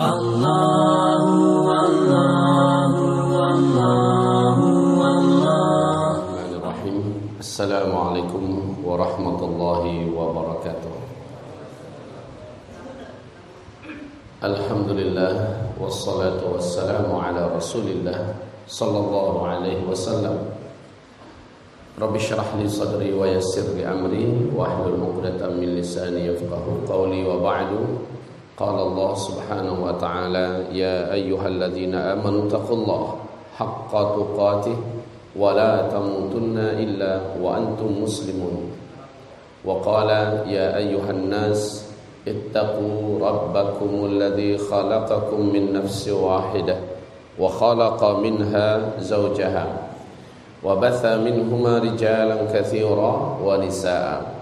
الله الله والله الله الرحمن الرحيم السلام عليكم ورحمة الله وبركاته الحمد لله والصلاة والسلام على رسول الله صلى الله عليه وسلم رب اشرح لي صدري ويسر لي أمري واحلل عقدة من لساني يفقه قولي وبعد ba'du Qala Allah subhanahu wa ta'ala Ya ayyuhalladzina amanu taqullah Haqqa tuqatih ولا تموتن إلا وأنتم مسلمون. وقال يا أيها الناس اتقوا ربكم الذي خلقكم من نفس واحدة وخلق منها زوجها وبث منهما رجالا كثيرا ونساء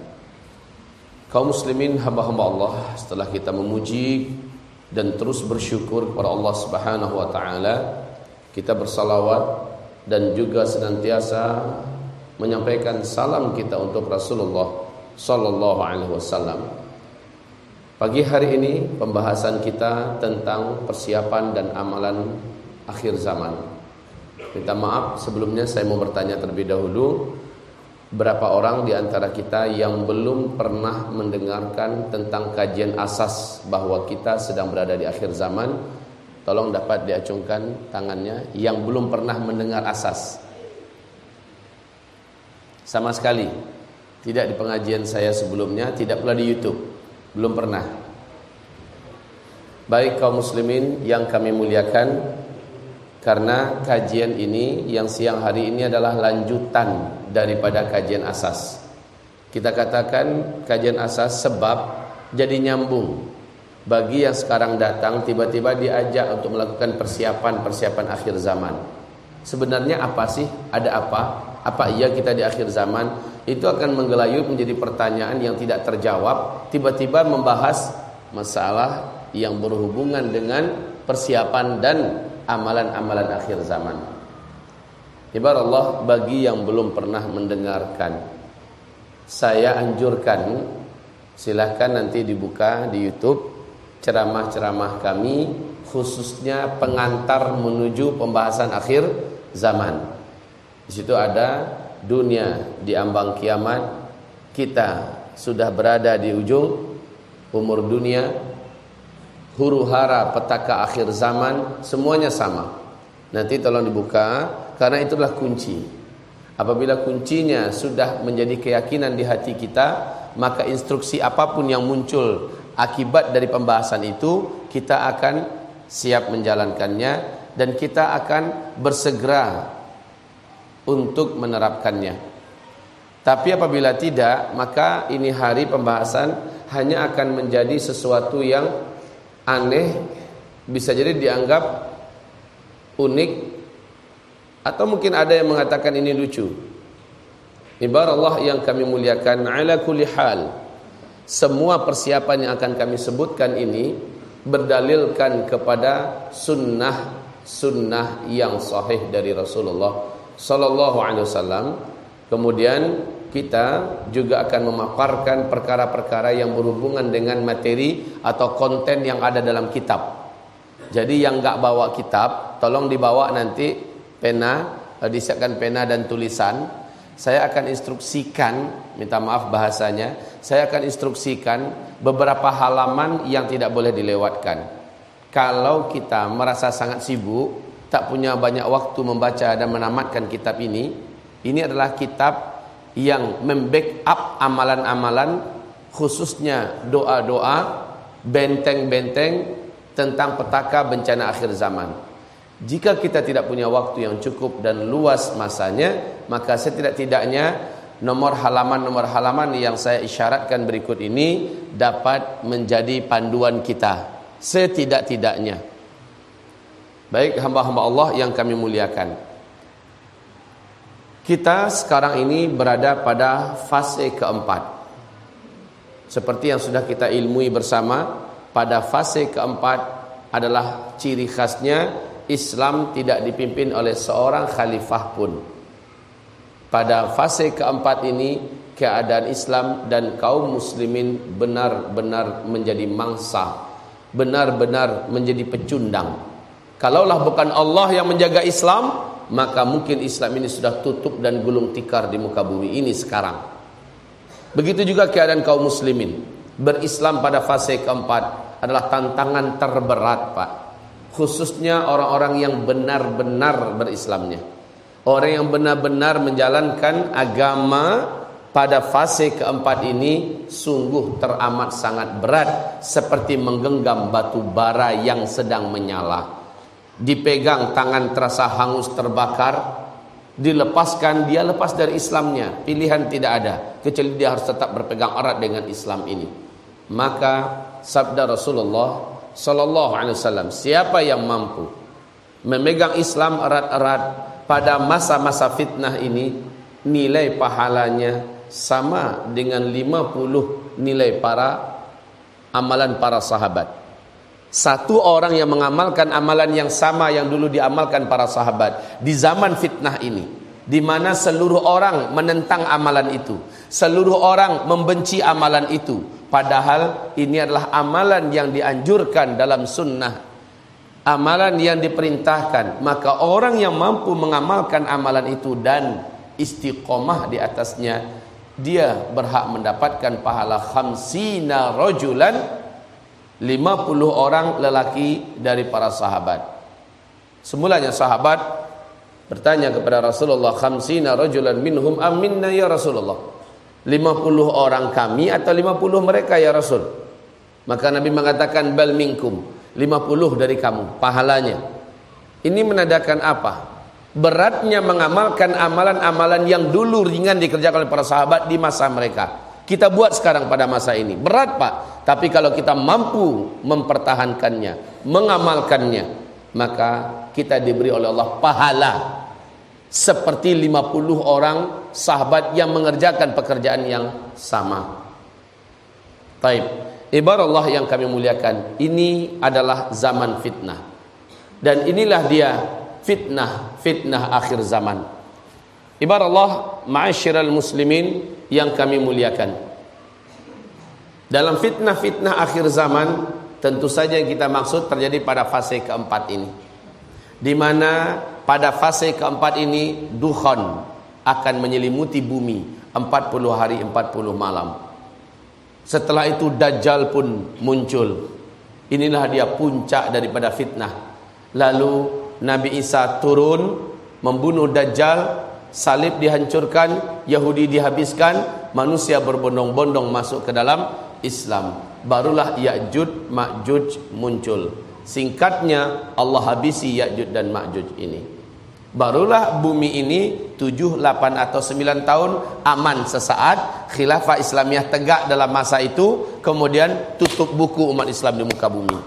Kaum muslimin hamba-hamba Allah setelah kita memuji dan terus bersyukur kepada Allah Subhanahu wa taala kita bersalawat dan juga senantiasa menyampaikan salam kita untuk Rasulullah sallallahu alaihi wasallam. Pagi hari ini pembahasan kita tentang persiapan dan amalan akhir zaman. Minta maaf sebelumnya saya mau bertanya terlebih dahulu berapa orang di antara kita yang belum pernah mendengarkan tentang kajian asas bahwa kita sedang berada di akhir zaman Tolong dapat diacungkan tangannya yang belum pernah mendengar asas. Sama sekali. Tidak di pengajian saya sebelumnya, tidak pula di YouTube. Belum pernah. Baik kaum muslimin yang kami muliakan, karena kajian ini yang siang hari ini adalah lanjutan daripada kajian asas. Kita katakan kajian asas sebab jadi nyambung bagi yang sekarang datang tiba-tiba diajak untuk melakukan persiapan-persiapan akhir zaman. Sebenarnya apa sih? Ada apa? Apa iya kita di akhir zaman? Itu akan menggelayut menjadi pertanyaan yang tidak terjawab. Tiba-tiba membahas masalah yang berhubungan dengan persiapan dan amalan-amalan akhir zaman. Ibarat Allah bagi yang belum pernah mendengarkan Saya anjurkan Silahkan nanti dibuka di Youtube ceramah-ceramah kami khususnya pengantar menuju pembahasan akhir zaman. Di situ ada dunia di ambang kiamat, kita sudah berada di ujung umur dunia, huru hara petaka akhir zaman, semuanya sama. Nanti tolong dibuka karena itulah kunci. Apabila kuncinya sudah menjadi keyakinan di hati kita, maka instruksi apa pun yang muncul akibat dari pembahasan itu kita akan siap menjalankannya dan kita akan bersegera untuk menerapkannya. Tapi apabila tidak, maka ini hari pembahasan hanya akan menjadi sesuatu yang aneh, bisa jadi dianggap unik atau mungkin ada yang mengatakan ini lucu. Ibarat Allah yang kami muliakan ala kulli hal semua persiapan yang akan kami sebutkan ini berdalilkan kepada sunnah sunnah yang sahih dari Rasulullah sallallahu alaihi wasallam. Kemudian kita juga akan memaparkan perkara-perkara yang berhubungan dengan materi atau konten yang ada dalam kitab. Jadi yang enggak bawa kitab, tolong dibawa nanti pena, disiapkan pena dan tulisan saya akan instruksikan, minta maaf bahasanya, saya akan instruksikan beberapa halaman yang tidak boleh dilewatkan. Kalau kita merasa sangat sibuk, tak punya banyak waktu membaca dan menamatkan kitab ini, ini adalah kitab yang membackup amalan-amalan khususnya doa-doa, benteng-benteng tentang petaka bencana akhir zaman. Jika kita tidak punya waktu yang cukup dan luas masanya, maka setidak-tidaknya nomor halaman-nomor halaman yang saya isyaratkan berikut ini dapat menjadi panduan kita. Setidak-tidaknya. Baik hamba-hamba Allah yang kami muliakan. Kita sekarang ini berada pada fase keempat. Seperti yang sudah kita ilmui bersama, pada fase keempat adalah ciri khasnya Islam tidak dipimpin oleh seorang khalifah pun. Pada fase keempat ini keadaan Islam dan kaum muslimin benar-benar menjadi mangsa, benar-benar menjadi pecundang. Kalaulah bukan Allah yang menjaga Islam, maka mungkin Islam ini sudah tutup dan gulung tikar di muka bumi ini sekarang. Begitu juga keadaan kaum muslimin. Berislam pada fase keempat adalah tantangan terberat, Pak. Khususnya orang-orang yang benar-benar berislamnya. Orang yang benar-benar menjalankan agama pada fase keempat ini sungguh teramat sangat berat seperti menggenggam batu bara yang sedang menyala. Dipegang tangan terasa hangus terbakar, dilepaskan dia lepas dari Islamnya. Pilihan tidak ada kecuali dia harus tetap berpegang erat dengan Islam ini. Maka sabda Rasulullah sallallahu alaihi wasallam, siapa yang mampu memegang Islam erat-erat pada masa-masa fitnah ini nilai pahalanya sama dengan 50 nilai para amalan para sahabat. Satu orang yang mengamalkan amalan yang sama yang dulu diamalkan para sahabat di zaman fitnah ini, di mana seluruh orang menentang amalan itu, seluruh orang membenci amalan itu, padahal ini adalah amalan yang dianjurkan dalam sunnah. Amalan yang diperintahkan maka orang yang mampu mengamalkan amalan itu dan istiqomah di atasnya dia berhak mendapatkan pahala khamsina rajulan 50 orang lelaki dari para sahabat semulanya sahabat bertanya kepada Rasulullah khamsina rajulan minhum aminna ya Rasulullah 50 orang kami atau 50 mereka ya Rasul maka Nabi mengatakan bal minkum 50 dari kamu pahalanya. Ini menandakan apa? Beratnya mengamalkan amalan-amalan yang dulu ringan dikerjakan oleh para sahabat di masa mereka. Kita buat sekarang pada masa ini. Berat Pak. Tapi kalau kita mampu mempertahankannya, mengamalkannya, maka kita diberi oleh Allah pahala. Seperti 50 orang sahabat yang mengerjakan pekerjaan yang sama. Baik. Ibarat Allah yang kami muliakan Ini adalah zaman fitnah Dan inilah dia Fitnah, fitnah akhir zaman Ibarat Allah Ma'asyiral muslimin Yang kami muliakan Dalam fitnah-fitnah akhir zaman Tentu saja yang kita maksud terjadi pada fase keempat ini di mana pada fase keempat ini Dukhon akan menyelimuti bumi 40 hari 40 malam setelah itu Dajjal pun muncul. Inilah dia puncak daripada fitnah. Lalu Nabi Isa turun membunuh Dajjal, salib dihancurkan, Yahudi dihabiskan, manusia berbondong-bondong masuk ke dalam Islam. Barulah Ya'juj Ma'juj muncul. Singkatnya Allah habisi Ya'juj dan Ma'juj ini. Barulah bumi ini 7, 8 atau 9 tahun aman sesaat khilafah Islamiyah tegak dalam masa itu kemudian tutup buku umat Islam di muka bumi.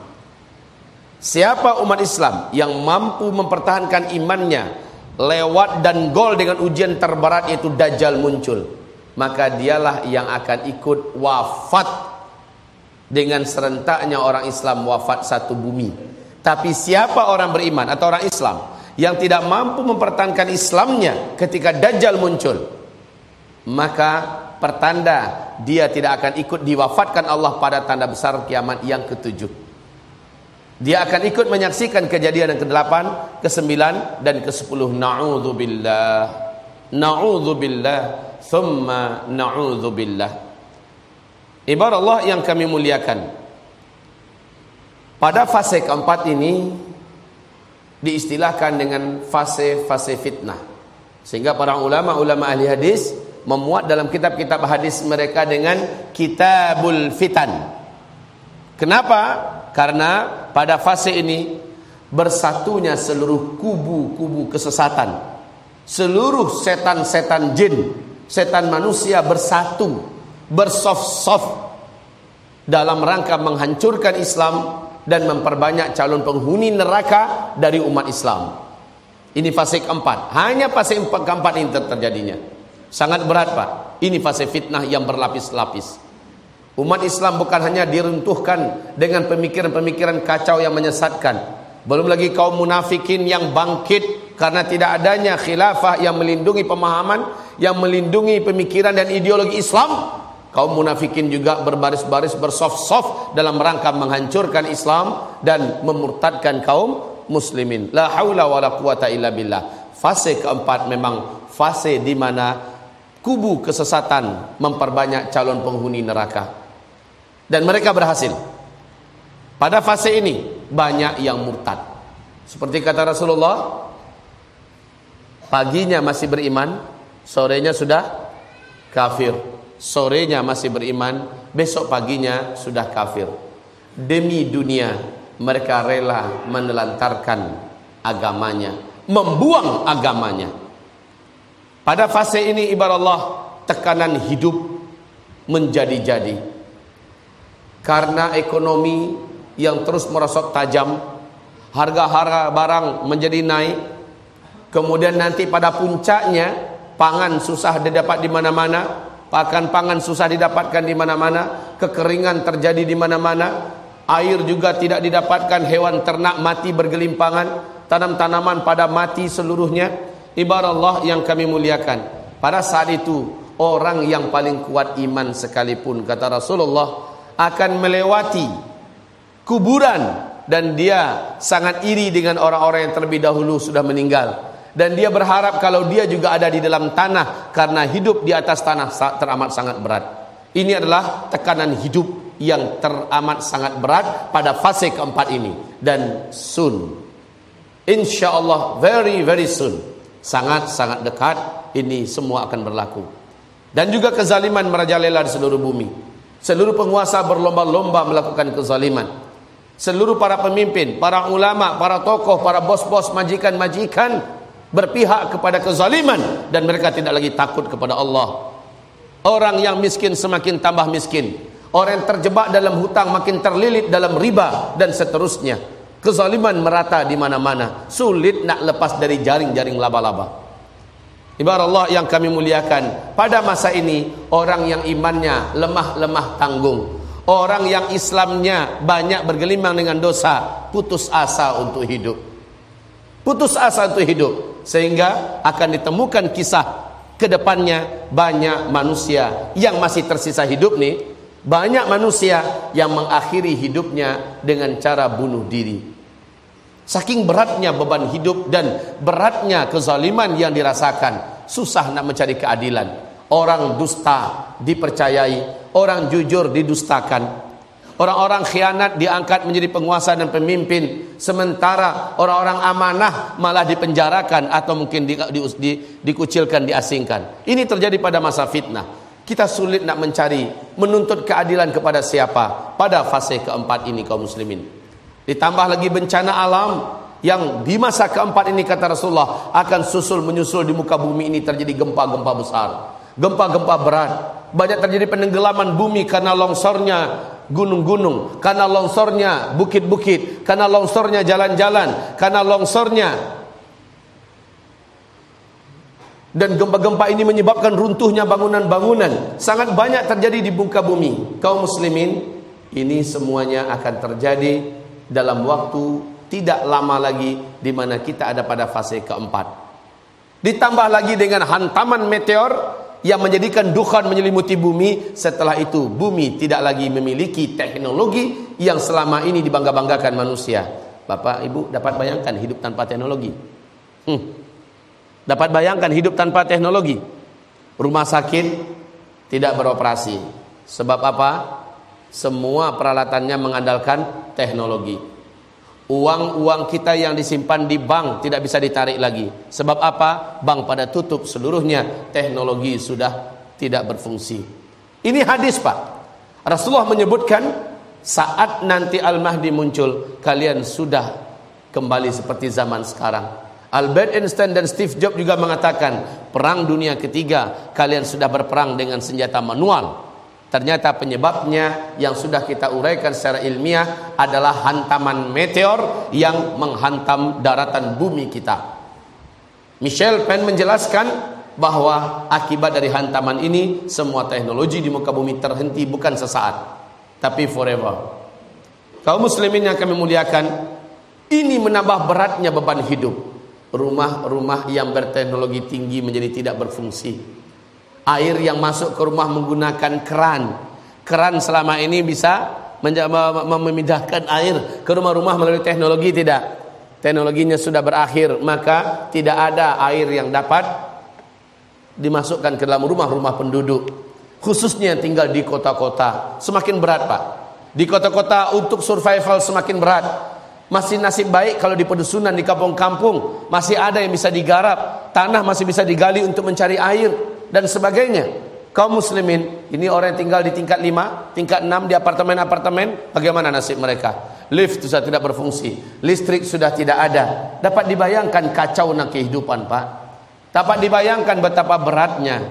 Siapa umat Islam yang mampu mempertahankan imannya lewat dan gol dengan ujian terberat yaitu Dajjal muncul. Maka dialah yang akan ikut wafat dengan serentaknya orang Islam wafat satu bumi. Tapi siapa orang beriman atau orang Islam yang tidak mampu mempertahankan Islamnya ketika Dajjal muncul? Maka pertanda dia tidak akan ikut diwafatkan Allah pada tanda besar kiamat yang ketujuh dia akan ikut menyaksikan kejadian yang ke-8, ke-9 dan ke-10 na'udzubillah na'udzubillah thumma na'udzubillah ibarat Allah yang kami muliakan pada fase keempat ini diistilahkan dengan fase-fase fitnah. Sehingga para ulama-ulama ahli hadis memuat dalam kitab-kitab hadis mereka dengan kitabul fitan. Kenapa? Karena pada fase ini bersatunya seluruh kubu-kubu kesesatan. Seluruh setan-setan jin, setan manusia bersatu, bersof-sof dalam rangka menghancurkan Islam dan memperbanyak calon penghuni neraka dari umat Islam. Ini fase keempat. Hanya fase keempat ini terjadinya. Sangat berat Pak. Ini fase fitnah yang berlapis-lapis. Umat Islam bukan hanya diruntuhkan dengan pemikiran-pemikiran kacau yang menyesatkan. Belum lagi kaum munafikin yang bangkit karena tidak adanya khilafah yang melindungi pemahaman, yang melindungi pemikiran dan ideologi Islam kaum munafikin juga berbaris-baris bersoft-soft dalam rangka menghancurkan Islam dan memurtadkan kaum muslimin. La haula wala quwata illa billah. Fase keempat memang fase di mana kubu kesesatan memperbanyak calon penghuni neraka. Dan mereka berhasil. Pada fase ini banyak yang murtad. Seperti kata Rasulullah, paginya masih beriman, sorenya sudah kafir sorenya masih beriman, besok paginya sudah kafir. Demi dunia mereka rela menelantarkan agamanya, membuang agamanya. Pada fase ini ibarat Allah tekanan hidup menjadi-jadi. Karena ekonomi yang terus merosot tajam, harga-harga barang menjadi naik. Kemudian nanti pada puncaknya pangan susah didapat di mana-mana, Pakan pangan susah didapatkan di mana-mana, kekeringan terjadi di mana-mana, air juga tidak didapatkan, hewan ternak mati bergelimpangan, tanam-tanaman pada mati seluruhnya. Ibarat Allah yang kami muliakan. Pada saat itu, orang yang paling kuat iman sekalipun kata Rasulullah akan melewati kuburan dan dia sangat iri dengan orang-orang yang terlebih dahulu sudah meninggal dan dia berharap kalau dia juga ada di dalam tanah karena hidup di atas tanah teramat sangat berat. Ini adalah tekanan hidup yang teramat sangat berat pada fase keempat ini dan soon. Insyaallah very very soon. Sangat sangat dekat ini semua akan berlaku. Dan juga kezaliman merajalela di seluruh bumi. Seluruh penguasa berlomba-lomba melakukan kezaliman. Seluruh para pemimpin, para ulama, para tokoh, para bos-bos, majikan-majikan berpihak kepada kezaliman dan mereka tidak lagi takut kepada Allah. Orang yang miskin semakin tambah miskin. Orang yang terjebak dalam hutang makin terlilit dalam riba dan seterusnya. Kezaliman merata di mana-mana. Sulit nak lepas dari jaring-jaring laba-laba. Ibarat Allah yang kami muliakan. Pada masa ini orang yang imannya lemah-lemah tanggung. Orang yang Islamnya banyak bergelimang dengan dosa, putus asa untuk hidup. Putus asa untuk hidup sehingga akan ditemukan kisah ke depannya banyak manusia yang masih tersisa hidup nih banyak manusia yang mengakhiri hidupnya dengan cara bunuh diri saking beratnya beban hidup dan beratnya kezaliman yang dirasakan susah nak mencari keadilan. Orang dusta dipercayai orang jujur didustakan. Orang-orang khianat diangkat menjadi penguasa dan pemimpin Sementara orang-orang amanah malah dipenjarakan Atau mungkin di, di, di, dikucilkan, diasingkan. Ini terjadi pada masa fitnah. Kita sulit nak mencari Menuntut keadilan kepada siapa? Pada fase keempat ini kaum muslimin Ditambah lagi bencana alam Yang di masa keempat ini kata Rasulullah Akan susul menyusul di muka bumi ini terjadi gempa-gempa besar Gempa-gempa berat Banyak terjadi penenggelaman bumi karena longsornya gunung-gunung, karena longsornya bukit-bukit, karena longsornya jalan-jalan, karena longsornya dan gempa-gempa ini menyebabkan runtuhnya bangunan-bangunan. Sangat banyak terjadi di muka bumi. Kaum muslimin, ini semuanya akan terjadi dalam waktu tidak lama lagi di mana kita ada pada fase keempat. Ditambah lagi dengan hantaman meteor yang menjadikan dukhan menyelimuti bumi. Setelah itu bumi tidak lagi memiliki teknologi yang selama ini dibangga-banggakan manusia. Bapak Ibu dapat bayangkan hidup tanpa teknologi? Hmm. dapat bayangkan hidup tanpa teknologi? Rumah sakit tidak beroperasi. Sebab apa semua peralatannya mengandalkan teknologi Uang-uang kita yang disimpan di bank tidak bisa ditarik lagi. Sebab apa? Bank pada tutup seluruhnya. Teknologi sudah tidak berfungsi. Ini hadis Pak. Rasulullah menyebutkan saat nanti Al-Mahdi muncul, kalian sudah kembali seperti zaman sekarang. Albert Einstein dan Steve Jobs juga mengatakan, perang dunia ketiga kalian sudah berperang dengan senjata manual. Ternyata penyebabnya yang sudah kita uraikan secara ilmiah adalah hantaman meteor yang menghantam daratan bumi kita. Michel Penn menjelaskan bahwa akibat dari hantaman ini semua teknologi di muka bumi terhenti bukan sesaat tapi forever. Kaum muslimin yang kami muliakan, ini menambah beratnya beban hidup. Rumah-rumah yang berteknologi tinggi menjadi tidak berfungsi air yang masuk ke rumah menggunakan keran. Keran selama ini bisa memindahkan air ke rumah-rumah melalui teknologi tidak. Teknologinya sudah berakhir, maka tidak ada air yang dapat dimasukkan ke dalam rumah-rumah penduduk. Khususnya tinggal di kota-kota. Semakin berat, Pak. Di kota-kota untuk survival semakin berat. Masih nasib baik kalau di pedusunan, di kampung-kampung masih ada yang bisa digarap, tanah masih bisa digali untuk mencari air dan sebagainya. Kaum muslimin, ini orang yang tinggal di tingkat 5, tingkat 6 di apartemen-apartemen, bagaimana nasib mereka? Lift sudah tidak berfungsi, listrik sudah tidak ada. Dapat dibayangkan kacau nak kehidupan, Pak. Dapat dibayangkan betapa beratnya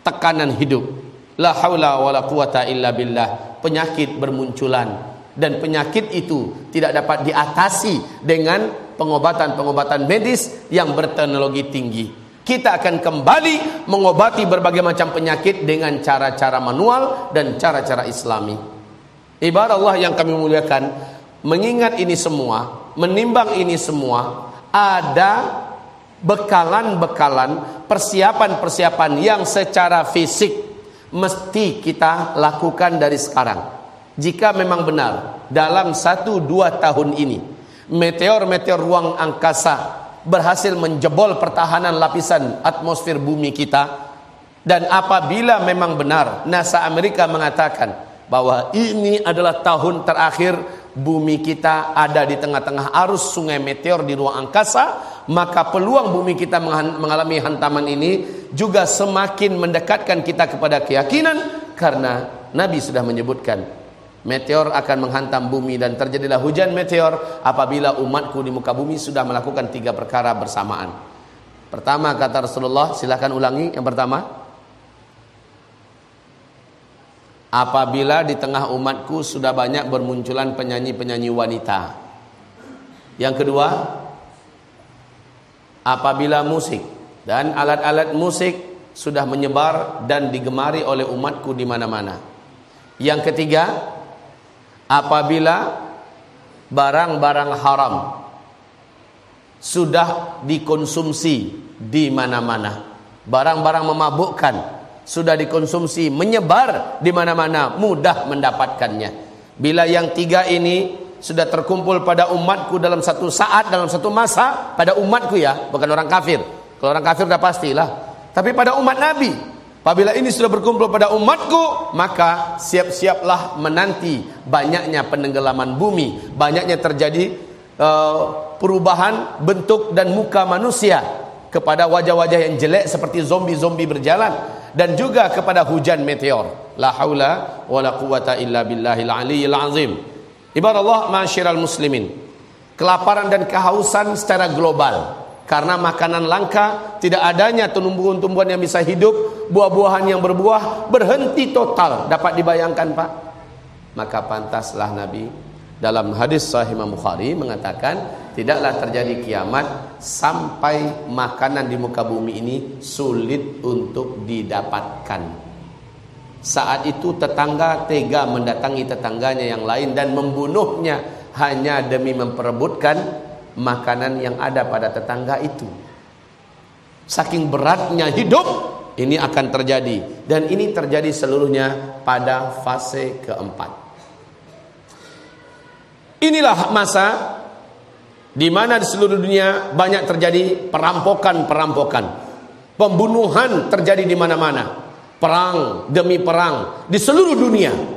tekanan hidup. La haula wala quwata illa billah. Penyakit bermunculan dan penyakit itu tidak dapat diatasi dengan pengobatan-pengobatan medis yang berteknologi tinggi kita akan kembali mengobati berbagai macam penyakit dengan cara-cara manual dan cara-cara islami. Ibarat Allah yang kami muliakan, mengingat ini semua, menimbang ini semua, ada bekalan-bekalan, persiapan-persiapan yang secara fisik mesti kita lakukan dari sekarang. Jika memang benar, dalam satu dua tahun ini, meteor-meteor ruang angkasa berhasil menjebol pertahanan lapisan atmosfer bumi kita. Dan apabila memang benar NASA Amerika mengatakan bahwa ini adalah tahun terakhir bumi kita ada di tengah-tengah arus sungai meteor di ruang angkasa maka peluang bumi kita mengalami hantaman ini juga semakin mendekatkan kita kepada keyakinan karena Nabi sudah menyebutkan meteor akan menghantam bumi dan terjadilah hujan meteor apabila umatku di muka bumi sudah melakukan tiga perkara bersamaan. Pertama kata Rasulullah, silakan ulangi yang pertama. Apabila di tengah umatku sudah banyak bermunculan penyanyi-penyanyi wanita. Yang kedua, apabila musik dan alat-alat musik sudah menyebar dan digemari oleh umatku di mana-mana. Yang ketiga, apabila barang-barang haram sudah dikonsumsi di mana-mana. Barang-barang memabukkan sudah dikonsumsi, menyebar di mana-mana, mudah mendapatkannya. Bila yang tiga ini sudah terkumpul pada umatku dalam satu saat, dalam satu masa, pada umatku ya, bukan orang kafir. Kalau orang kafir sudah pastilah. Tapi pada umat Nabi, Apabila ini sudah berkumpul pada umatku, maka siap-siaplah menanti banyaknya penenggelaman bumi, banyaknya terjadi uh, perubahan bentuk dan muka manusia kepada wajah-wajah yang jelek seperti zombie-zombie berjalan dan juga kepada hujan meteor. La haula wala quwata illa billahil aliyyil azim. Ibarat Allah masyiral muslimin. Kelaparan dan kehausan secara global karena makanan langka, tidak adanya tumbuhan-tumbuhan yang bisa hidup, buah-buahan yang berbuah berhenti total. Dapat dibayangkan, Pak? Maka pantaslah Nabi dalam hadis sahih Bukhari mengatakan tidaklah terjadi kiamat sampai makanan di muka bumi ini sulit untuk didapatkan. Saat itu tetangga tega mendatangi tetangganya yang lain dan membunuhnya hanya demi memperebutkan makanan yang ada pada tetangga itu. Saking beratnya hidup ini akan terjadi dan ini terjadi seluruhnya pada fase keempat. Inilah masa di mana di seluruh dunia banyak terjadi perampokan-perampokan. Pembunuhan terjadi di mana-mana. Perang demi perang di seluruh dunia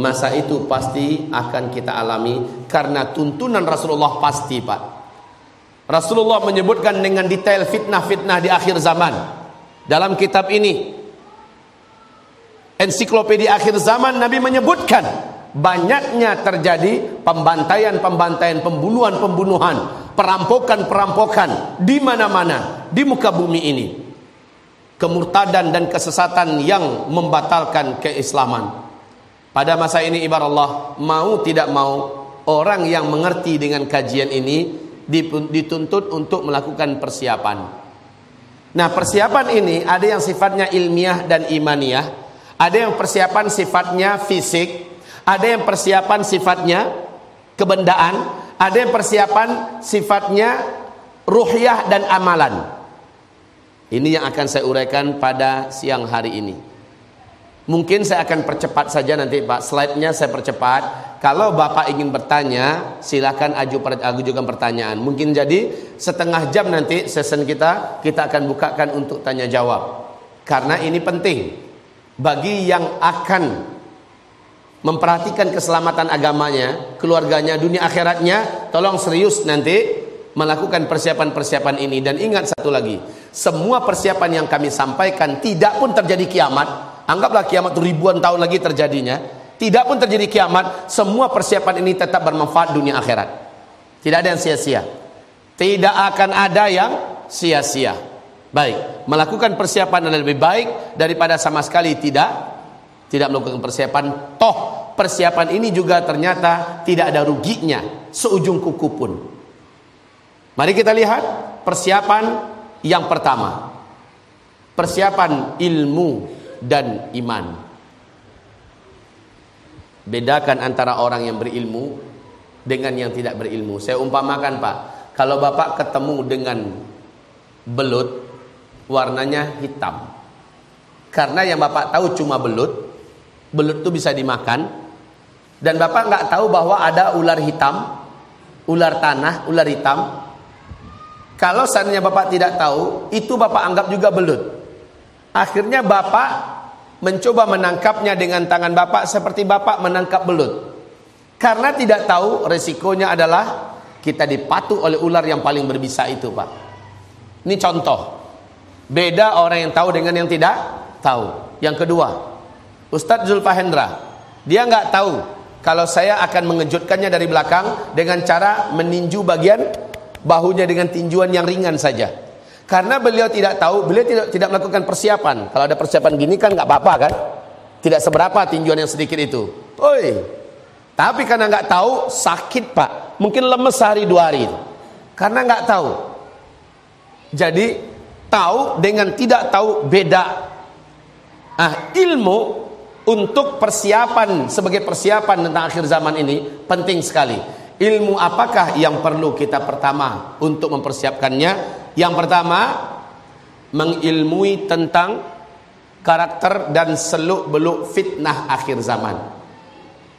masa itu pasti akan kita alami karena tuntunan Rasulullah pasti Pak. Rasulullah menyebutkan dengan detail fitnah-fitnah di akhir zaman. Dalam kitab ini ensiklopedia akhir zaman Nabi menyebutkan banyaknya terjadi pembantaian-pembantaian pembunuhan-pembunuhan perampokan-perampokan di mana-mana di muka bumi ini. Kemurtadan dan kesesatan yang membatalkan keislaman. Pada masa ini ibarat Allah, mau tidak mau orang yang mengerti dengan kajian ini dituntut untuk melakukan persiapan. Nah, persiapan ini ada yang sifatnya ilmiah dan imaniah, ada yang persiapan sifatnya fisik, ada yang persiapan sifatnya kebendaan, ada yang persiapan sifatnya ruhyah dan amalan. Ini yang akan saya uraikan pada siang hari ini. Mungkin saya akan percepat saja nanti Pak. Slide-nya saya percepat. Kalau Bapak ingin bertanya, silakan ajukan pertanyaan. Mungkin jadi setengah jam nanti session kita kita akan bukakan untuk tanya jawab. Karena ini penting bagi yang akan memperhatikan keselamatan agamanya, keluarganya, dunia akhiratnya, tolong serius nanti melakukan persiapan-persiapan ini dan ingat satu lagi semua persiapan yang kami sampaikan tidak pun terjadi kiamat anggaplah kiamat ribuan tahun lagi terjadinya. Tidak pun terjadi kiamat semua persiapan ini tetap bermanfaat dunia akhirat. Tidak ada yang sia-sia. Tidak akan ada yang sia-sia. Baik melakukan persiapan adalah lebih baik daripada sama sekali tidak tidak melakukan persiapan. Toh persiapan ini juga ternyata tidak ada ruginya seujung kuku pun. Mari kita lihat persiapan yang pertama. Persiapan ilmu dan iman. Bedakan antara orang yang berilmu dengan yang tidak berilmu. Saya umpamakan Pak, kalau Bapak ketemu dengan belut warnanya hitam. Karena yang Bapak tahu cuma belut, belut itu bisa dimakan dan Bapak nggak tahu bahwa ada ular hitam, ular tanah, ular hitam kalau seandainya Bapak tidak tahu, itu Bapak anggap juga belut. Akhirnya Bapak mencoba menangkapnya dengan tangan Bapak seperti Bapak menangkap belut. Karena tidak tahu resikonya adalah kita dipatu oleh ular yang paling berbisa itu, Pak. Ini contoh. Beda orang yang tahu dengan yang tidak tahu. Yang kedua, Ustadz Zulfahendra, dia nggak tahu kalau saya akan mengejutkannya dari belakang dengan cara meninju bagian bahunya dengan tinjuan yang ringan saja. Karena beliau tidak tahu, beliau tidak tidak melakukan persiapan. Kalau ada persiapan gini kan nggak apa-apa kan? Tidak seberapa tinjuan yang sedikit itu. Oi. Tapi karena nggak tahu, sakit pak. Mungkin lemes sehari dua hari. Karena nggak tahu. Jadi tahu dengan tidak tahu beda. Ah, ilmu untuk persiapan sebagai persiapan tentang akhir zaman ini penting sekali. Ilmu apakah yang perlu kita pertama untuk mempersiapkannya? Yang pertama, mengilmui tentang karakter dan seluk-beluk fitnah akhir zaman.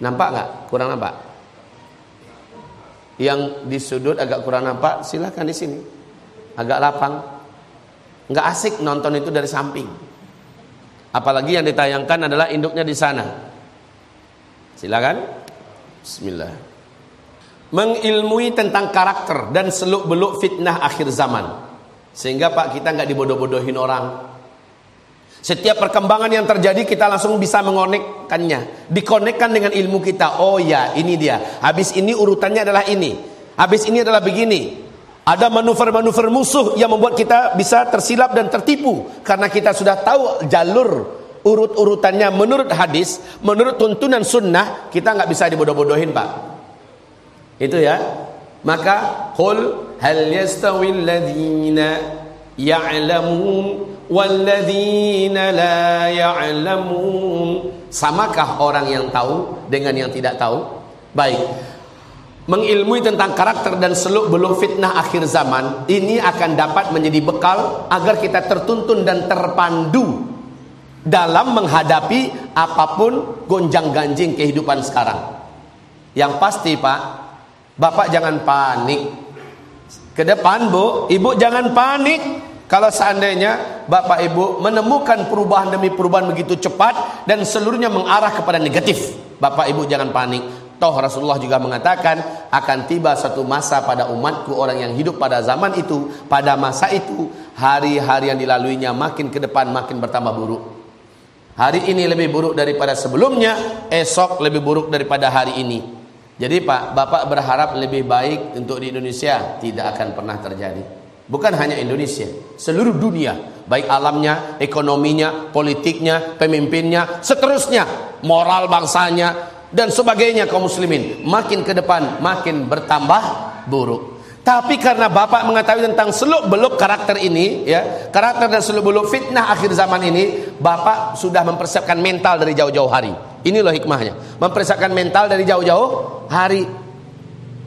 Nampak nggak? Kurang nampak? Yang di sudut agak kurang nampak, silahkan di sini. Agak lapang. Nggak asik nonton itu dari samping. Apalagi yang ditayangkan adalah induknya di sana. Silakan. Bismillah mengilmui tentang karakter dan seluk-beluk fitnah akhir zaman. Sehingga Pak kita nggak dibodoh-bodohin orang. Setiap perkembangan yang terjadi kita langsung bisa mengonekkannya, dikonekkan dengan ilmu kita. Oh ya, ini dia. Habis ini urutannya adalah ini. Habis ini adalah begini. Ada manuver-manuver musuh yang membuat kita bisa tersilap dan tertipu karena kita sudah tahu jalur urut-urutannya menurut hadis, menurut tuntunan sunnah, kita nggak bisa dibodoh-bodohin, Pak. Itu ya. Maka qul hal yastawil ladzina ya'lamun wal ladzina la ya'lamun. Samakah orang yang tahu dengan yang tidak tahu? Baik. Mengilmui tentang karakter dan seluk beluk fitnah akhir zaman ini akan dapat menjadi bekal agar kita tertuntun dan terpandu dalam menghadapi apa pun gonjang-ganjing kehidupan sekarang. Yang pasti, Pak, Bapak jangan panik. Ke depan Bu, Ibu jangan panik. Kalau seandainya Bapak Ibu menemukan perubahan demi perubahan begitu cepat dan seluruhnya mengarah kepada negatif, Bapak Ibu jangan panik. Toh Rasulullah juga mengatakan akan tiba satu masa pada umatku orang yang hidup pada zaman itu, pada masa itu hari-hari yang dilaluinya makin ke depan makin bertambah buruk. Hari ini lebih buruk daripada sebelumnya, esok lebih buruk daripada hari ini. Jadi Pak, Bapak berharap lebih baik untuk di Indonesia tidak akan pernah terjadi. Bukan hanya Indonesia, seluruh dunia, baik alamnya, ekonominya, politiknya, pemimpinnya, seterusnya, moral bangsanya dan sebagainya kaum muslimin makin ke depan makin bertambah buruk. Tapi karena Bapak mengetahui tentang seluk-beluk karakter ini, ya, karakter dan seluk-beluk fitnah akhir zaman ini, Bapak sudah mempersiapkan mental dari jauh-jauh hari. Ini loh hikmahnya. Mempersiapkan mental dari jauh-jauh hari.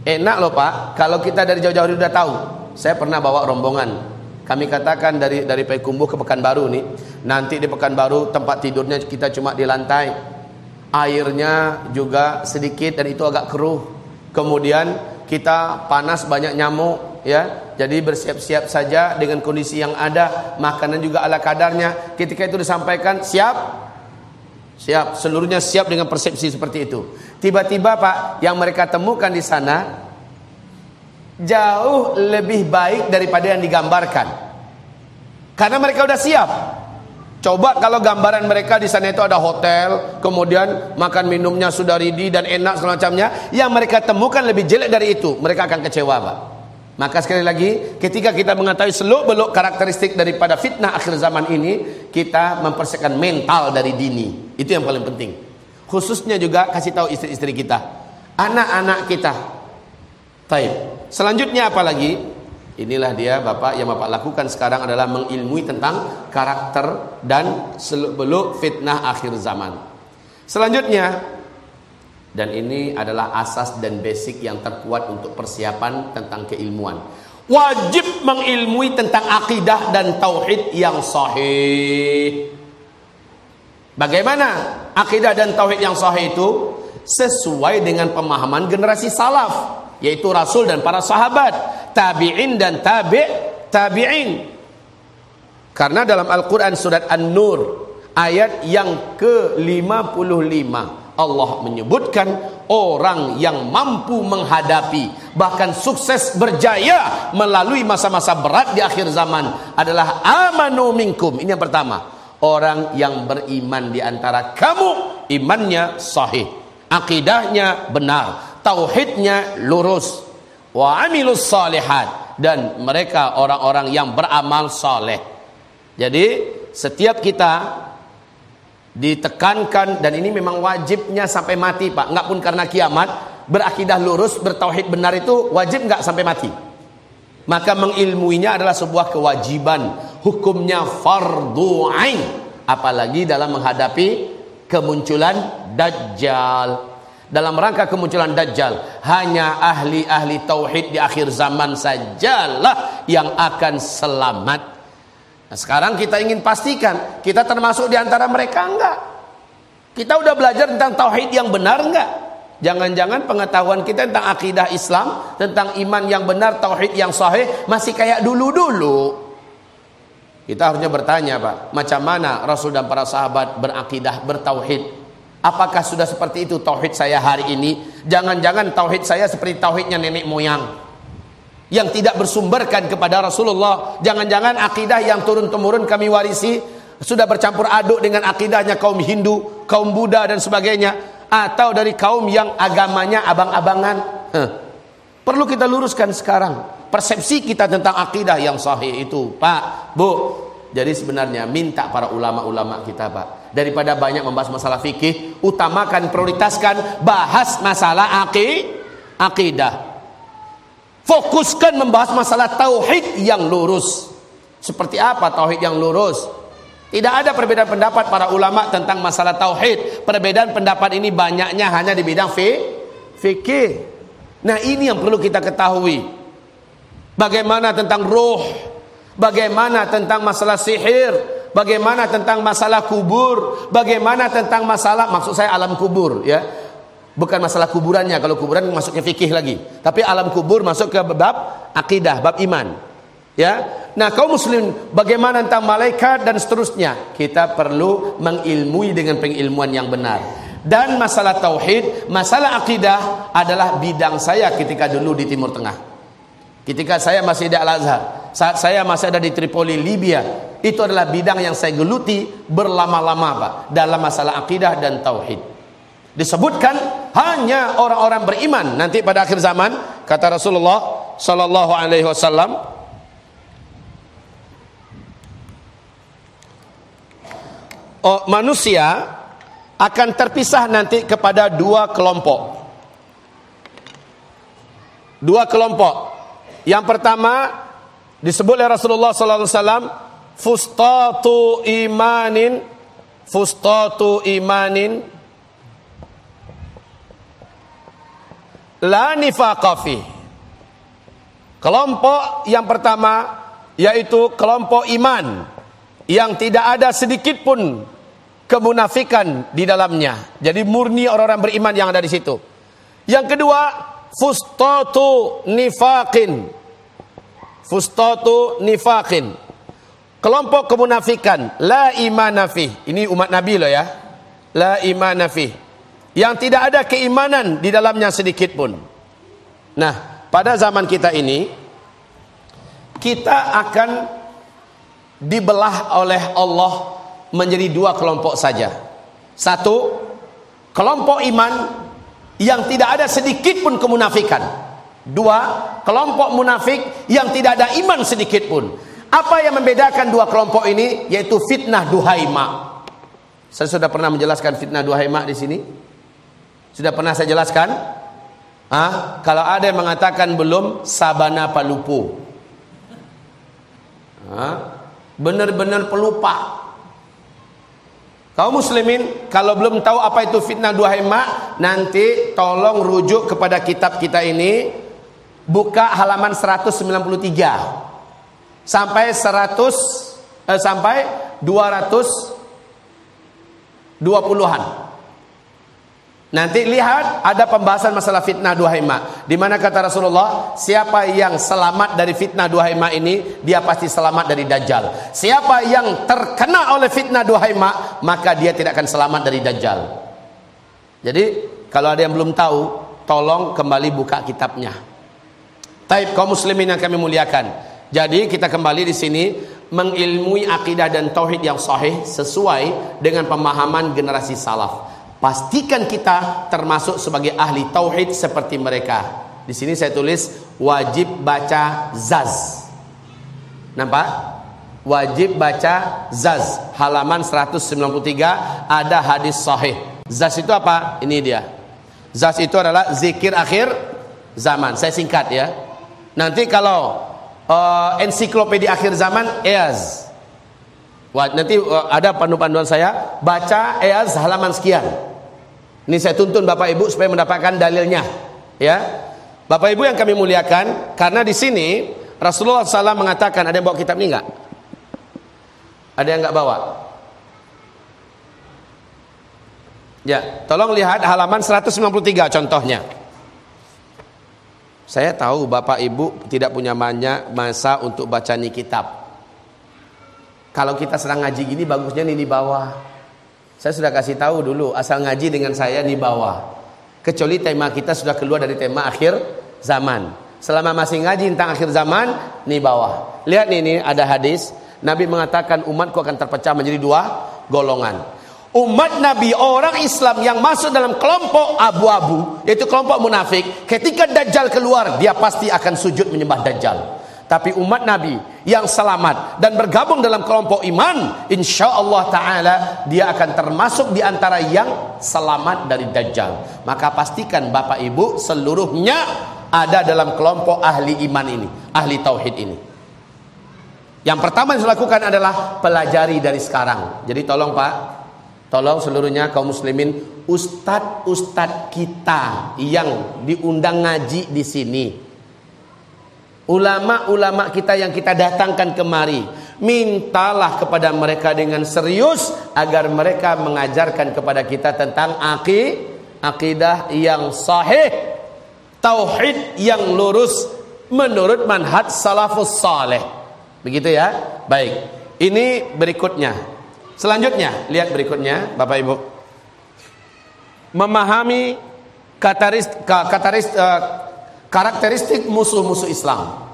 Enak loh Pak, kalau kita dari jauh-jauh hari sudah tahu. Saya pernah bawa rombongan. Kami katakan dari dari Payakumbuh ke Pekanbaru nih. Nanti di Pekanbaru tempat tidurnya kita cuma di lantai. Airnya juga sedikit dan itu agak keruh. Kemudian kita panas banyak nyamuk ya jadi bersiap-siap saja dengan kondisi yang ada makanan juga ala kadarnya ketika itu disampaikan siap siap seluruhnya siap dengan persepsi seperti itu. Tiba-tiba Pak yang mereka temukan di sana jauh lebih baik daripada yang digambarkan. Karena mereka sudah siap. Coba kalau gambaran mereka di sana itu ada hotel, kemudian makan minumnya sudah ready dan enak semacamnya, yang mereka temukan lebih jelek dari itu, mereka akan kecewa, Pak. Maka sekali lagi, ketika kita mengetahui seluk-beluk karakteristik daripada fitnah akhir zaman ini, kita mempersiapkan mental dari dini. Itu yang paling penting. Khususnya juga kasih tahu istri-istri kita, anak-anak kita. Taib. Selanjutnya apa lagi? Inilah dia Bapak yang Bapak lakukan sekarang adalah mengilmui tentang karakter dan seluk-beluk fitnah akhir zaman. Selanjutnya dan ini adalah asas dan basic yang terkuat untuk persiapan tentang keilmuan. Wajib mengilmui tentang akidah dan tauhid yang sahih. Bagaimana akidah dan tauhid yang sahih itu? Sesuai dengan pemahaman generasi salaf yaitu Rasul dan para sahabat, tabi'in dan tabi' tabi'in. Karena dalam Al-Qur'an surat An-Nur ayat yang ke-55 Allah menyebutkan orang yang mampu menghadapi bahkan sukses berjaya melalui masa-masa berat di akhir zaman adalah amanu minkum. Ini yang pertama. Orang yang beriman di antara kamu imannya sahih, akidahnya benar, tauhidnya lurus wa amilus salihat dan mereka orang-orang yang beramal saleh. Jadi setiap kita ditekankan dan ini memang wajibnya sampai mati Pak, enggak pun karena kiamat, berakidah lurus, bertauhid benar itu wajib enggak sampai mati. Maka mengilmuinya adalah sebuah kewajiban, hukumnya fardu ain, apalagi dalam menghadapi kemunculan dajjal dalam rangka kemunculan Dajjal hanya ahli-ahli tauhid di akhir zaman sajalah yang akan selamat. Nah, sekarang kita ingin pastikan kita termasuk di antara mereka enggak? Kita udah belajar tentang tauhid yang benar enggak? Jangan-jangan pengetahuan kita tentang akidah Islam, tentang iman yang benar, tauhid yang sahih masih kayak dulu-dulu. Kita harusnya bertanya, Pak, macam mana Rasul dan para sahabat berakidah, bertauhid? Apakah sudah seperti itu tauhid saya hari ini? Jangan-jangan tauhid saya seperti tauhidnya nenek moyang yang tidak bersumberkan kepada Rasulullah. Jangan-jangan akidah yang turun temurun kami warisi sudah bercampur aduk dengan akidahnya kaum Hindu, kaum Buddha dan sebagainya atau dari kaum yang agamanya abang-abangan. Huh. Perlu kita luruskan sekarang persepsi kita tentang akidah yang sahih itu, Pak, Bu. Jadi sebenarnya minta para ulama-ulama kita, Pak daripada banyak membahas masalah fikih, utamakan prioritaskan bahas masalah aki, akidah. Fokuskan membahas masalah tauhid yang lurus. Seperti apa tauhid yang lurus? Tidak ada perbedaan pendapat para ulama tentang masalah tauhid. Perbedaan pendapat ini banyaknya hanya di bidang fikih. Nah, ini yang perlu kita ketahui. Bagaimana tentang roh? Bagaimana tentang masalah sihir? Bagaimana tentang masalah kubur? Bagaimana tentang masalah maksud saya alam kubur ya. Bukan masalah kuburannya kalau kuburan masuknya fikih lagi. Tapi alam kubur masuk ke bab akidah, bab iman. Ya. Nah, kaum muslim bagaimana tentang malaikat dan seterusnya? Kita perlu mengilmui dengan pengilmuan yang benar. Dan masalah tauhid, masalah akidah adalah bidang saya ketika dulu di Timur Tengah. Ketika saya masih di Al-Azhar, saat saya masih ada di Tripoli, Libya, itu adalah bidang yang saya geluti berlama-lama Pak dalam masalah akidah dan tauhid disebutkan hanya orang-orang beriman. Nanti pada akhir zaman kata Rasulullah sallallahu alaihi wasallam oh, manusia akan terpisah nanti kepada dua kelompok. Dua kelompok. Yang pertama disebut oleh Rasulullah sallallahu alaihi wasallam fustatu imanin fustatu imanin la nifaqafi. Kelompok yang pertama yaitu kelompok iman yang tidak ada sedikit pun kemunafikan di dalamnya. Jadi murni orang-orang beriman yang ada di situ. Yang kedua, fustatu nifaqin. Fustatu nifaqin. Kelompok kemunafikan, la imana fi. Ini umat Nabi loh ya. La imana fi. Yang tidak ada keimanan di dalamnya sedikit pun. Nah, pada zaman kita ini kita akan dibelah oleh Allah menjadi dua kelompok saja. Satu, kelompok iman yang tidak ada sedikit pun kemunafikan. Dua, kelompok munafik yang tidak ada iman sedikit pun. Apa yang membedakan dua kelompok ini? Yaitu fitnah duhaima. Saya sudah pernah menjelaskan fitnah duhaima di sini. Sudah pernah saya jelaskan? Ah, kalau ada yang mengatakan belum, sabana palupu. Benar-benar pelupa. Kaum muslimin kalau belum tahu apa itu fitnah dua hemat, nanti tolong rujuk kepada kitab kita ini buka halaman 193 sampai 100 eh, sampai 220-an. Nanti lihat ada pembahasan masalah fitnah dua hema. Di mana kata Rasulullah, siapa yang selamat dari fitnah dua hema ini, dia pasti selamat dari dajjal. Siapa yang terkena oleh fitnah dua hema, maka dia tidak akan selamat dari dajjal. Jadi, kalau ada yang belum tahu, tolong kembali buka kitabnya. Taib kaum muslimin yang kami muliakan. Jadi, kita kembali di sini mengilmui akidah dan tauhid yang sahih sesuai dengan pemahaman generasi salaf. Pastikan kita termasuk sebagai ahli tauhid seperti mereka. Di sini saya tulis wajib baca zaz. Nampak? Wajib baca zaz. Halaman 193 ada hadis sahih. Zaz itu apa? Ini dia. Zaz itu adalah zikir akhir zaman. Saya singkat ya. Nanti kalau uh, ensiklopedia akhir zaman EAZ Wah, nanti ada pandu-panduan saya baca EAZ halaman sekian. Ini saya tuntun Bapak Ibu supaya mendapatkan dalilnya. Ya, Bapak Ibu yang kami muliakan, karena di sini Rasulullah SAW mengatakan ada yang bawa kitab ini enggak? Ada yang enggak bawa? Ya, tolong lihat halaman 193 contohnya. Saya tahu Bapak Ibu tidak punya banyak masa untuk baca nih kitab. Kalau kita sedang ngaji gini bagusnya nih di bawah. Saya sudah kasih tahu dulu asal ngaji dengan saya di bawah. Kecuali tema kita sudah keluar dari tema akhir zaman. Selama masih ngaji tentang akhir zaman, di bawah. Lihat nih, ini ada hadis. Nabi mengatakan umatku akan terpecah menjadi dua golongan. Umat Nabi orang Islam yang masuk dalam kelompok abu-abu yaitu kelompok munafik ketika Dajjal keluar dia pasti akan sujud menyembah Dajjal tapi umat Nabi yang selamat dan bergabung dalam kelompok iman, insya Allah Taala dia akan termasuk di antara yang selamat dari Dajjal. Maka pastikan Bapak Ibu seluruhnya ada dalam kelompok ahli iman ini, ahli tauhid ini. Yang pertama yang dilakukan adalah pelajari dari sekarang. Jadi tolong Pak, tolong seluruhnya kaum muslimin, ustadz-ustadz kita yang diundang ngaji di sini Ulama-ulama kita yang kita datangkan kemari Mintalah kepada mereka dengan serius Agar mereka mengajarkan kepada kita tentang aki, Akidah yang sahih Tauhid yang lurus Menurut manhaj salafus saleh. Begitu ya? Baik. Ini berikutnya. Selanjutnya Lihat berikutnya Bapak Ibu. Memahami kataris, kataris, uh, karakteristik musuh-musuh Islam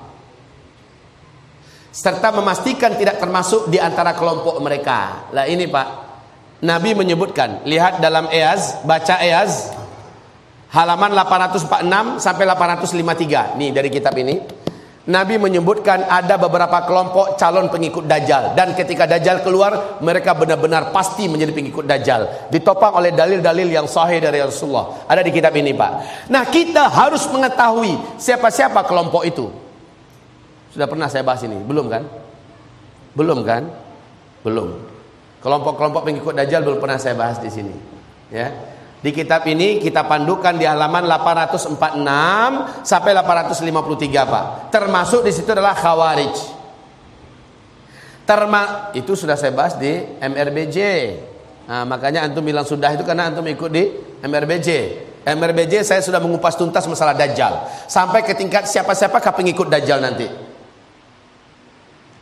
serta memastikan tidak termasuk di antara kelompok mereka. Lah ini Pak, Nabi menyebutkan, lihat dalam Eaz, baca Eaz halaman 846 sampai 853. Nih dari kitab ini. Nabi menyebutkan ada beberapa kelompok calon pengikut Dajjal. Dan ketika Dajjal keluar mereka benar-benar pasti menjadi pengikut Dajjal. Ditopang oleh dalil-dalil yang sahih dari Rasulullah. Ada di kitab ini Pak. Nah kita harus mengetahui siapa-siapa kelompok itu. Sudah pernah saya bahas ini? Belum kan? Belum kan? Belum. Kelompok-kelompok pengikut Dajjal belum pernah saya bahas di sini. Ya di kitab ini kita pandukan di halaman 846 sampai 853 Pak. Termasuk di situ adalah Khawarij. Terma itu sudah saya bahas di MRBJ. Nah, makanya antum bilang sudah itu karena antum ikut di MRBJ. MRBJ saya sudah mengupas tuntas masalah Dajjal sampai ke tingkat siapa-siapakah pengikut Dajjal nanti.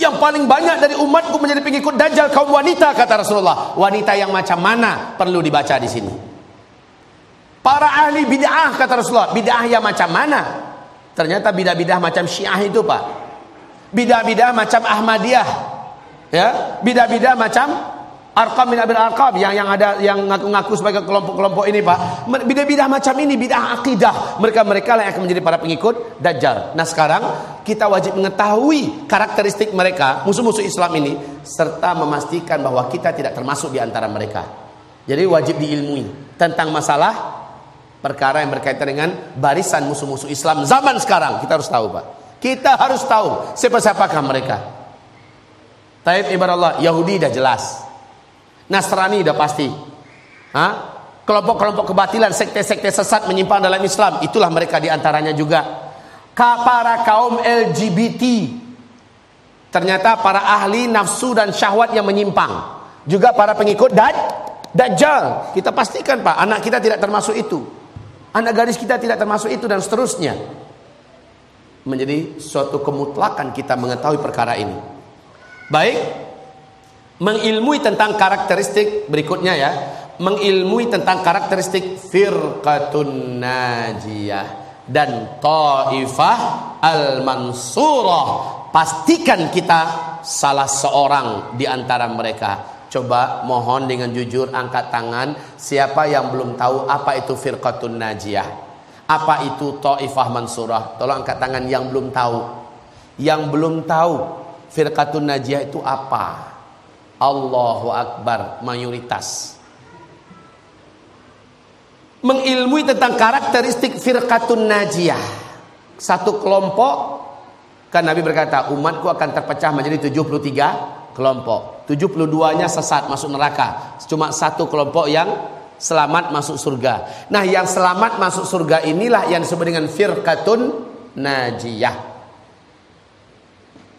Yang paling banyak dari umatku menjadi pengikut Dajjal kaum wanita kata Rasulullah. Wanita yang macam mana perlu dibaca di sini. Para ahli bid'ah kata Rasulullah, bid'ah yang macam mana? Ternyata bid'ah-bid'ah macam Syiah itu, Pak. Bid'ah-bid'ah macam Ahmadiyah. Ya, bid'ah-bid'ah macam Arqam bin Abil Arqam yang yang ada yang ngaku-ngaku sebagai kelompok-kelompok ini, Pak. Bid'ah-bid'ah macam ini, bid'ah akidah. Mereka-mereka lah yang akan menjadi para pengikut Dajjal. Nah, sekarang kita wajib mengetahui karakteristik mereka, musuh-musuh Islam ini serta memastikan bahwa kita tidak termasuk di antara mereka. Jadi wajib diilmui tentang masalah perkara yang berkaitan dengan barisan musuh-musuh Islam zaman sekarang. Kita harus tahu Pak. Kita harus tahu siapa-siapakah mereka. Taib ibarat Allah Yahudi dah jelas. Nasrani dah pasti. Kelompok-kelompok kebatilan sekte-sekte sesat menyimpang dalam Islam. Itulah mereka di antaranya juga. Para kaum LGBT ternyata para ahli nafsu dan syahwat yang menyimpang. Juga para pengikut dan Dajjal. Kita pastikan Pak anak kita tidak termasuk itu Anak gadis kita tidak termasuk itu dan seterusnya. Menjadi suatu kemutlakan kita mengetahui perkara ini. Baik, mengilmui tentang karakteristik berikutnya ya. Mengilmui tentang karakteristik firqatun najiyah dan ta'ifah al-mansurah. Pastikan kita salah seorang di antara mereka Coba mohon dengan jujur angkat tangan siapa yang belum tahu apa itu firqatun najiyah. Apa itu Taifah Mansurah? Tolong angkat tangan yang belum tahu. Yang belum tahu firqatun najiyah itu apa? Allahu Akbar mayoritas. Mengilmui tentang karakteristik firqatun najiyah. Satu kelompok kan Nabi berkata umatku akan terpecah menjadi 73 kelompok. 72-nya sesat masuk neraka. Cuma satu kelompok yang selamat masuk surga. Nah, yang selamat masuk surga inilah yang disebut dengan firqatun najiyah.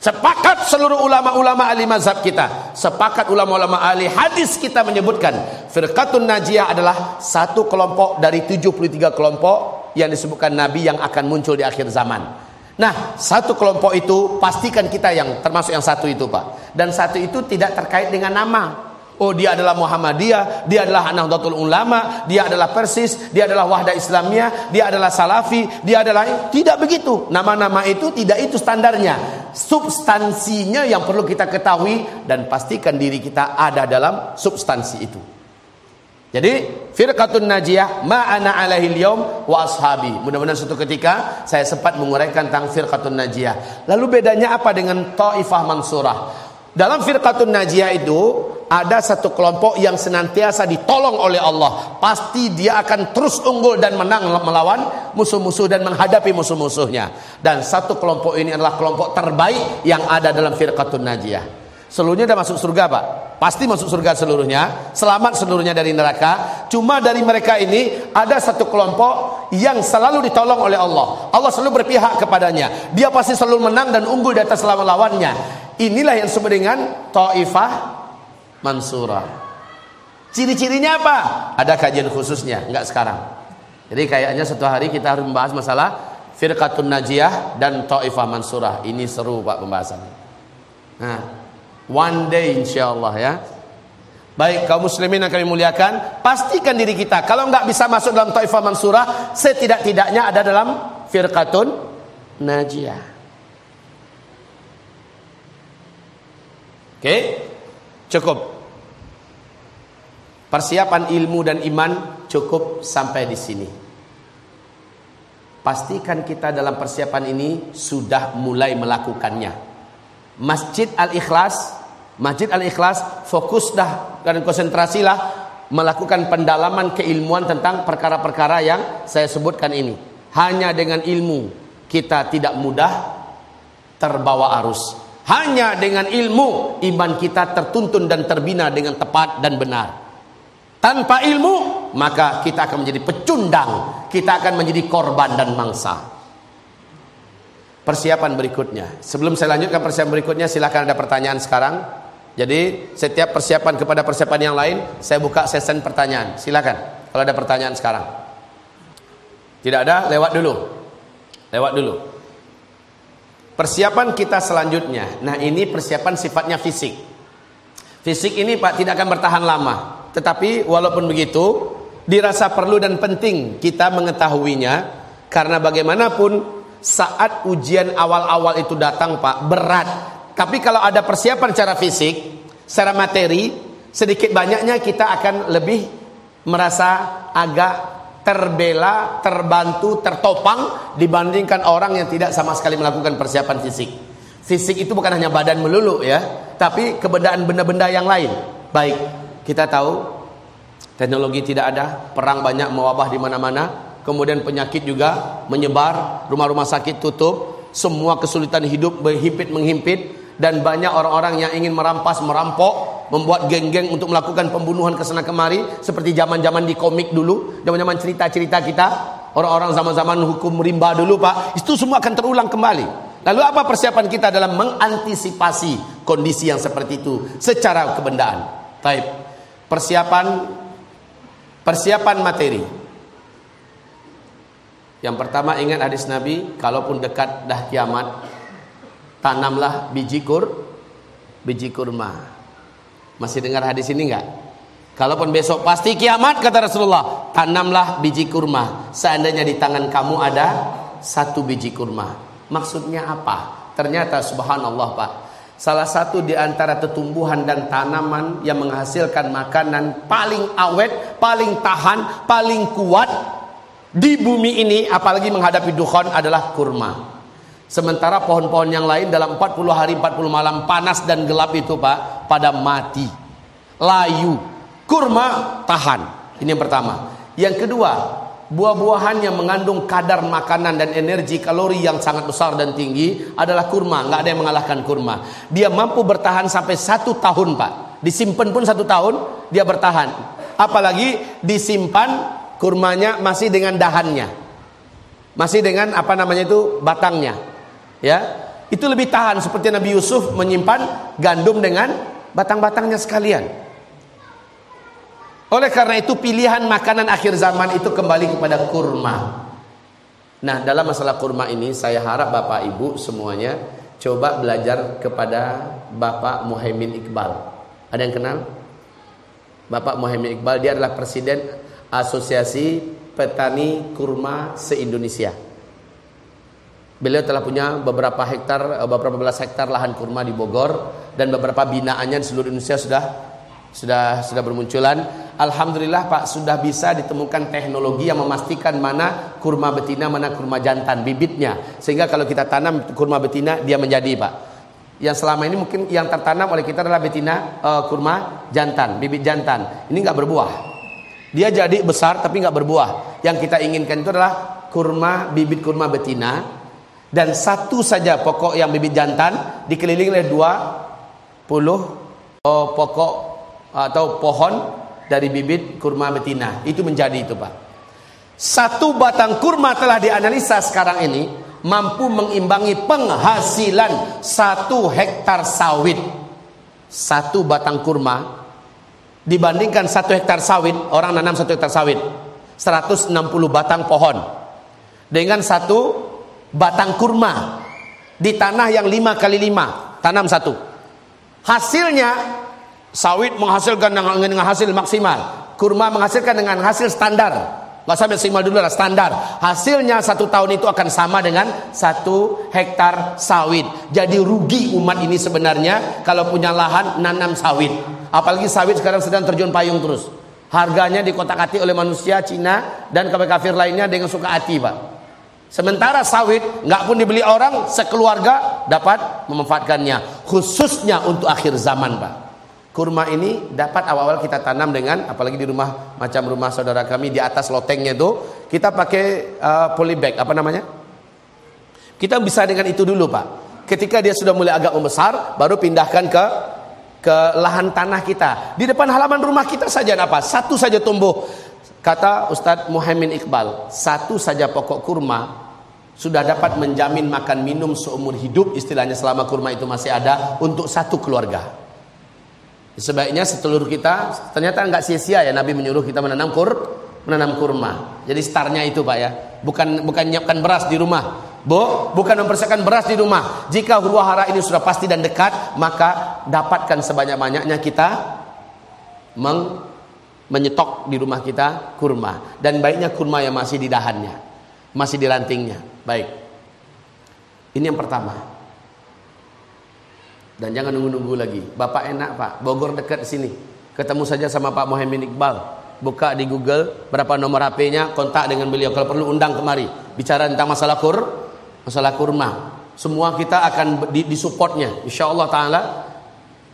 Sepakat seluruh ulama-ulama ahli mazhab kita, sepakat ulama-ulama ahli hadis kita menyebutkan firqatun najiyah adalah satu kelompok dari 73 kelompok yang disebutkan nabi yang akan muncul di akhir zaman. Nah, satu kelompok itu pastikan kita yang termasuk yang satu itu, Pak. Dan satu itu tidak terkait dengan nama. Oh, dia adalah Muhammadiyah, dia adalah Nahdlatul Ulama, dia adalah Persis, dia adalah Wahdah Islamiyah, dia adalah Salafi, dia adalah tidak begitu. Nama-nama itu tidak itu standarnya. Substansinya yang perlu kita ketahui dan pastikan diri kita ada dalam substansi itu. Jadi firqatun najiyah ma ana alaihi yaum wa ashabi. Mudah-mudahan suatu ketika saya sempat menguraikan tentang firqatun najiyah. Lalu bedanya apa dengan taifah mansurah? Dalam firqatun najiyah itu ada satu kelompok yang senantiasa ditolong oleh Allah. Pasti dia akan terus unggul dan menang melawan musuh-musuh dan menghadapi musuh-musuhnya. Dan satu kelompok ini adalah kelompok terbaik yang ada dalam firqatun najiyah. Seluruhnya sudah masuk surga, Pak. Pasti masuk surga seluruhnya, selamat seluruhnya dari neraka. Cuma dari mereka ini ada satu kelompok yang selalu ditolong oleh Allah. Allah selalu berpihak kepadanya. Dia pasti selalu menang dan unggul di atas lawan-lawannya. Inilah yang disebut dengan Taifah Mansurah. Ciri-cirinya apa? Ada kajian khususnya, enggak sekarang. Jadi kayaknya satu hari kita harus membahas masalah Firqatun Najiyah dan Taifah Mansurah. Ini seru Pak pembahasannya. Nah, One day insyaallah ya. Baik kaum muslimin yang kami muliakan, pastikan diri kita kalau nggak bisa masuk dalam taifah mansurah, setidak-tidaknya ada dalam firqatun najiyah. Oke? Cukup. Persiapan ilmu dan iman cukup sampai di sini. pastikan kita dalam persiapan ini sudah mulai melakukannya. Masjid Al-Ikhlas, Masjid Al-Ikhlas fokus dah dan konsentrasilah melakukan pendalaman keilmuan tentang perkara-perkara yang saya sebutkan ini. Hanya dengan ilmu kita tidak mudah terbawa arus. Hanya dengan ilmu iman kita tertuntun dan terbina dengan tepat dan benar. Tanpa ilmu maka kita akan menjadi pecundang, kita akan menjadi korban dan mangsa. Persiapan berikutnya. Sebelum saya lanjutkan persiapan berikutnya silakan ada pertanyaan sekarang. Jadi setiap persiapan kepada persiapan yang lain saya buka sesi pertanyaan. Silakan kalau ada pertanyaan sekarang. Tidak ada, lewat dulu. Lewat dulu. Persiapan kita selanjutnya. Nah, ini persiapan sifatnya fisik. Fisik ini Pak tidak akan bertahan lama. Tetapi walaupun begitu, dirasa perlu dan penting kita mengetahuinya karena bagaimanapun saat ujian awal-awal itu datang Pak, berat tapi kalau ada persiapan secara fisik, secara materi, sedikit banyaknya kita akan lebih merasa agak terbela, terbantu, tertopang dibandingkan orang yang tidak sama sekali melakukan persiapan fisik. Fisik itu bukan hanya badan melulu ya, tapi keberadaan benda-benda yang lain. Baik, kita tahu teknologi tidak ada, perang banyak mewabah di mana-mana, kemudian penyakit juga menyebar, rumah-rumah sakit tutup, semua kesulitan hidup berhimpit menghimpit, dan banyak orang-orang yang ingin merampas, merampok, membuat geng-geng untuk melakukan pembunuhan ke sana kemari seperti zaman-zaman di komik dulu, zaman-zaman cerita-cerita kita, orang-orang zaman-zaman hukum rimba dulu, Pak. Itu semua akan terulang kembali. Lalu apa persiapan kita dalam mengantisipasi kondisi yang seperti itu secara kebendaan? Baik. Persiapan persiapan materi. Yang pertama ingat hadis Nabi, kalaupun dekat dah kiamat, tanamlah biji kur biji kurma. Masih dengar hadis ini enggak? Kalaupun besok pasti kiamat kata Rasulullah, tanamlah biji kurma. Seandainya di tangan kamu ada satu biji kurma. Maksudnya apa? Ternyata subhanallah Pak. Salah satu di antara tumbuhan dan tanaman yang menghasilkan makanan paling awet, paling tahan, paling kuat di bumi ini apalagi menghadapi dukhon adalah kurma. Sementara pohon-pohon yang lain dalam 40 hari 40 malam panas dan gelap itu Pak pada mati. Layu. Kurma tahan. Ini yang pertama. Yang kedua, buah-buahan yang mengandung kadar makanan dan energi kalori yang sangat besar dan tinggi adalah kurma. Nggak ada yang mengalahkan kurma. Dia mampu bertahan sampai satu tahun Pak. Disimpan pun satu tahun dia bertahan. Apalagi disimpan kurmanya masih dengan dahannya. Masih dengan apa namanya itu batangnya. Ya. Itu lebih tahan seperti Nabi Yusuf menyimpan gandum dengan batang-batangnya sekalian. Oleh karena itu pilihan makanan akhir zaman itu kembali kepada kurma. Nah dalam masalah kurma ini saya harap Bapak Ibu semuanya coba belajar kepada Bapak Muhaimin Iqbal. Ada yang kenal? Bapak Muhaimin Iqbal dia adalah presiden Asosiasi Petani Kurma se-Indonesia Beliau telah punya beberapa hektar, eh, beberapa belas hektar lahan kurma di Bogor dan beberapa binaannya di seluruh Indonesia sudah sudah sudah bermunculan. Alhamdulillah Pak sudah bisa ditemukan teknologi yang memastikan mana kurma betina, mana kurma jantan bibitnya. Sehingga kalau kita tanam kurma betina dia menjadi Pak. Yang selama ini mungkin yang tertanam oleh kita adalah betina uh, kurma jantan, bibit jantan. Ini nggak berbuah. Dia jadi besar tapi nggak berbuah. Yang kita inginkan itu adalah kurma bibit kurma betina. Dan satu saja pokok yang bibit jantan dikelilingi oleh dua puluh oh, pokok atau pohon dari bibit kurma betina. Itu menjadi itu pak. Satu batang kurma telah dianalisa sekarang ini mampu mengimbangi penghasilan satu hektar sawit. Satu batang kurma dibandingkan satu hektar sawit orang nanam satu hektar sawit 160 batang pohon. Dengan satu batang kurma di tanah yang lima kali lima tanam satu. Hasilnya sawit menghasilkan dengan hasil maksimal. Kurma menghasilkan dengan hasil standar. Nggak sampai maksimal dulu lah standar. Hasilnya satu tahun itu akan sama dengan satu hektar sawit. Jadi rugi umat ini sebenarnya kalau punya lahan nanam sawit apalagi sawit sekarang sedang terjun payung terus harganya dikotak-atik oleh manusia Cina dan kafir lainnya dengan suka hati pak Sementara sawit nggak pun dibeli orang, sekeluarga dapat memanfaatkannya. Khususnya untuk akhir zaman, Pak. Kurma ini dapat awal-awal kita tanam dengan apalagi di rumah macam rumah saudara kami di atas lotengnya itu kita pakai uh, polybag apa namanya? Kita bisa dengan itu dulu, Pak. Ketika dia sudah mulai agak membesar, baru pindahkan ke ke lahan tanah kita. Di depan halaman rumah kita saja apa? Satu saja tumbuh. Kata Ustadz Muhammad Iqbal, satu saja pokok kurma sudah dapat menjamin makan minum seumur hidup istilahnya selama kurma itu masih ada untuk satu keluarga. Sebaiknya setelur kita ternyata nggak sia-sia ya Nabi menyuruh kita menanam kur menanam kurma. Jadi startnya itu Pak ya. Bukan bukan menyiapkan beras di rumah. Bu, bukan mempersiapkan beras di rumah. Jika huru hara ini sudah pasti dan dekat, maka dapatkan sebanyak-banyaknya kita meng, menyetok di rumah kita kurma. Dan baiknya kurma yang masih di dahannya, masih di rantingnya. Baik. Ini yang pertama. Dan jangan nunggu-nunggu lagi. Bapak enak pak, Bogor dekat sini. Ketemu saja sama Pak Muhammad Iqbal. Buka di Google berapa nomor HP-nya, kontak dengan beliau. Kalau perlu undang kemari. Bicara tentang masalah kur, masalah kurma. Semua kita akan di, supportnya. Insya Allah Taala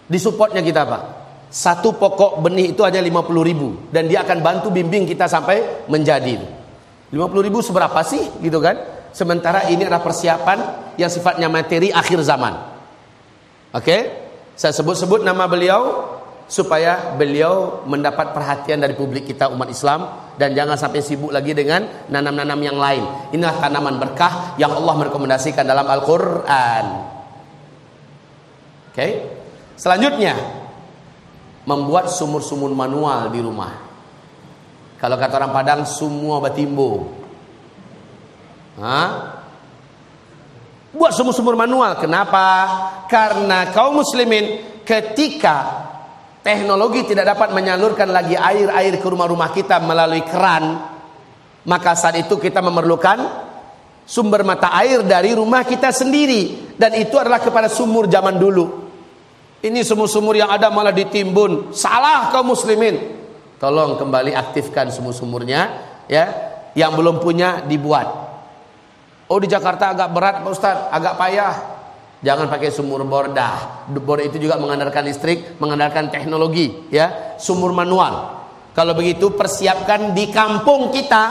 di supportnya kita pak. Satu pokok benih itu hanya 50 ribu dan dia akan bantu bimbing kita sampai menjadi. 50 ribu seberapa sih gitu kan? Sementara ini adalah persiapan yang sifatnya materi akhir zaman. Oke? Okay? Saya sebut-sebut nama beliau supaya beliau mendapat perhatian dari publik kita umat Islam dan jangan sampai sibuk lagi dengan nanam-nanam yang lain. Inilah tanaman berkah yang Allah merekomendasikan dalam Al-Qur'an. Oke? Okay? Selanjutnya membuat sumur-sumur manual di rumah. Kalau kata orang Padang semua batimbo. Hah? Buat sumur-sumur manual. Kenapa? Karena kaum muslimin ketika teknologi tidak dapat menyalurkan lagi air-air ke rumah-rumah kita melalui keran, maka saat itu kita memerlukan sumber mata air dari rumah kita sendiri dan itu adalah kepada sumur zaman dulu. Ini sumur-sumur yang ada malah ditimbun. Salah kaum muslimin. Tolong kembali aktifkan sumur-sumurnya ya. Yang belum punya dibuat. Oh di Jakarta agak berat Pak Ustaz, agak payah. Jangan pakai sumur bor dah. Bor itu juga mengandalkan listrik, mengandalkan teknologi, ya, sumur manual. Kalau begitu persiapkan di kampung kita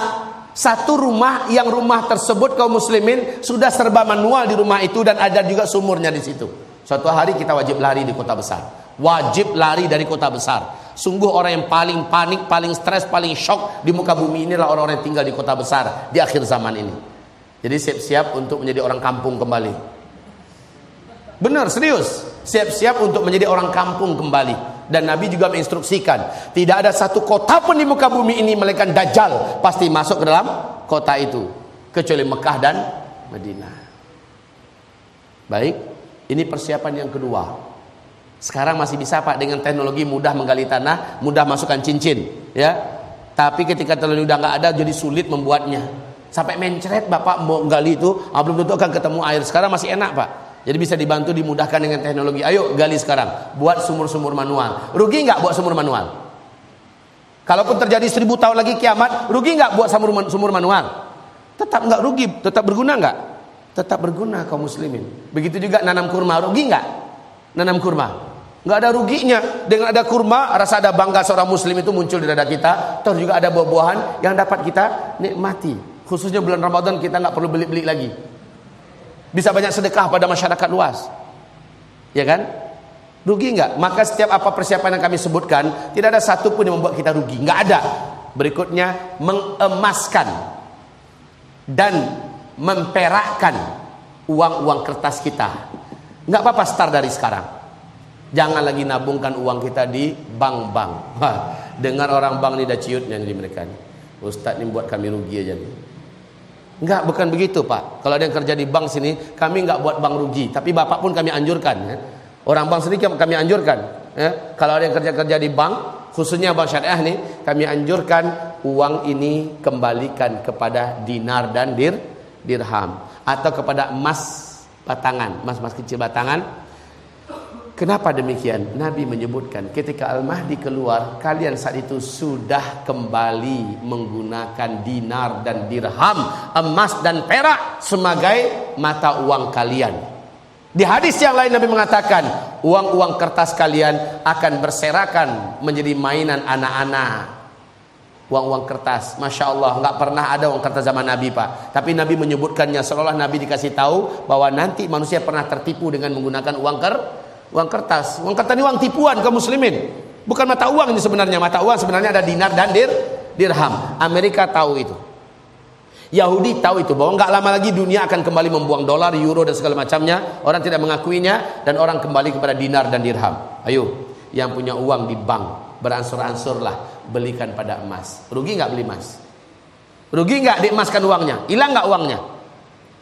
satu rumah yang rumah tersebut kaum muslimin sudah serba manual di rumah itu dan ada juga sumurnya di situ. Suatu hari kita wajib lari di kota besar. Wajib lari dari kota besar. Sungguh orang yang paling panik, paling stres, paling shock di muka bumi inilah orang-orang yang tinggal di kota besar di akhir zaman ini. Jadi siap-siap untuk menjadi orang kampung kembali. Benar, serius. Siap-siap untuk menjadi orang kampung kembali. Dan Nabi juga menginstruksikan, tidak ada satu kota pun di muka bumi ini melainkan dajjal pasti masuk ke dalam kota itu, kecuali Mekah dan Madinah. Baik, ini persiapan yang kedua. Sekarang masih bisa Pak dengan teknologi mudah menggali tanah, mudah masukkan cincin, ya. Tapi ketika teknologi udah nggak ada jadi sulit membuatnya. Sampai mencret Bapak mau gali itu, ah, belum tentu akan ketemu air. Sekarang masih enak Pak. Jadi bisa dibantu dimudahkan dengan teknologi. Ayo gali sekarang, buat sumur-sumur manual. Rugi nggak buat sumur manual? Kalaupun terjadi seribu tahun lagi kiamat, rugi nggak buat sumur, manual? Tetap nggak rugi, tetap berguna nggak? Tetap berguna kaum muslimin. Begitu juga nanam kurma, rugi nggak? Nanam kurma, nggak ada ruginya. Dengan ada kurma, rasa ada bangga seorang muslim itu muncul di dada kita. Terus juga ada buah-buahan yang dapat kita nikmati. Khususnya bulan Ramadan kita nggak perlu beli-beli lagi. Bisa banyak sedekah pada masyarakat luas. Ya kan? Rugi nggak? Maka setiap apa persiapan yang kami sebutkan, tidak ada satu pun yang membuat kita rugi. Nggak ada. Berikutnya, mengemaskan dan memperakkan uang-uang kertas kita. Nggak apa-apa start dari sekarang. Jangan lagi nabungkan uang kita di bank-bank. Dengar orang bank ini dah ciutnya di mereka. Ustaz ini buat kami rugi aja nih. Enggak, bukan begitu Pak. Kalau ada yang kerja di bank sini, kami enggak buat bank rugi. Tapi Bapak pun kami anjurkan. Ya. Orang bank sini kami anjurkan. Ya. Kalau ada yang kerja-kerja di bank, khususnya bank syariah nih, kami anjurkan uang ini kembalikan kepada dinar dan dir, dirham. Atau kepada emas batangan, emas-emas kecil batangan. Kenapa demikian? Nabi menyebutkan ketika Al-Mahdi keluar, kalian saat itu sudah kembali menggunakan dinar dan dirham, emas dan perak sebagai mata uang kalian. Di hadis yang lain Nabi mengatakan, uang-uang kertas kalian akan berserakan menjadi mainan anak-anak. Uang-uang kertas, masya Allah, nggak pernah ada uang kertas zaman Nabi pak. Tapi Nabi menyebutkannya seolah Nabi dikasih tahu bahwa nanti manusia pernah tertipu dengan menggunakan uang kertas uang kertas. Uang kertas ini uang tipuan kaum muslimin. Bukan mata uang ini sebenarnya. Mata uang sebenarnya ada dinar dan dir, dirham. Amerika tahu itu. Yahudi tahu itu bahwa nggak lama lagi dunia akan kembali membuang dolar, euro dan segala macamnya. Orang tidak mengakuinya dan orang kembali kepada dinar dan dirham. Ayo, yang punya uang di bank beransur-ansurlah belikan pada emas. Rugi nggak beli emas? Rugi nggak diemaskan uangnya? Hilang nggak uangnya?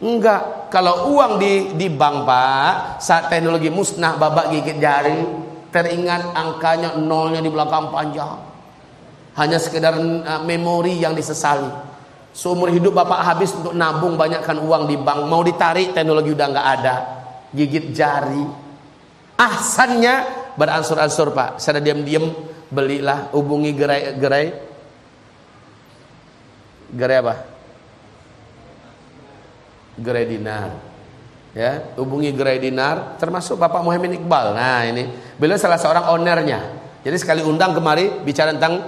Enggak. Kalau uang di di bank Pak, saat teknologi musnah babak gigit jari, teringat angkanya nolnya di belakang panjang. Hanya sekedar uh, memori yang disesali. Seumur hidup Bapak habis untuk nabung banyakkan uang di bank, mau ditarik teknologi udah nggak ada. Gigit jari. Ahsannya beransur-ansur Pak. Saya diam-diam belilah, hubungi gerai-gerai. Gerai apa? Gerai dinar. Ya, hubungi gerai dinar termasuk Bapak Muhammad Iqbal. Nah, ini beliau salah seorang ownernya. Jadi sekali undang kemari bicara tentang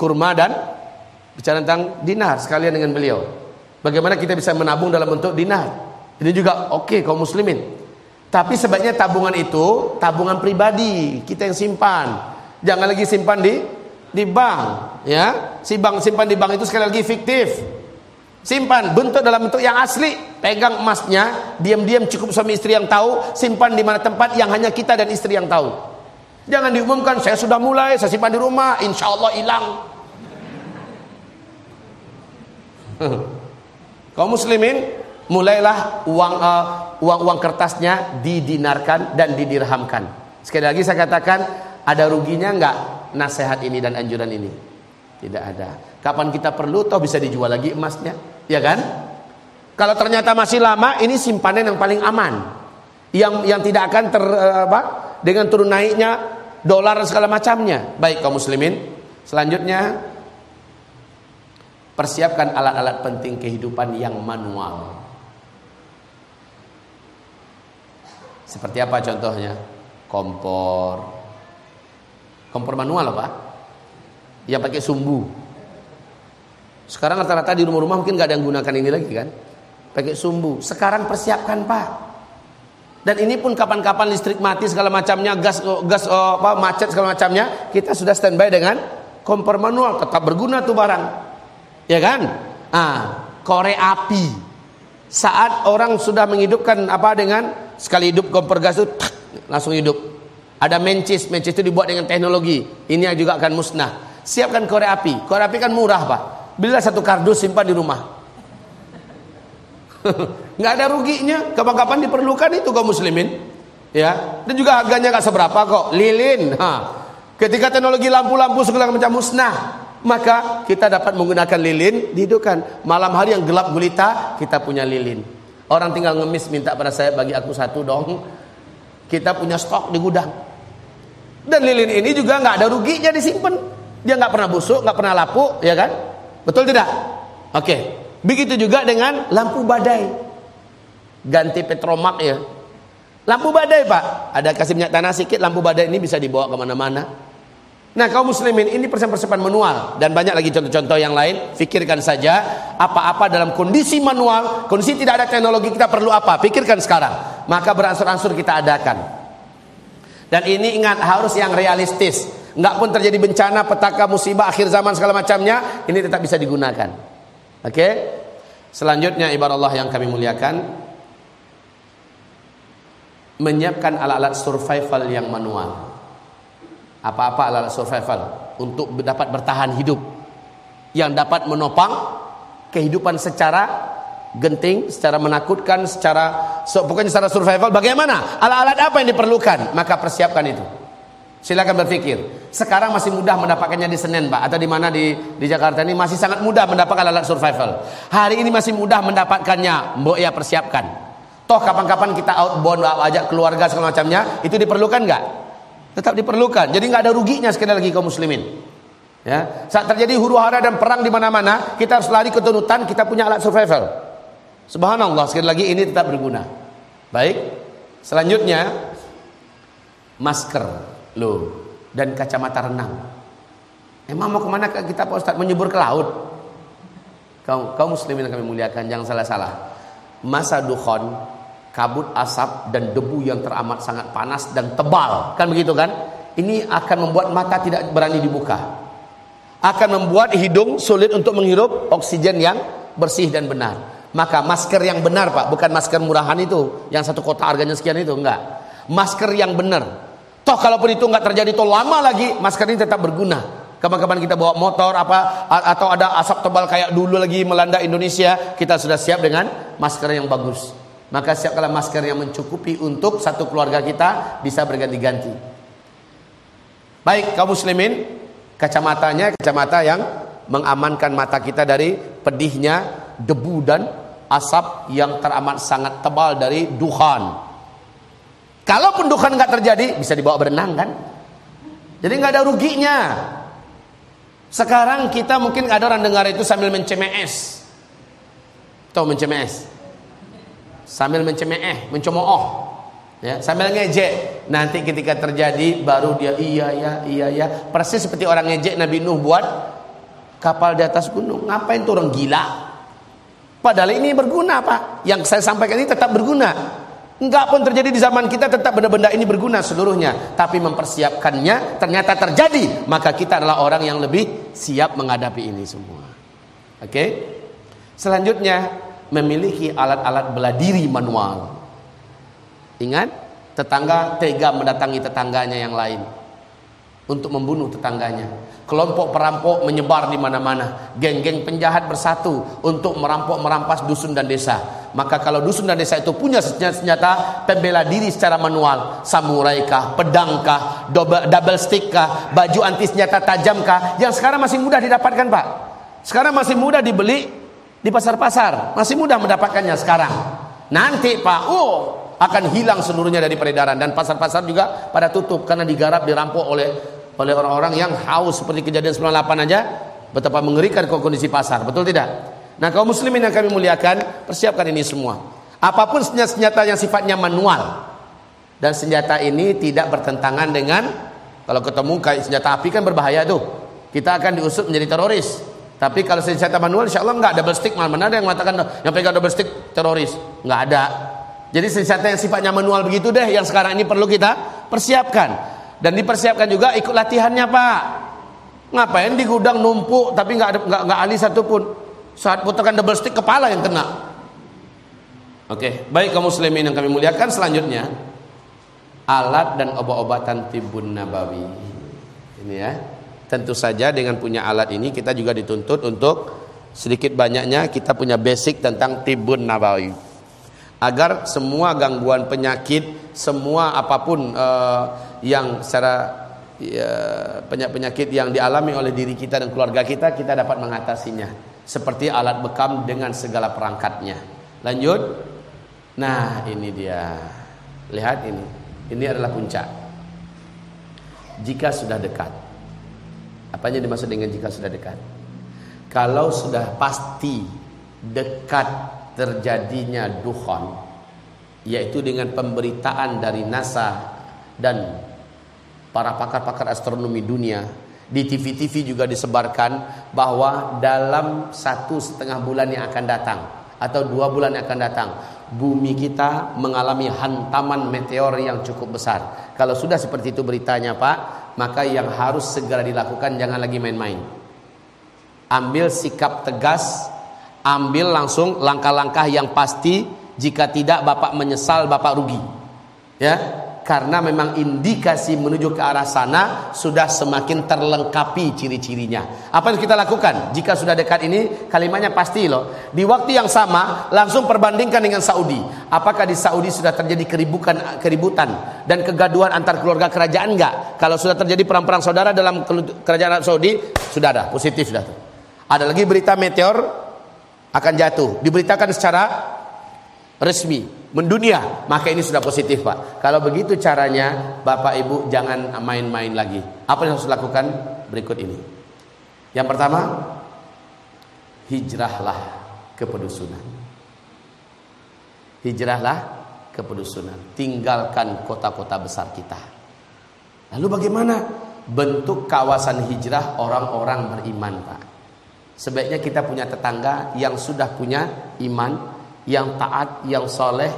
kurma dan bicara tentang dinar sekalian dengan beliau. Bagaimana kita bisa menabung dalam bentuk dinar? Ini juga oke okay, kaum muslimin. Tapi sebaiknya tabungan itu tabungan pribadi, kita yang simpan. Jangan lagi simpan di di bank, ya. Si bank simpan di bank itu sekali lagi fiktif. Simpan bentuk dalam bentuk yang asli. Pegang emasnya, diam-diam cukup suami istri yang tahu, simpan di mana tempat yang hanya kita dan istri yang tahu. Jangan diumumkan, saya sudah mulai, saya simpan di rumah, insya Allah hilang. Kaum muslimin, mulailah uang uh, uang uang kertasnya didinarkan dan didirhamkan. Sekali lagi saya katakan, ada ruginya enggak nasihat ini dan anjuran ini? Tidak ada. Kapan kita perlu, toh bisa dijual lagi emasnya. Ya kan? Kalau ternyata masih lama, ini simpanan yang paling aman. Yang yang tidak akan ter eh, apa? Dengan turun naiknya dolar segala macamnya. Baik kaum muslimin. Selanjutnya persiapkan alat-alat penting kehidupan yang manual. Seperti apa contohnya? Kompor. Kompor manual apa? Yang pakai sumbu. Sekarang rata-rata di rumah-rumah mungkin nggak ada yang gunakan ini lagi kan? Pakai sumbu. Sekarang persiapkan pak. Dan ini pun kapan-kapan listrik mati segala macamnya, gas gas oh, apa macet segala macamnya, kita sudah standby dengan kompor manual, tetap berguna tuh barang. Ya kan? Ah, korek api. Saat orang sudah menghidupkan apa dengan sekali hidup kompor gas itu langsung hidup. Ada mencis, mencis itu dibuat dengan teknologi. Ini juga akan musnah. Siapkan korek api. Korek api kan murah, Pak. Belilah satu kardus simpan di rumah. nggak ada ruginya. Kapan-kapan diperlukan itu kaum muslimin. Ya, dan juga harganya nggak seberapa kok. Lilin. Ha. Ketika teknologi lampu-lampu segala macam musnah, maka kita dapat menggunakan lilin dihidupkan. Malam hari yang gelap gulita, kita punya lilin. Orang tinggal ngemis minta pada saya bagi aku satu dong. Kita punya stok di gudang. Dan lilin ini juga nggak ada ruginya disimpan. Dia nggak pernah busuk, nggak pernah lapuk, ya kan? Betul tidak? Oke. Begitu juga dengan lampu badai. Ganti petromak ya. Lampu badai pak. Ada kasih minyak tanah sedikit. Lampu badai ini bisa dibawa ke mana-mana. Nah kaum muslimin ini persiapan-persiapan manual. Dan banyak lagi contoh-contoh yang lain. Pikirkan saja. Apa-apa dalam kondisi manual. Kondisi tidak ada teknologi kita perlu apa. Pikirkan sekarang. Maka beransur-ansur kita adakan. Dan ini ingat harus yang realistis nggak pun terjadi bencana, petaka, musibah, akhir zaman segala macamnya, ini tetap bisa digunakan. Oke? Okay? Selanjutnya ibarat Allah yang kami muliakan menyiapkan alat-alat survival yang manual. Apa-apa alat-alat survival untuk dapat bertahan hidup yang dapat menopang kehidupan secara genting, secara menakutkan, secara so, pokoknya secara survival bagaimana? Alat-alat apa yang diperlukan? Maka persiapkan itu. Silakan berpikir. Sekarang masih mudah mendapatkannya di Senen, Pak, atau di mana di di Jakarta ini masih sangat mudah mendapatkan alat survival. Hari ini masih mudah mendapatkannya, Mbok ya persiapkan. Toh kapan-kapan kita outbound ajak keluarga segala macamnya, itu diperlukan nggak? Tetap diperlukan. Jadi nggak ada ruginya sekali lagi kaum muslimin. Ya, saat terjadi huru hara dan perang di mana-mana, kita harus lari ke tunutan, kita punya alat survival. Subhanallah, sekali lagi ini tetap berguna. Baik. Selanjutnya masker lo dan kacamata renang. Emang mau ke mana kita Pak Ustaz? Menyebur ke laut. Kau, kau muslimin yang kami muliakan, jangan salah-salah. Masa dukhon, kabut asap dan debu yang teramat sangat panas dan tebal. Kan begitu kan? Ini akan membuat mata tidak berani dibuka akan membuat hidung sulit untuk menghirup oksigen yang bersih dan benar. Maka masker yang benar Pak, bukan masker murahan itu, yang satu kota harganya sekian itu, enggak. Masker yang benar. Toh kalaupun itu enggak terjadi toh lama lagi, masker ini tetap berguna. Kapan-kapan kita bawa motor apa atau ada asap tebal kayak dulu lagi melanda Indonesia, kita sudah siap dengan masker yang bagus. Maka siapkanlah masker yang mencukupi untuk satu keluarga kita bisa berganti-ganti. Baik kaum muslimin, Kacamatanya kacamata yang mengamankan mata kita dari pedihnya debu dan asap yang teramat sangat tebal dari duhan. Kalaupun duhan nggak terjadi, bisa dibawa berenang kan? Jadi nggak ada ruginya. Sekarang kita mungkin ada orang dengar itu sambil mencemes. Tahu mencemes? Sambil mencemes, mencemooh. Ya, sambil ngejek. Nanti ketika terjadi baru dia iya ya, iya ya. Persis seperti orang ngejek Nabi Nuh buat kapal di atas gunung. Ngapain tuh orang gila? Padahal ini berguna, Pak. Yang saya sampaikan ini tetap berguna. Enggak pun terjadi di zaman kita tetap benda-benda ini berguna seluruhnya. Tapi mempersiapkannya ternyata terjadi. Maka kita adalah orang yang lebih siap menghadapi ini semua. Oke? Okay? Selanjutnya memiliki alat-alat beladiri manual. Ingat, tetangga tega mendatangi tetangganya yang lain untuk membunuh tetangganya. Kelompok perampok menyebar di mana-mana. Geng-geng penjahat bersatu untuk merampok merampas dusun dan desa. Maka kalau dusun dan desa itu punya senjata pembela diri secara manual, samurai kah, pedang kah, double, stick kah, baju anti senjata tajam kah, yang sekarang masih mudah didapatkan, Pak. Sekarang masih mudah dibeli di pasar-pasar. Masih mudah mendapatkannya sekarang. Nanti, Pak, oh, akan hilang seluruhnya dari peredaran dan pasar-pasar juga pada tutup karena digarap dirampok oleh oleh orang-orang yang haus seperti kejadian 98 aja betapa mengerikan kondisi pasar betul tidak? Nah kaum muslimin yang kami muliakan persiapkan ini semua. Apa pun senjata yang sifatnya manual dan senjata ini tidak bertentangan dengan kalau ketemu kayak senjata api kan berbahaya tuh. Kita akan diusut menjadi teroris. Tapi kalau senjata manual insya Allah nggak double stick mana ada yang mengatakan yang pegang double stick teroris. Nggak ada. Jadi senjata yang sifatnya manual begitu deh yang sekarang ini perlu kita persiapkan. Dan dipersiapkan juga ikut latihannya Pak. Ngapain di gudang numpuk tapi nggak nggak nggak ahli satupun. Saat putarkan double stick kepala yang kena. Oke, baik kaum muslimin yang kami muliakan selanjutnya alat dan obat-obatan tibun nabawi. Ini ya. Tentu saja dengan punya alat ini kita juga dituntut untuk sedikit banyaknya kita punya basic tentang tibun nabawi agar semua gangguan penyakit, semua apa pun uh, yang secara ya, penyakit-penyakit yang dialami oleh diri kita dan keluarga kita kita dapat mengatasinya seperti alat bekam dengan segala perangkatnya. Lanjut. Nah, ini dia. Lihat ini. Ini adalah puncak. Jika sudah dekat. Apanya dimaksud dengan jika sudah dekat? Kalau sudah pasti dekat terjadinya dukhon yaitu dengan pemberitaan dari NASA dan para pakar-pakar astronomi dunia di TV-TV juga disebarkan bahwa dalam satu setengah bulan yang akan datang atau dua bulan yang akan datang bumi kita mengalami hantaman meteor yang cukup besar. Kalau sudah seperti itu beritanya Pak maka yang harus segera dilakukan jangan lagi main-main. Ambil sikap tegas ambil langsung langkah-langkah yang pasti jika tidak bapak menyesal bapak rugi. Ya karena memang indikasi menuju ke arah sana sudah semakin terlengkapi ciri-cirinya. Apa yang kita lakukan? Jika sudah dekat ini, kalimatnya pasti loh. Di waktu yang sama, langsung perbandingkan dengan Saudi. Apakah di Saudi sudah terjadi keribukan, keributan dan kegaduhan antar keluarga kerajaan enggak? Kalau sudah terjadi perang-perang saudara dalam kerajaan Arab Saudi, sudah ada, positif sudah. Ada lagi berita meteor akan jatuh. Diberitakan secara resmi mendunia. Maka ini sudah positif Pak. Kalau begitu caranya Bapak Ibu jangan main-main lagi. Apa yang harus lakukan berikut ini. Yang pertama hijrahlah ke pedusunan. Hijrahlah ke pedusunan. Tinggalkan kota-kota besar kita. Lalu bagaimana? Bentuk kawasan hijrah orang-orang beriman Pak. Sebaiknya kita punya tetangga yang sudah punya iman yang taat, yang soleh.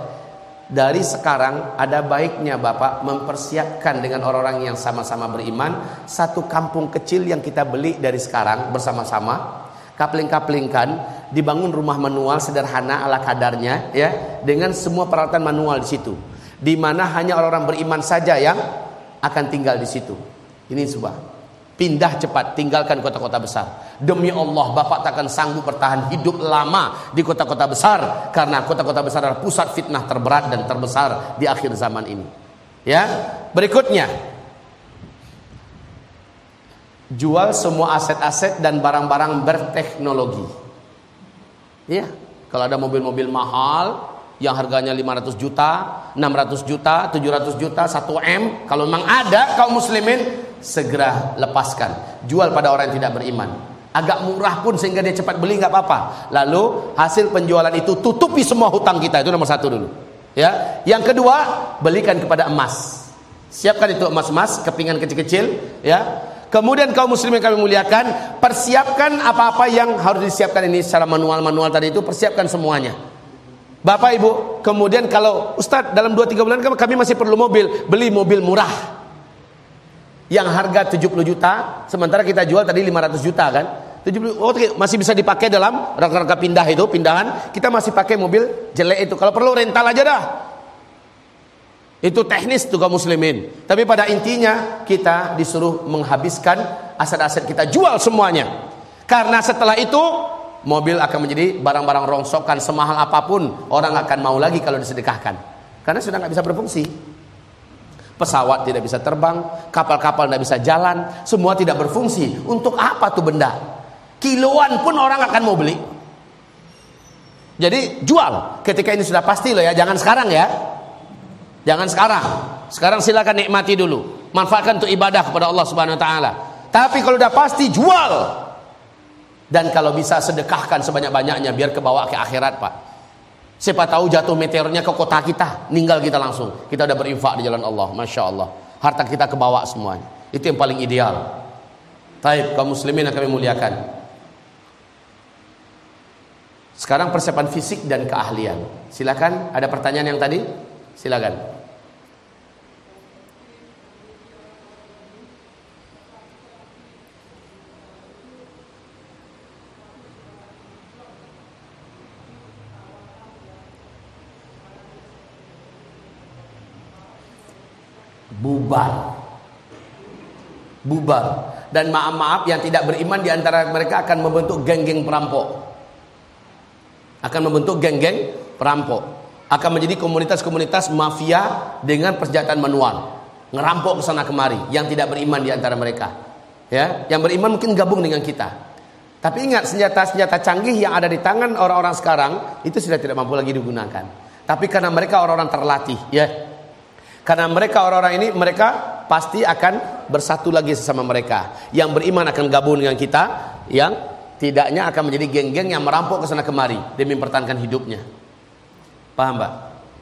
Dari sekarang ada baiknya Bapak mempersiapkan dengan orang-orang yang sama-sama beriman satu kampung kecil yang kita beli dari sekarang bersama-sama kapling-kaplingkan dibangun rumah manual sederhana ala kadarnya ya dengan semua peralatan manual di situ di mana hanya orang-orang beriman saja yang akan tinggal di situ ini sebuah Pindah cepat, tinggalkan kota-kota besar. Demi Allah, Bapak takkan sanggup bertahan hidup lama di kota-kota besar karena kota-kota besar adalah pusat fitnah terberat dan terbesar di akhir zaman ini. Ya. Berikutnya, jual semua aset-aset dan barang-barang berteknologi. Ya, kalau ada mobil-mobil mahal yang harganya 500 juta, 600 juta, 700 juta, 1 M, kalau memang ada kaum muslimin segera lepaskan. Jual pada orang yang tidak beriman. Agak murah pun sehingga dia cepat beli nggak apa-apa. Lalu hasil penjualan itu tutupi semua hutang kita itu nomor satu dulu. Ya, yang kedua belikan kepada emas. Siapkan itu emas-emas, kepingan kecil-kecil. Ya, Kemudian kaum muslimin kami muliakan, persiapkan apa-apa yang harus disiapkan ini secara manual-manual tadi itu, persiapkan semuanya. Bapak Ibu, kemudian kalau Ustadz dalam 2-3 bulan kami masih perlu mobil, beli mobil murah. Yang harga 70 juta sementara kita jual tadi 500 juta kan? 70 oh, masih bisa dipakai dalam rangka-rangka pindah itu pindahan. Kita masih pakai mobil jelek itu. Kalau perlu rental aja dah. Itu teknis kaum muslimin. Tapi pada intinya kita disuruh menghabiskan aset-aset kita jual semuanya. Karena setelah itu mobil akan menjadi barang-barang rongsokan semahal apa pun orang akan mau lagi kalau disedekahkan karena sudah nggak bisa berfungsi Pesawat tidak bisa terbang, kapal-kapal tidak bisa jalan, semua tidak berfungsi. Untuk apa tuh benda? Kiloan pun orang akan mau beli. Jadi jual ketika ini sudah pasti loh ya, jangan sekarang ya. Jangan sekarang. Sekarang silakan nikmati dulu. Manfaatkan untuk ibadah kepada Allah Subhanahu wa taala. Tapi kalau udah pasti jual. Dan kalau bisa sedekahkan sebanyak-banyaknya biar kebawa ke akhirat, Pak. Siapa tahu jatuh meteornya ke kota kita, meninggal kita langsung. Kita udah berinfak di jalan Allah, masya Allah. Harta kita kebawa semuanya. Itu yang paling ideal. Taib kaum muslimin yang kami muliakan. Sekarang persiapan fisik dan keahlian. Silakan, ada pertanyaan yang tadi? Silakan. Bubar. Bubar. Dan maaf-maaf yang tidak beriman di antara mereka akan membentuk geng-geng perampok. Akan membentuk geng-geng perampok. Akan menjadi komunitas-komunitas mafia dengan persenjataan manual. Ngerampok ke sana kemari yang tidak beriman di antara mereka. Ya, yang beriman mungkin gabung dengan kita. Tapi ingat senjata-senjata canggih yang ada di tangan orang-orang sekarang itu sudah tidak mampu lagi digunakan. Tapi karena mereka orang-orang terlatih, ya, karena mereka orang-orang ini mereka pasti akan bersatu lagi sesama mereka. Yang beriman akan gabung dengan kita, yang tidaknya akan menjadi geng-geng yang merampok ke sana kemari demi mempertahankan hidupnya. Paham, Pak?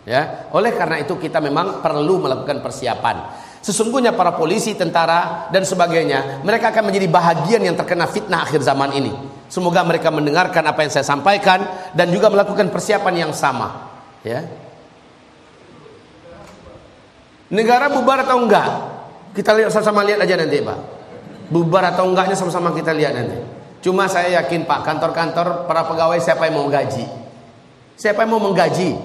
Ya. Oleh karena itu kita memang perlu melakukan persiapan. Sesungguhnya para polisi, tentara dan sebagainya, mereka akan menjadi bahagian yang terkena fitnah akhir zaman ini. Semoga mereka mendengarkan apa yang saya sampaikan dan juga melakukan persiapan yang sama. Ya, Negara bubar atau enggak? Kita lihat sama-sama lihat aja nanti, Pak. Bubar atau enggaknya sama-sama kita lihat nanti. Cuma saya yakin, Pak, kantor-kantor para pegawai siapa yang mau gaji? Siapa yang mau menggaji?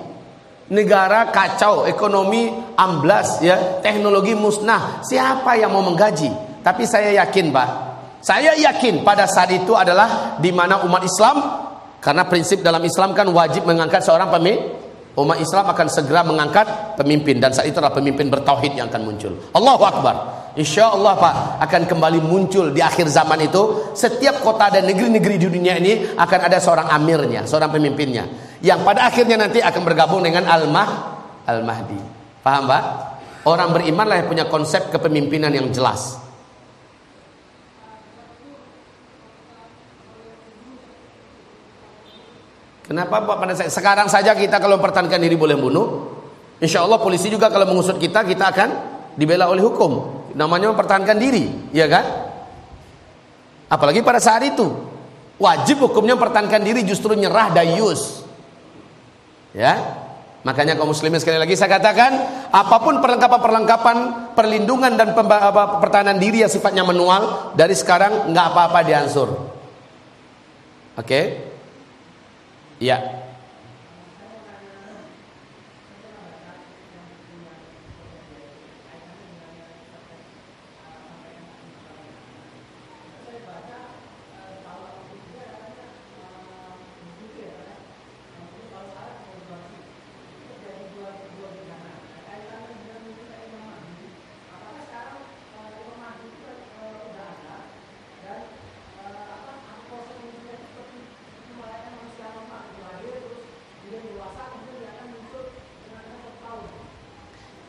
Negara kacau, ekonomi amblas, ya, teknologi musnah. Siapa yang mau menggaji? Tapi saya yakin, Pak. Saya yakin pada saat itu adalah di mana umat Islam karena prinsip dalam Islam kan wajib mengangkat seorang umat Islam akan segera mengangkat pemimpin dan saat itu adalah pemimpin bertauhid yang akan muncul. Allahu Akbar. Insya Allah Pak akan kembali muncul di akhir zaman itu setiap kota dan negeri-negeri di dunia ini akan ada seorang amirnya, seorang pemimpinnya yang pada akhirnya nanti akan bergabung dengan Al-Mah Al-Mahdi. Paham Pak? Orang beriman lah yang punya konsep kepemimpinan yang jelas. Kenapa Pak pada saya sekarang saja kita kalau mempertahankan diri boleh bunuh? Insya Allah polisi juga kalau mengusut kita kita akan dibela oleh hukum. Namanya mempertahankan diri, ya kan? Apalagi pada saat itu wajib hukumnya mempertahankan diri justru nyerah dayus. Ya, Makanya kaum muslimin sekali lagi saya katakan apa pun perlengkapan-perlengkapan perlindungan dan pertahanan diri yang sifatnya manual dari sekarang nggak apa-apa diansur. Oke? Okay? Iya.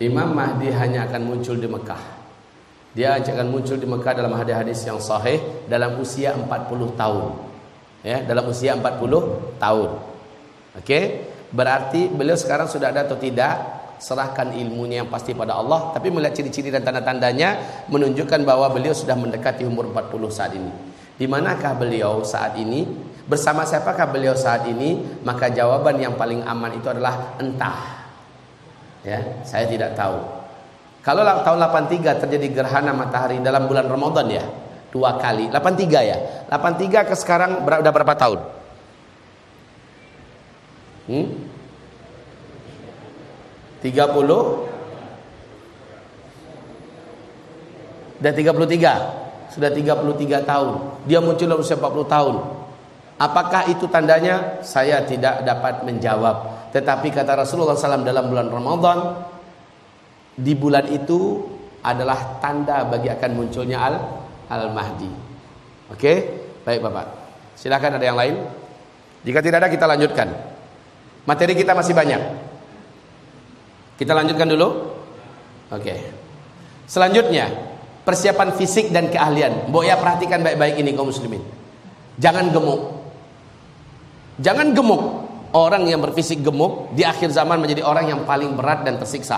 Imam Mahdi hanya akan muncul di Mekah. Dia akan muncul di Mekah dalam hadis-hadis yang sahih dalam usia 40 tahun. Ya, dalam usia 40 tahun. Oke? Berarti beliau sekarang sudah ada atau tidak? Serahkan ilmunya yang pasti pada Allah, tapi melihat ciri-ciri dan tanda-tandanya menunjukkan bahwa beliau sudah mendekati umur 40 saat ini. Di manakah beliau saat ini? Bersama siapakah beliau saat ini? Maka jawaban yang paling aman itu adalah entah. Ya, saya tidak tahu. Kalau tahun 83 terjadi gerhana matahari dalam bulan Ramadan ya, dua kali. 83 ya. 83 ke sekarang ber udah berapa tahun? Hmm? 30 dan 33 sudah 33 tahun dia muncul dalam usia 40 tahun apakah itu tandanya saya tidak dapat menjawab tetapi kata Rasulullah SAW dalam bulan Ramadan di bulan itu adalah tanda bagi akan munculnya al al Mahdi. Oke, baik Bapak. Silakan ada yang lain. Jika tidak ada kita lanjutkan. Materi kita masih banyak. Kita lanjutkan dulu. Oke. Selanjutnya persiapan fisik dan keahlian. Mbok ya perhatikan baik-baik ini kaum muslimin. Jangan gemuk. Jangan gemuk. Orang yang berfisik gemuk di akhir zaman menjadi orang yang paling berat dan tersiksa.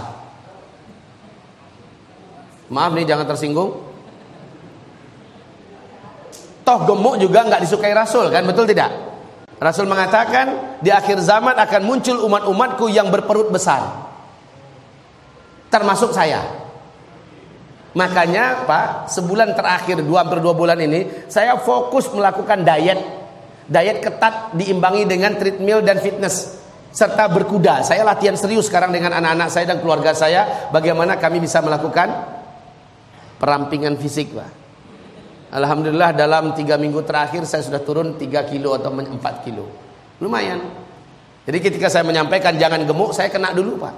Maaf nih jangan tersinggung. Toh gemuk juga nggak disukai Rasul kan betul tidak? Rasul mengatakan di akhir zaman akan muncul umat-umatku yang berperut besar. Termasuk saya. Makanya Pak, sebulan terakhir dua hampir dua bulan ini saya fokus melakukan diet Diet ketat diimbangi dengan treadmill dan fitness serta berkuda. Saya latihan serius sekarang dengan anak-anak saya dan keluarga saya bagaimana kami bisa melakukan perampingan fisik, Pak. Alhamdulillah dalam tiga minggu terakhir saya sudah turun 3 kilo atau 4 kilo. Lumayan. Jadi ketika saya menyampaikan jangan gemuk, saya kena dulu, Pak.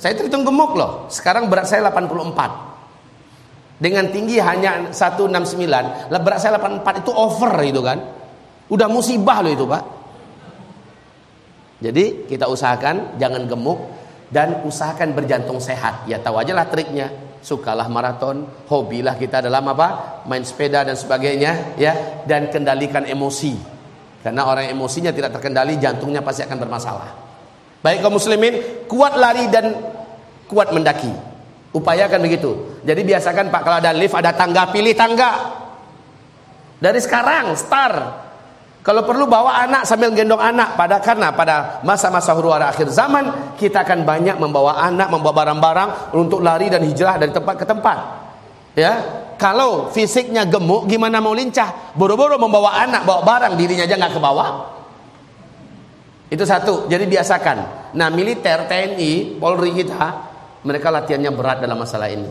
Saya terhitung gemuk loh. Sekarang berat saya 84. Dengan tinggi hanya 169, berat saya 84 itu over itu kan. Udah musibah loh itu pak. Jadi kita usahakan jangan gemuk dan usahakan berjantung sehat. Ya tahu aja lah triknya. Sukalah maraton, hobilah kita dalam apa? Main sepeda dan sebagainya, ya. Dan kendalikan emosi. Karena orang emosinya tidak terkendali, jantungnya pasti akan bermasalah. Baik kaum muslimin, kuat lari dan kuat mendaki. Upayakan begitu. Jadi biasakan Pak kalau ada lift ada tangga, pilih tangga. Dari sekarang, start kalau perlu bawa anak sambil gendong anak pada karena pada masa-masa huru hara akhir zaman kita akan banyak membawa anak, membawa barang-barang untuk lari dan hijrah dari tempat ke tempat. Ya, kalau fisiknya gemuk gimana mau lincah? Boro-boro membawa anak, bawa barang dirinya aja nggak ke bawah. Itu satu. Jadi biasakan. Nah, militer, TNI, Polri kita mereka latihannya berat dalam masalah ini.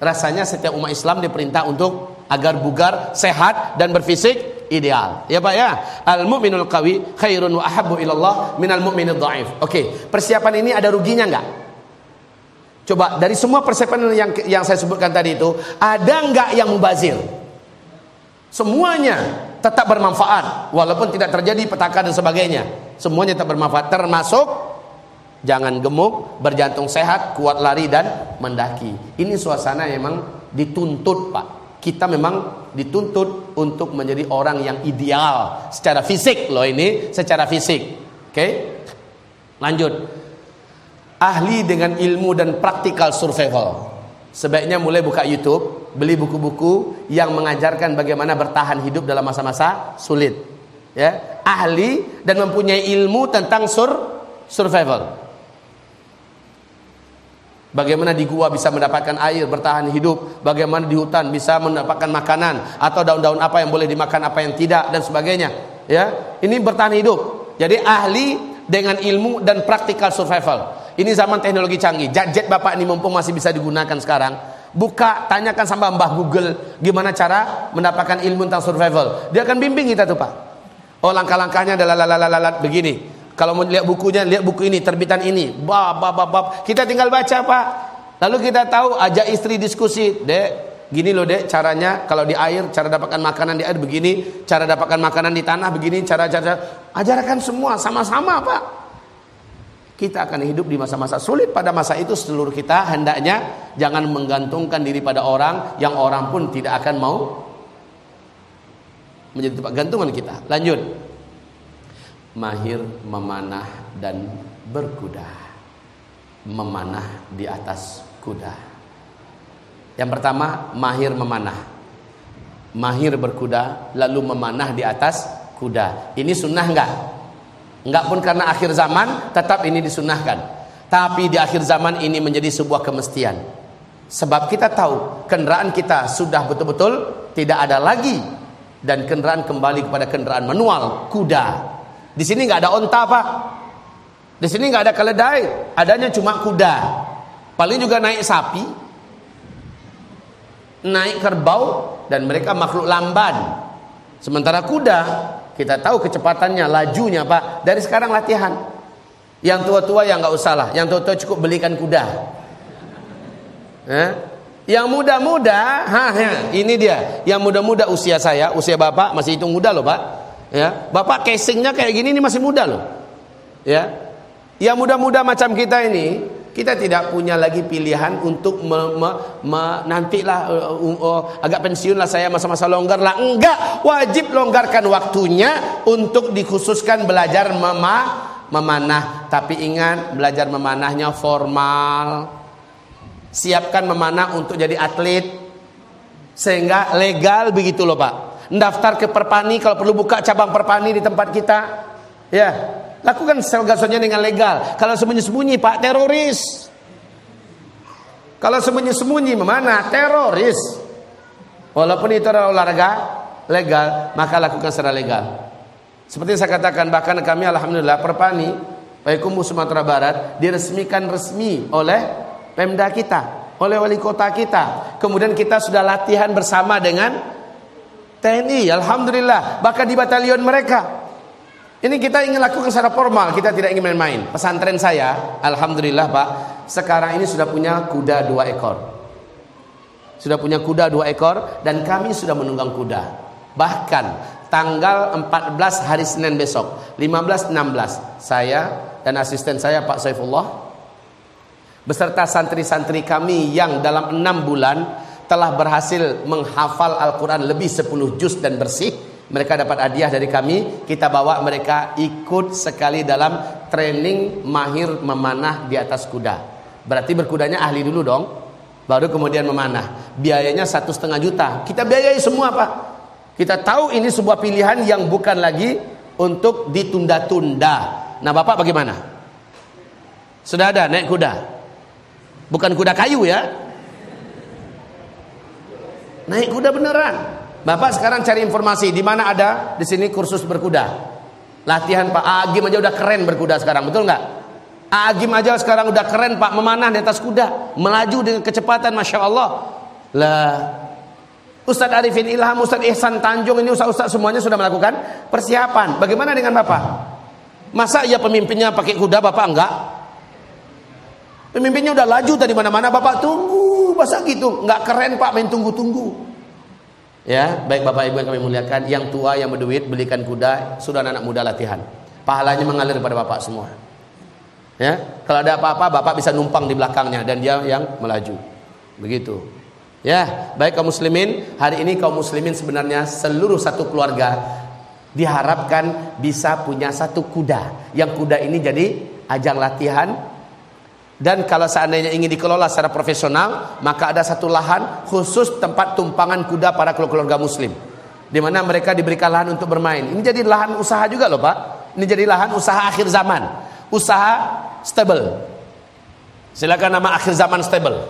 Rasanya setiap umat Islam diperintah untuk agar bugar, sehat dan berfisik ideal. Ya Pak ya. Al mu'minul qawi khairun wa ahabbu ilallah minal mu'minid dhaif. Oke, persiapan ini ada ruginya enggak? Coba dari semua persiapan yang yang saya sebutkan tadi itu, ada enggak yang mubazir? Semuanya tetap bermanfaat walaupun tidak terjadi petaka dan sebagainya. Semuanya tetap bermanfaat termasuk jangan gemuk, berjantung sehat, kuat lari dan mendaki. Ini suasana yang memang dituntut, Pak. Kita memang dituntut untuk menjadi orang yang ideal secara fisik loh ini, secara fisik. Oke? Lanjut. Ahli dengan ilmu dan praktikal survival. Sebaiknya mulai buka YouTube, beli buku-buku yang mengajarkan bagaimana bertahan hidup dalam masa-masa sulit. Ya, ahli dan mempunyai ilmu tentang sur survival. Bagaimana di gua bisa mendapatkan air, bertahan hidup, bagaimana di hutan bisa mendapatkan makanan atau daun-daun apa yang boleh dimakan, apa yang tidak dan sebagainya. Ya, ini bertahan hidup. Jadi ahli dengan ilmu dan praktikal survival. Ini zaman teknologi canggih. Jet-jet Bapak ini mumpung masih bisa digunakan sekarang. Buka, tanyakan sama Mbah Google gimana cara mendapatkan ilmu tentang survival. Dia akan bimbing kita tuh Pak. Oh langkah-langkahnya adalah lalalalat begini. Kalau mau lihat bukunya, lihat buku ini, terbitan ini. Bab, bab, bab, bab. Kita tinggal baca Pak. Lalu kita tahu, ajak istri diskusi. Dek, gini loh dek caranya kalau di air, cara dapatkan makanan di air begini. Cara dapatkan makanan di tanah begini. Cara-cara. Ajarkan semua, sama-sama Pak. Kita akan hidup di masa-masa sulit pada masa itu seluruh kita hendaknya jangan menggantungkan diri pada orang yang orang pun tidak akan mau menjadi tempat gantungan kita. Lanjut. Mahir memanah dan berkuda. Memanah di atas kuda. Yang pertama, mahir memanah. Mahir berkuda lalu memanah di atas kuda. Ini sunnah enggak? Enggak pun karena akhir zaman tetap ini disunahkan. Tapi di akhir zaman ini menjadi sebuah kemestian. Sebab kita tahu kendaraan kita sudah betul-betul tidak ada lagi dan kendaraan kembali kepada kendaraan manual, kuda. Di sini enggak ada onta, Pak. Di sini enggak ada keledai, adanya cuma kuda. Paling juga naik sapi, naik kerbau dan mereka makhluk lamban. Sementara kuda kita tahu kecepatannya, lajunya Pak. Dari sekarang latihan. Yang tua-tua yang nggak usah lah. Yang tua-tua cukup belikan kuda. Eh? Yang muda-muda, ini dia. Yang muda-muda usia saya, usia bapak masih hitung muda loh pak. Ya, bapak casingnya kayak gini ini masih muda loh. Ya, yang muda-muda macam kita ini, kita tidak punya lagi pilihan untuk me, me, me, nantilah uh, uh, uh, agak pensiun lah saya masa-masa longgar lah. Enggak, wajib longgarkan waktunya untuk dikhususkan belajar mema, memanah. Tapi ingat, belajar memanahnya formal. Siapkan memanah untuk jadi atlet sehingga legal begitu loh Pak. Daftar ke Perpani kalau perlu buka cabang Perpani di tempat kita. Ya, Lakukan sel gasonnya dengan legal. Kalau sembunyi-sembunyi Pak teroris. Kalau sembunyi-sembunyi mana? Teroris. Walaupun itu adalah olahraga legal, maka lakukan secara legal. Seperti saya katakan, bahkan kami alhamdulillah Perpani, Payakumbu Sumatera Barat diresmikan resmi oleh Pemda kita, oleh wali kota kita. Kemudian kita sudah latihan bersama dengan TNI, alhamdulillah. Bahkan di batalion mereka ini kita ingin lakukan secara formal, kita tidak ingin main-main. Pesantren saya, alhamdulillah Pak, sekarang ini sudah punya kuda dua ekor. Sudah punya kuda dua ekor dan kami sudah menunggang kuda. Bahkan tanggal 14 hari Senin besok, 15 16 saya dan asisten saya Pak Saifullah beserta santri-santri kami yang dalam enam bulan telah berhasil menghafal Al-Quran lebih 10 juz dan bersih mereka dapat hadiah dari kami, kita bawa mereka ikut sekali dalam training mahir memanah di atas kuda. Berarti berkudanya ahli dulu dong, baru kemudian memanah. Biayanya satu setengah juta. Kita biayai semua pak. Kita tahu ini sebuah pilihan yang bukan lagi untuk ditunda-tunda. Nah bapak bagaimana? Sudah ada naik kuda? Bukan kuda kayu ya? Naik kuda beneran. Bapak sekarang cari informasi di mana ada di sini kursus berkuda. Latihan Pak Agim aja udah keren berkuda sekarang, betul nggak? Agim aja sekarang udah keren Pak memanah di atas kuda, melaju dengan kecepatan, masya Allah. Lah, Ustaz Arifin Ilham, Ustaz Ihsan Tanjung ini ustaz-ustaz semuanya sudah melakukan persiapan. Bagaimana dengan Bapak? Masa ya pemimpinnya pakai kuda, Bapak enggak? Pemimpinnya udah laju tadi mana-mana, Bapak tunggu, masa gitu? Enggak keren Pak, main tunggu-tunggu. Ya, baik Bapak Ibu yang kami muliakan, yang tua yang berduit belikan kuda, sudah anak muda latihan. Pahalanya mengalir pada Bapak semua. Ya, kalau ada apa-apa Bapak bisa numpang di belakangnya dan dia yang melaju. Begitu. Ya, baik kaum muslimin, hari ini kaum muslimin sebenarnya seluruh satu keluarga diharapkan bisa punya satu kuda. Yang kuda ini jadi ajang latihan dan kalau seandainya ingin dikelola secara profesional, maka ada satu lahan khusus tempat tumpangan kuda para keluarga muslim. Di mana mereka diberikan lahan untuk bermain. Ini jadi lahan usaha juga loh Pak. Ini jadi lahan usaha akhir zaman. Usaha stable. Silakan nama akhir zaman stable.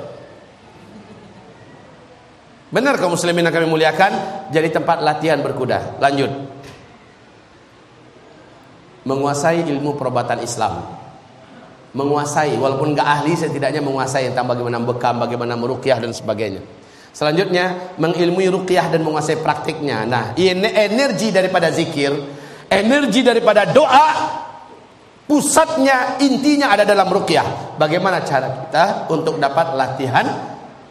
Benar kaum muslimin yang kami muliakan, jadi tempat latihan berkuda. Lanjut. Menguasai ilmu perobatan Islam menguasai walaupun nggak ahli setidaknya menguasai tentang bagaimana bekam, bagaimana merukyah dan sebagainya. Selanjutnya mengilmui rukyah dan menguasai praktiknya. Nah, ini energi daripada zikir, energi daripada doa, pusatnya intinya ada dalam rukyah. Bagaimana cara kita untuk dapat latihan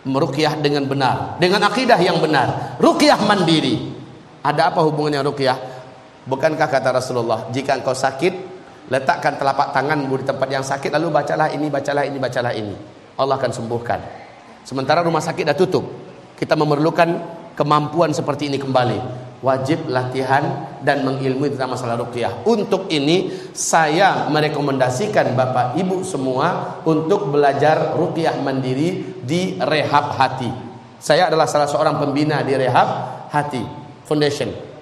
merukyah dengan benar, dengan akidah yang benar. Rukyah mandiri. Ada apa hubungannya rukyah? Bukankah kata Rasulullah, jika engkau sakit Letakkan telapak tanganmu di tempat yang sakit lalu bacalah ini, bacalah ini, bacalah ini. Allah akan sembuhkan. Sementara rumah sakit dah tutup. Kita memerlukan kemampuan seperti ini kembali. Wajib latihan dan mengilmui tentang masalah ruqyah. Untuk ini saya merekomendasikan Bapak Ibu semua untuk belajar ruqyah mandiri di Rehab Hati. Saya adalah salah seorang pembina di Rehab Hati Foundation.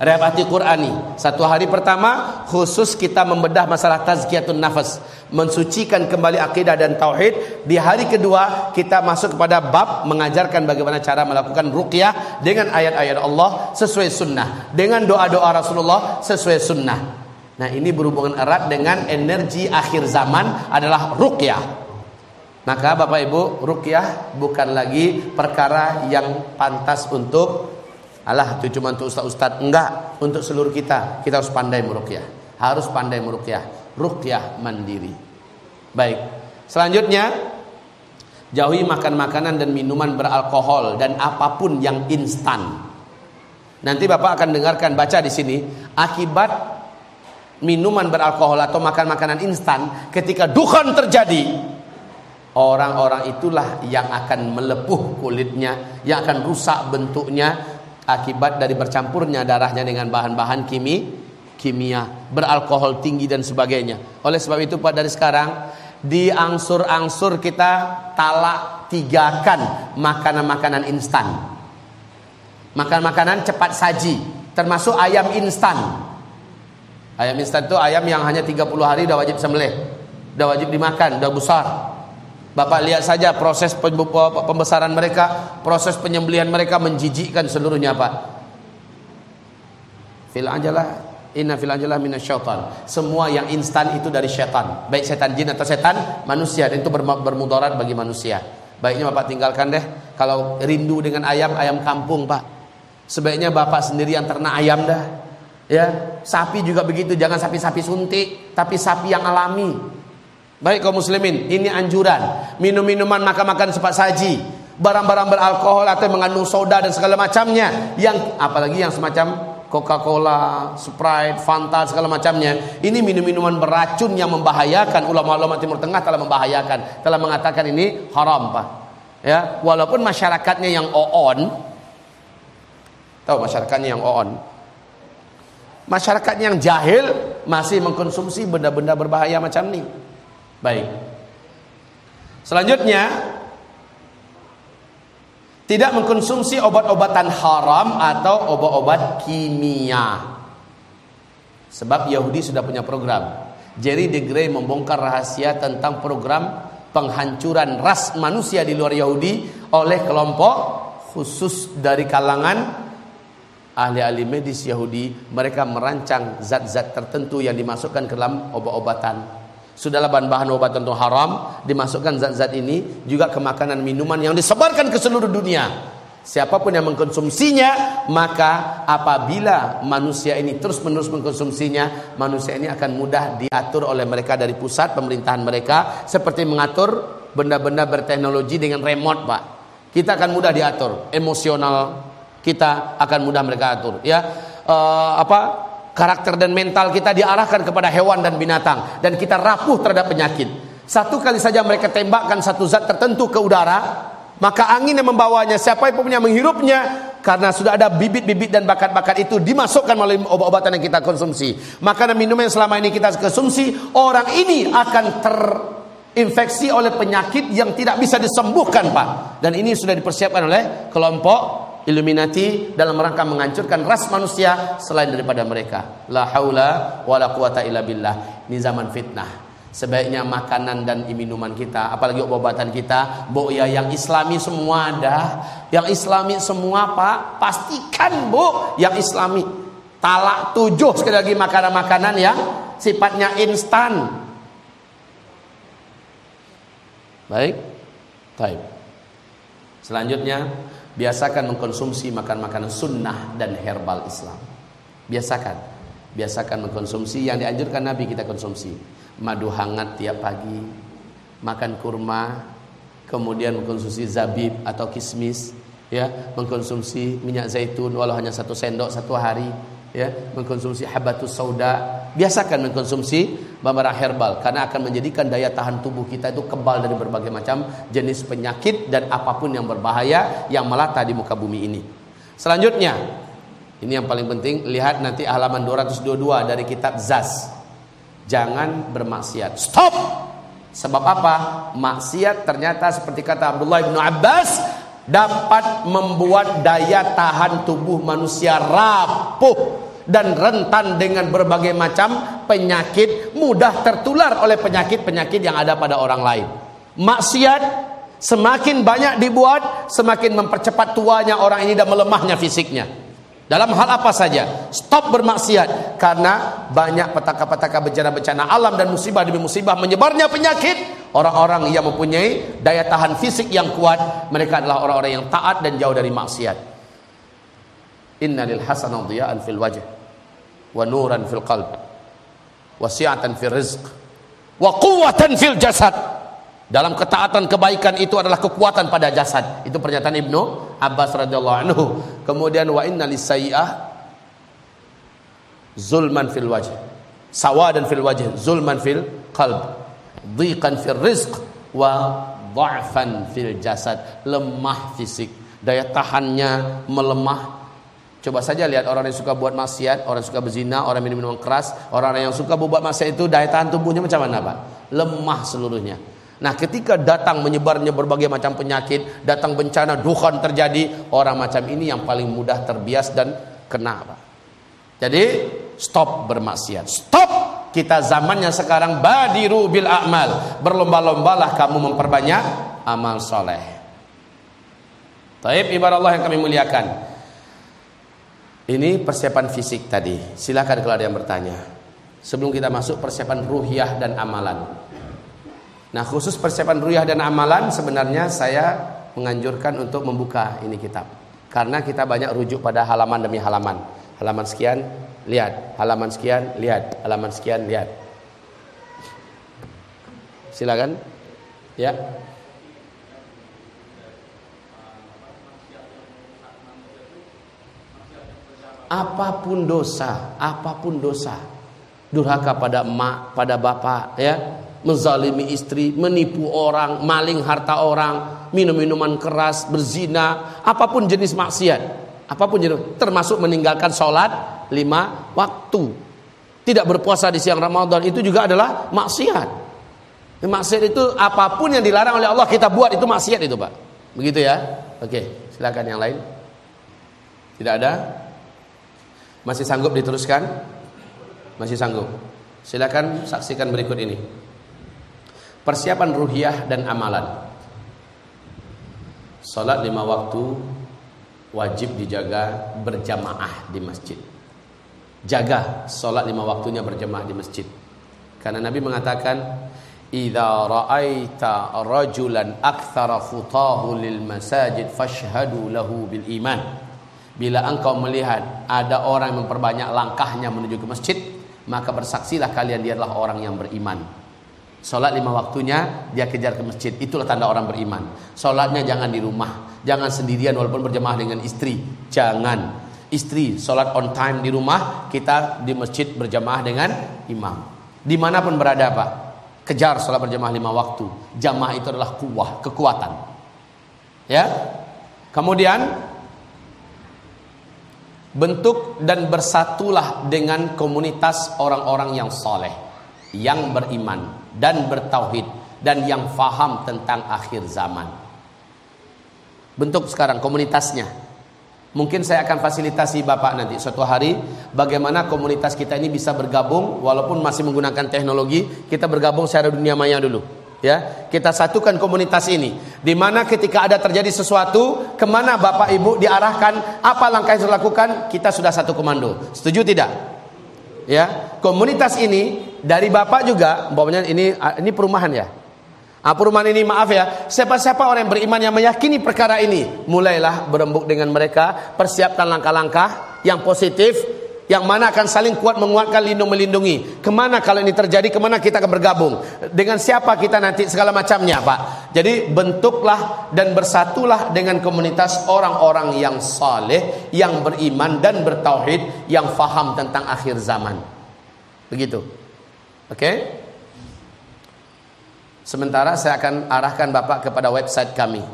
Rehab Qurani. Satu hari pertama khusus kita membedah masalah tazkiyatun nafas, mensucikan kembali akidah dan tauhid. Di hari kedua kita masuk kepada bab mengajarkan bagaimana cara melakukan ruqyah dengan ayat-ayat Allah sesuai sunnah, dengan doa-doa Rasulullah sesuai sunnah. Nah, ini berhubungan erat dengan energi akhir zaman adalah ruqyah. Maka Bapak Ibu, ruqyah bukan lagi perkara yang pantas untuk Alah itu cuma untuk ustaz-ustaz Enggak Untuk seluruh kita. Kita harus pandai merukyah Harus pandai merukyah Rukyah mandiri. Baik. Selanjutnya Jauhi makan makanan dan minuman beralkohol Dan apa pun yang instan. Nanti Bapak akan dengarkan Baca di sini Akibat Minuman beralkohol atau makan makanan instan Ketika dukan terjadi Orang-orang itulah yang akan melepuh kulitnya Yang akan rusak bentuknya akibat dari bercampurnya darahnya dengan bahan-bahan kimi kimia, beralkohol tinggi dan sebagainya. Oleh sebab itu Pak dari sekarang diangsur-angsur kita talak tigakan makanan-makanan instan. Makan makanan cepat saji, termasuk ayam instan. Ayam instan itu ayam yang hanya 30 hari udah wajib sembelih. Udah wajib dimakan, udah besar. Bapak lihat saja proses pembesaran mereka, proses penyembelihan mereka menjijikkan seluruhnya, Pak. Fil ajalah inna fil ajalah minasyaitan. Semua yang instan itu dari syaitan, baik setan jin atau setan manusia dan itu bermudarat bagi manusia. Baiknya Bapak tinggalkan deh kalau rindu dengan ayam ayam kampung, Pak. Sebaiknya Bapak sendiri yang ternak ayam dah. Ya, sapi juga begitu, jangan sapi-sapi suntik, tapi sapi yang alami. Baik kaum muslimin, ini anjuran. Minum-minuman makan-makan cepat saji, barang-barang beralkohol atau mengandung soda dan segala macamnya, yang apalagi yang semacam Coca-Cola, Sprite, Fanta segala macamnya. Ini minum-minuman beracun yang membahayakan. Ulama-ulama Timur Tengah telah membahayakan, telah mengatakan ini haram, Pak. Ya, walaupun masyarakatnya yang oon tahu masyarakatnya yang oon. Masyarakatnya yang jahil masih mengkonsumsi benda-benda berbahaya macam ini. Baik. Selanjutnya tidak mengkonsumsi obat-obatan haram atau obat-obat kimia. Sebab Yahudi sudah punya program. Jerry de Grey membongkar rahasia tentang program penghancuran ras manusia di luar Yahudi oleh kelompok khusus dari kalangan ahli-ahli medis Yahudi. Mereka merancang zat-zat tertentu yang dimasukkan ke dalam obat-obatan Sudahlah bahan-bahan obat tentu haram dimasukkan zat-zat ini juga ke makanan minuman yang disebarkan ke seluruh dunia. Siapa pun yang mengkonsumsinya, maka apabila manusia ini terus-menerus mengkonsumsinya, manusia ini akan mudah diatur oleh mereka dari pusat pemerintahan mereka seperti mengatur benda-benda berteknologi dengan remote, Pak. Kita akan mudah diatur, emosional kita akan mudah mereka atur, ya. Uh, apa karakter dan mental kita diarahkan kepada hewan dan binatang. Dan kita rapuh terhadap penyakit. Satu kali saja mereka tembakkan satu zat tertentu ke udara, maka angin yang membawanya siapa yang punya menghirupnya karena sudah ada bibit-bibit dan bakat-bakat itu dimasukkan melalui obat-obatan yang kita konsumsi. Makanan minuman yang selama ini kita konsumsi orang ini akan terinfeksi oleh penyakit yang tidak bisa disembuhkan Pak. Dan ini sudah dipersiapkan oleh kelompok Illuminati dalam rangka menghancurkan ras manusia selain daripada mereka la haula wala quwata illa billah ini zaman fitnah Sebaiknya makanan dan minuman kita, apalagi obat-obatan kita, bu ya yang islami semua ada. Yang islami semua Pak, pastikan Bu yang islami. Talak tujuh sekali lagi makanan-makanan yang sifatnya instan. Baik. Baik. Selanjutnya, biasakan mengkonsumsi makan makanan sunnah dan herbal Islam. Biasakan. Biasakan mengkonsumsi yang dianjurkan Nabi kita konsumsi madu hangat tiap pagi, makan kurma, kemudian mengkonsumsi zabib atau kismis, ya, mengkonsumsi minyak zaitun walau hanya satu sendok satu hari, ya, mengkonsumsi habatus sauda. Biasakan mengkonsumsi barang herbal karena akan menjadikan daya tahan tubuh kita itu kebal dari berbagai macam jenis penyakit dan apa pun yang berbahaya yang melata di muka bumi ini. Selanjutnya, ini yang paling penting, lihat nanti halaman 222 dari kitab Zaz. Jangan bermaksiat. Stop. Sebab apa? Maksiat ternyata seperti kata Abdullah bin Abbas dapat membuat daya tahan tubuh manusia rapuh dan rentan dengan berbagai macam penyakit, mudah tertular oleh penyakit-penyakit yang ada pada orang lain. Maksiat semakin banyak dibuat, semakin mempercepat tuanya orang ini dan melemahnya fisiknya. Dalam hal apa saja, stop bermaksiat karena banyak petaka-petaka bencana-bencana alam dan musibah demi musibah menyebarnya penyakit. Orang-orang yang mempunyai daya tahan fisik yang kuat, mereka adalah orang-orang yang taat dan jauh dari maksiat. Inna lil hasanah diya'an fil wajh wa nuran fil qalb wa si'atan fil rizq wa quwwatan fil jasad. Dalam ketaatan kebaikan itu adalah kekuatan pada jasad. Itu pernyataan Ibnu Abbas radhiyallahu anhu. Kemudian wa inna lisayyi'ah zulman fil wajh. Sawadan fil wajh, zulman fil qalb. Dhiqan fil rizq wa dha'fan fil jasad. Lemah fisik, daya tahannya melemah. Coba saja lihat orang yang suka buat maksiat, orang yang suka berzina, orang minum minuman keras, orang yang suka buat maksiat itu daya tahan tubuhnya macam mana, Pak? Lemah seluruhnya. Nah ketika datang menyebarnya berbagai macam penyakit, datang bencana, duhan terjadi, orang macam ini yang paling mudah terbias dan kena. Jadi stop bermaksiat. Stop kita zamannya sekarang badiru bil amal. Berlomba-lombalah kamu memperbanyak amal soleh. Taib ibarat Allah yang kami muliakan. Ini persiapan fisik tadi. Silakan kalau ada yang bertanya. Sebelum kita masuk persiapan ruhiyah dan amalan. Nah khusus persiapan ruyah dan amalan sebenarnya saya menganjurkan untuk membuka ini kitab. Karena kita banyak rujuk pada halaman demi halaman. Halaman sekian, lihat. Halaman sekian, lihat. Halaman sekian, lihat. Silakan. Ya. Apa pun dosa, apa pun dosa. Durhaka pada emak, pada bapak, ya menzalimi istri, menipu orang, maling harta orang, minum minuman keras, berzina, apa pun jenis maksiat, apa pun jenis, termasuk meninggalkan sholat lima waktu, tidak berpuasa di siang Ramadan itu juga adalah maksiat. Maksiat itu apa pun yang dilarang oleh Allah kita buat itu maksiat itu pak, begitu ya? Oke, silakan yang lain. Tidak ada? Masih sanggup diteruskan? Masih sanggup. Silakan saksikan berikut ini. Persiapan ruhiyah dan amalan. Salat lima waktu wajib dijaga berjamaah di masjid. Jaga salat lima waktunya berjamaah di masjid. Karena Nabi mengatakan Idza ra'aita rajulan aktsara futahu lil masajid fashhadu lahu bil iman. Bila engkau melihat ada orang memperbanyak langkahnya menuju ke masjid, maka bersaksilah kalian dia adalah orang yang beriman. Salat lima waktunya dia kejar ke masjid, itulah tanda orang beriman. Salatnya jangan di rumah, jangan sendirian walaupun berjamaah dengan istri, jangan. Istri salat on time di rumah, kita di masjid berjamaah dengan imam. Di mana pun berada Pak, Kejar sholat berjamaah lima waktu. Jamaah itu adalah kuah, kekuatan. Ya. Kemudian bentuk dan bersatulah dengan komunitas orang-orang yang soleh, yang beriman dan bertauhid dan yang faham tentang akhir zaman. Bentuk sekarang komunitasnya Mungkin saya akan fasilitasi Bapak nanti suatu hari bagaimana komunitas kita ini bisa bergabung walaupun masih menggunakan teknologi, kita bergabung secara dunia maya dulu. Ya, kita satukan komunitas ini. Di mana ketika ada terjadi sesuatu, ke mana Bapak Ibu diarahkan, apa langkah yang dilakukan, kita sudah satu komando. Setuju tidak? Ya, komunitas ini dari Bapak juga, umpamanya ini ini perumahan ya. Ah, perumahan ini maaf ya, siapa-siapa orang yang beriman yang meyakini perkara ini, mulailah berembuk dengan mereka, persiapkan langkah-langkah yang positif, yang mana akan saling kuat menguatkan, lindung melindungi. Ke mana kalau ini terjadi, ke mana kita akan bergabung? Dengan siapa kita nanti segala macamnya, Pak. Jadi bentuklah dan bersatulah dengan komunitas orang-orang yang saleh, yang beriman dan bertauhid, yang faham tentang akhir zaman. Begitu. Oke? Okay? Sementara saya akan arahkan Bapak kepada website kami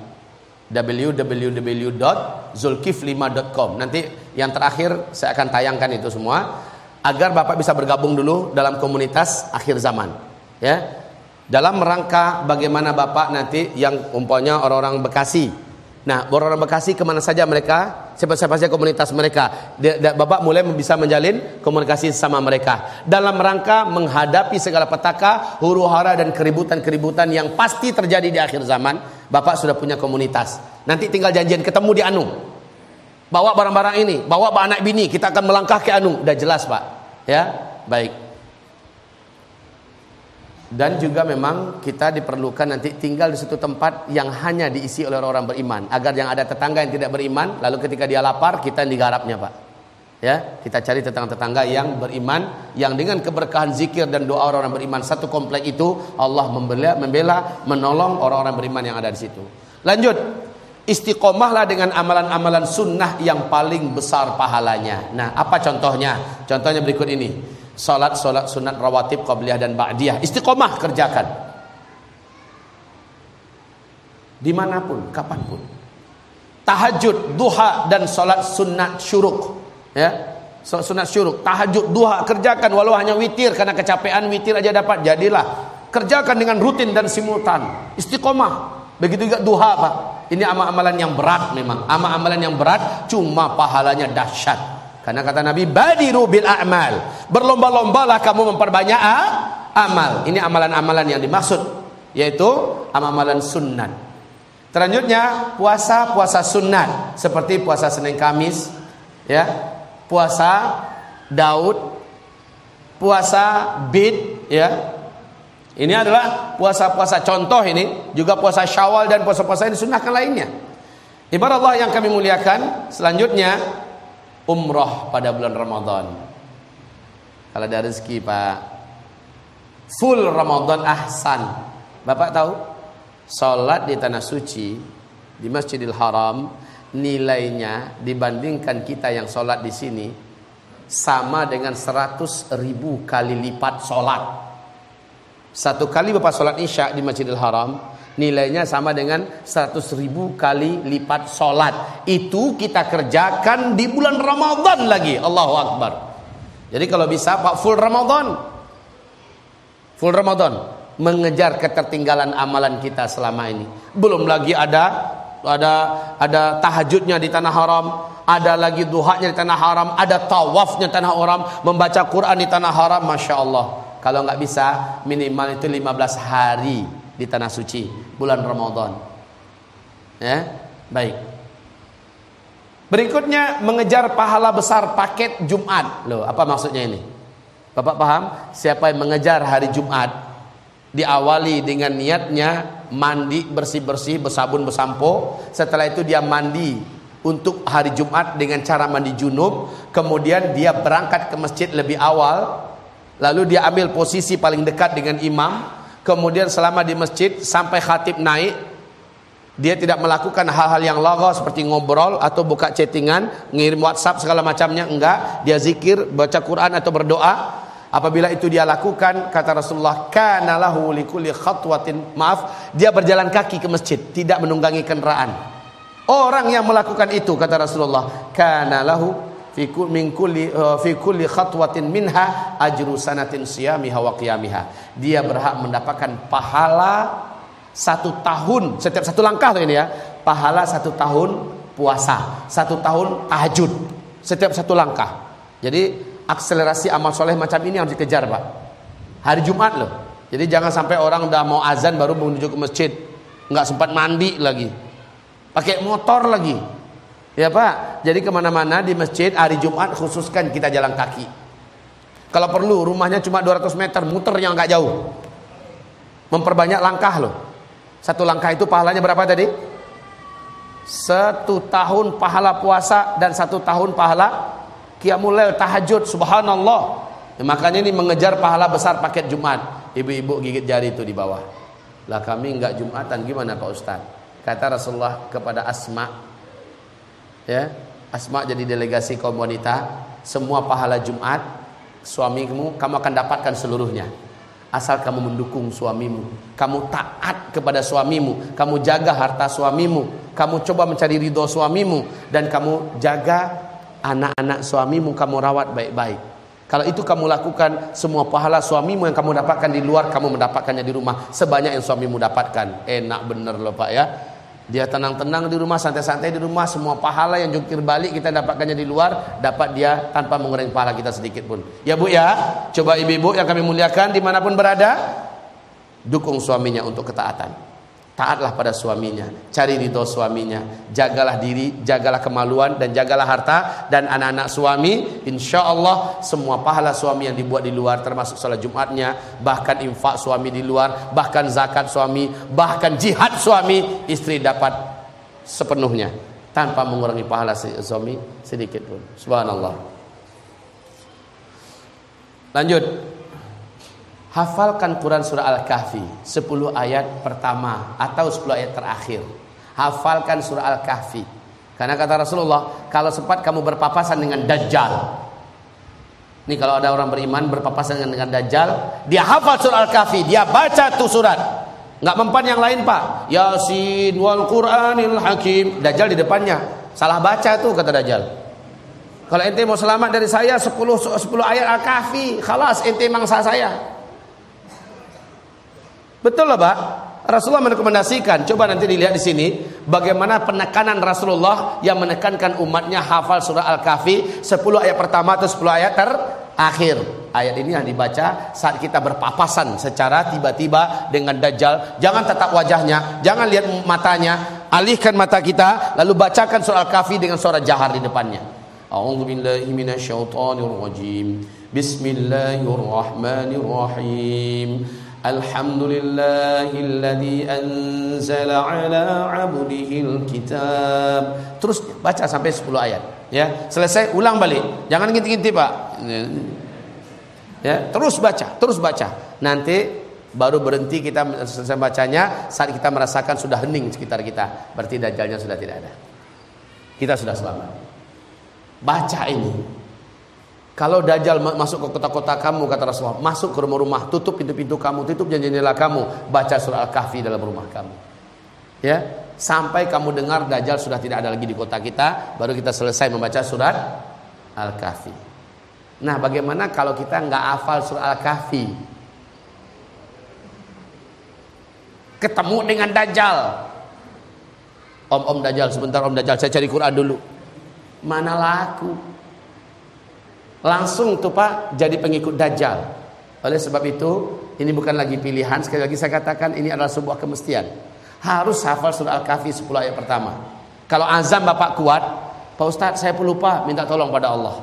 www.zulkiflima.com. Nanti yang terakhir saya akan tayangkan itu semua agar Bapak bisa bergabung dulu dalam komunitas akhir zaman, ya. Dalam rangka bagaimana Bapak nanti yang umpamanya orang-orang Bekasi Nah, orang-orang Bekasi ke mana saja mereka, siapa-siapa saja komunitas mereka. Bapak mulai bisa menjalin komunikasi sama mereka. Dalam rangka menghadapi segala petaka, huru hara dan keributan-keributan yang pasti terjadi di akhir zaman. Bapak sudah punya komunitas. Nanti tinggal janjian ketemu di Anu. Bawa barang-barang ini, bawa anak bini, kita akan melangkah ke Anu. Udah jelas Pak. Ya, baik. Dan juga memang kita diperlukan nanti tinggal di suatu tempat yang hanya diisi oleh orang-orang beriman. Agar yang ada tetangga yang tidak beriman, lalu ketika dia lapar, kita digarapnya Pak. Ya, kita cari tetangga-tetangga yang beriman, yang dengan keberkahan zikir dan doa orang-orang beriman satu komplek itu, Allah membela, membela, menolong orang-orang beriman yang ada di situ. Lanjut, istiqomahlah dengan amalan-amalan sunnah yang paling besar pahalanya. Nah, apa contohnya? Contohnya berikut ini. Salat-salat sunat rawatib qabliyah dan ba'diyah. Istiqomah kerjakan. Di mana pun, kapan pun. Tahajud, duha dan salat sunat syuruk. Ya Sunat syuruk, tahajud, duha Kerjakan. Walau hanya witir Karena kecapean witir aja dapat, jadilah. Kerjakan dengan rutin dan simultan. Istiqomah Begitu juga duha Pak Ini amal-amalan yang berat memang Amal-amalan yang berat Cuma pahalanya dahsyat karena kata Nabi, badiru bil a'mal. Berlomba-lombalah kamu memperbanyak amal. Ini amalan-amalan yang dimaksud, yaitu amalan sunat. Selanjutnya, puasa-puasa sunat seperti puasa Senin Kamis, ya. Puasa Daud, puasa Bid, ya. Ini adalah puasa-puasa contoh ini, juga puasa Syawal dan puasa-puasa yang disunahkan lainnya. Ibarat Allah yang kami muliakan, selanjutnya umroh pada bulan Ramadan. Kalau ada rezeki Pak, full Ramadan ahsan. Bapak tahu? Salat di tanah suci di Masjidil Haram nilainya dibandingkan kita yang salat di sini sama dengan 100 ribu kali lipat salat. Satu kali Bapak salat Isya di Masjidil Haram nilainya sama dengan 100 ribu kali lipat solat itu kita kerjakan di bulan Ramadan lagi. Allahu Akbar. Jadi kalau bisa Pak full Ramadan. Full Ramadan. Mengejar ketertinggalan amalan kita selama ini. Belum lagi ada ada ada tahajudnya di tanah haram. Ada lagi duhanya di tanah haram. Ada tawafnya tanah haram. Membaca Quran di tanah haram. Masya Allah kalau nggak bisa minimal itu 15 hari di tanah suci bulan Ramadan. Ya, baik. Berikutnya mengejar pahala besar paket Jumat. Loh, apa maksudnya ini? Bapak paham? Siapa yang mengejar hari Jumat diawali dengan niatnya mandi bersih-bersih bersabun bersampo setelah itu dia mandi untuk hari Jumat dengan cara mandi junub kemudian dia berangkat ke masjid lebih awal lalu dia ambil posisi paling dekat dengan imam. Kemudian selama di masjid sampai khatib naik dia tidak melakukan hal-hal yang laga seperti ngobrol atau buka chattingan ngirim whatsapp segala macamnya enggak. Dia zikir baca Quran atau berdoa. Apabila itu dia lakukan kata Rasulullah kana lahu likulli khatwatin maaf dia berjalan kaki ke masjid tidak menunggangi kendaraan. Orang yang melakukan itu kata Rasulullah kana lahu fi min kulli uh, fi kulli khatwatin minha ajru sanatin siyamiha wa qiyamiha. Dia berhak mendapatkan pahala satu tahun. Setiap satu langkah ini ya. Pahala satu tahun puasa satu tahun tahajud. Setiap satu langkah. Jadi akselerasi amal soleh macam ini harus dikejar pak. Hari Jumat loh. Jadi jangan sampai orang udah mau azan baru menuju ke masjid. Nggak sempat mandi lagi. Pakai motor lagi ya pak jadi ke mana-mana di masjid hari Jumat khususkan kita jalan kaki kalau perlu rumahnya cuma 200 meter muter yang nggak jauh memperbanyak langkah loh satu langkah itu pahalanya berapa tadi satu tahun pahala puasa dan satu tahun pahala Qiyamul lail, tahajud, subhanallah. Ya, makanya ini mengejar pahala besar paket Jumat. Ibu-ibu gigit jari itu di bawah. Lah kami enggak Jumatan gimana Pak Ustaz? Kata Rasulullah kepada Asma. Ya, Asma jadi delegasi kaum wanita, semua pahala Jumat suamimu kamu akan dapatkan seluruhnya. Asal kamu mendukung suamimu, kamu taat kepada suamimu, kamu jaga harta suamimu, kamu coba mencari ridho suamimu dan kamu jaga anak-anak suamimu kamu rawat baik-baik. Kalau itu kamu lakukan, semua pahala suamimu yang kamu dapatkan di luar, kamu mendapatkannya di rumah. Sebanyak yang suamimu dapatkan. Enak bener loh Pak ya. Dia tenang-tenang di rumah, santai-santai di rumah. Semua pahala yang jungkir balik kita dapatkannya di luar, dapat dia tanpa mengurangi pahala kita sedikit pun. Ya Bu ya, coba ibu-ibu yang kami muliakan di mana pun berada, dukung suaminya untuk ketaatan. Taatlah pada suaminya, cari ridho suaminya, jagalah diri, jagalah kemaluan dan jagalah harta dan anak-anak suami. Insya Allah semua pahala suami yang dibuat di luar termasuk salat Jumatnya, bahkan infak suami di luar, bahkan zakat suami, bahkan jihad suami, istri dapat sepenuhnya tanpa mengurangi pahala suami sedikit pun. Subhanallah. Lanjut. Hafalkan Quran surah Al-Kahfi 10 ayat pertama atau 10 ayat terakhir. Hafalkan surah Al-Kahfi. Karena kata Rasulullah, kalau sempat kamu berpapasan dengan Dajjal. Ini kalau ada orang beriman berpapasan dengan Dajjal, dia hafal surah Al-Kahfi, dia baca tuh surat. Nggak mempan yang lain pak. Yasin wal Quranil Hakim. Dajjal di depannya. Salah baca tuh kata Dajjal. Kalau ente mau selamat dari saya 10 10 ayat Al-Kahfi, khalas ente mangsa saya. Betul lah Pak. Rasulullah merekomendasikan, coba nanti dilihat di sini bagaimana penekanan Rasulullah yang menekankan umatnya hafal surah Al-Kahfi 10 ayat pertama atau 10 ayat terakhir. Ayat ini yang dibaca saat kita berpapasan secara tiba-tiba dengan Dajjal. Jangan tetap wajahnya, jangan lihat matanya, alihkan mata kita lalu bacakan surah Al-Kahfi dengan suara jahar di depannya. A'udzu billahi minasyaitonir rajim. Bismillahirrahmanirrahim. الحمد لله الذي أنزل على عبده الكتاب terus baca sampai 10 ayat ya selesai ulang balik jangan ngintip-ngintip Pak ya terus baca terus baca nanti baru berhenti kita selesai bacanya saat kita merasakan sudah hening sekitar kita berarti dajjalnya sudah tidak ada kita sudah selamat baca ini kalau Dajjal masuk ke kota-kota kamu kata Rasulullah, masuk ke rumah-rumah, tutup pintu-pintu kamu, tutup jendela kamu, baca surah Al-Kahfi dalam rumah kamu. Ya, sampai kamu dengar Dajjal sudah tidak ada lagi di kota kita, baru kita selesai membaca surat Al-Kahfi. Nah, bagaimana kalau kita nggak hafal surah Al-Kahfi? Ketemu dengan Dajjal. Om-om Dajjal, sebentar Om Dajjal, saya cari Quran dulu. Mana laku? Langsung tuh Pak jadi pengikut Dajjal. Oleh sebab itu, ini bukan lagi pilihan, sekali lagi saya katakan ini adalah sebuah kemestian. Harus hafal surah Al-Kahfi 10 ayat pertama. Kalau azam Bapak kuat, Pak Ustadz saya lupa minta tolong pada Allah.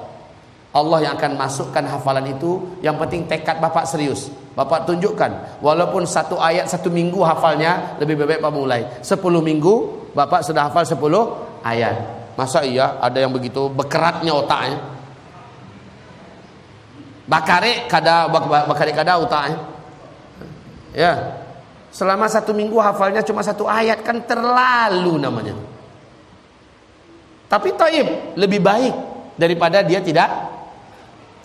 Allah yang akan masukkan hafalan itu, yang penting tekad Bapak serius. Bapak tunjukkan. Walaupun satu ayat satu minggu hafalnya, lebih baik Bapak mulai. Sepuluh minggu, Bapak sudah hafal sepuluh ayat. Masa iya ada yang begitu bekeratnya otaknya? Bakare kada bakare kada otaknya. Ya. Selama satu minggu hafalnya cuma satu ayat kan terlalu namanya. Tapi taib lebih baik daripada dia tidak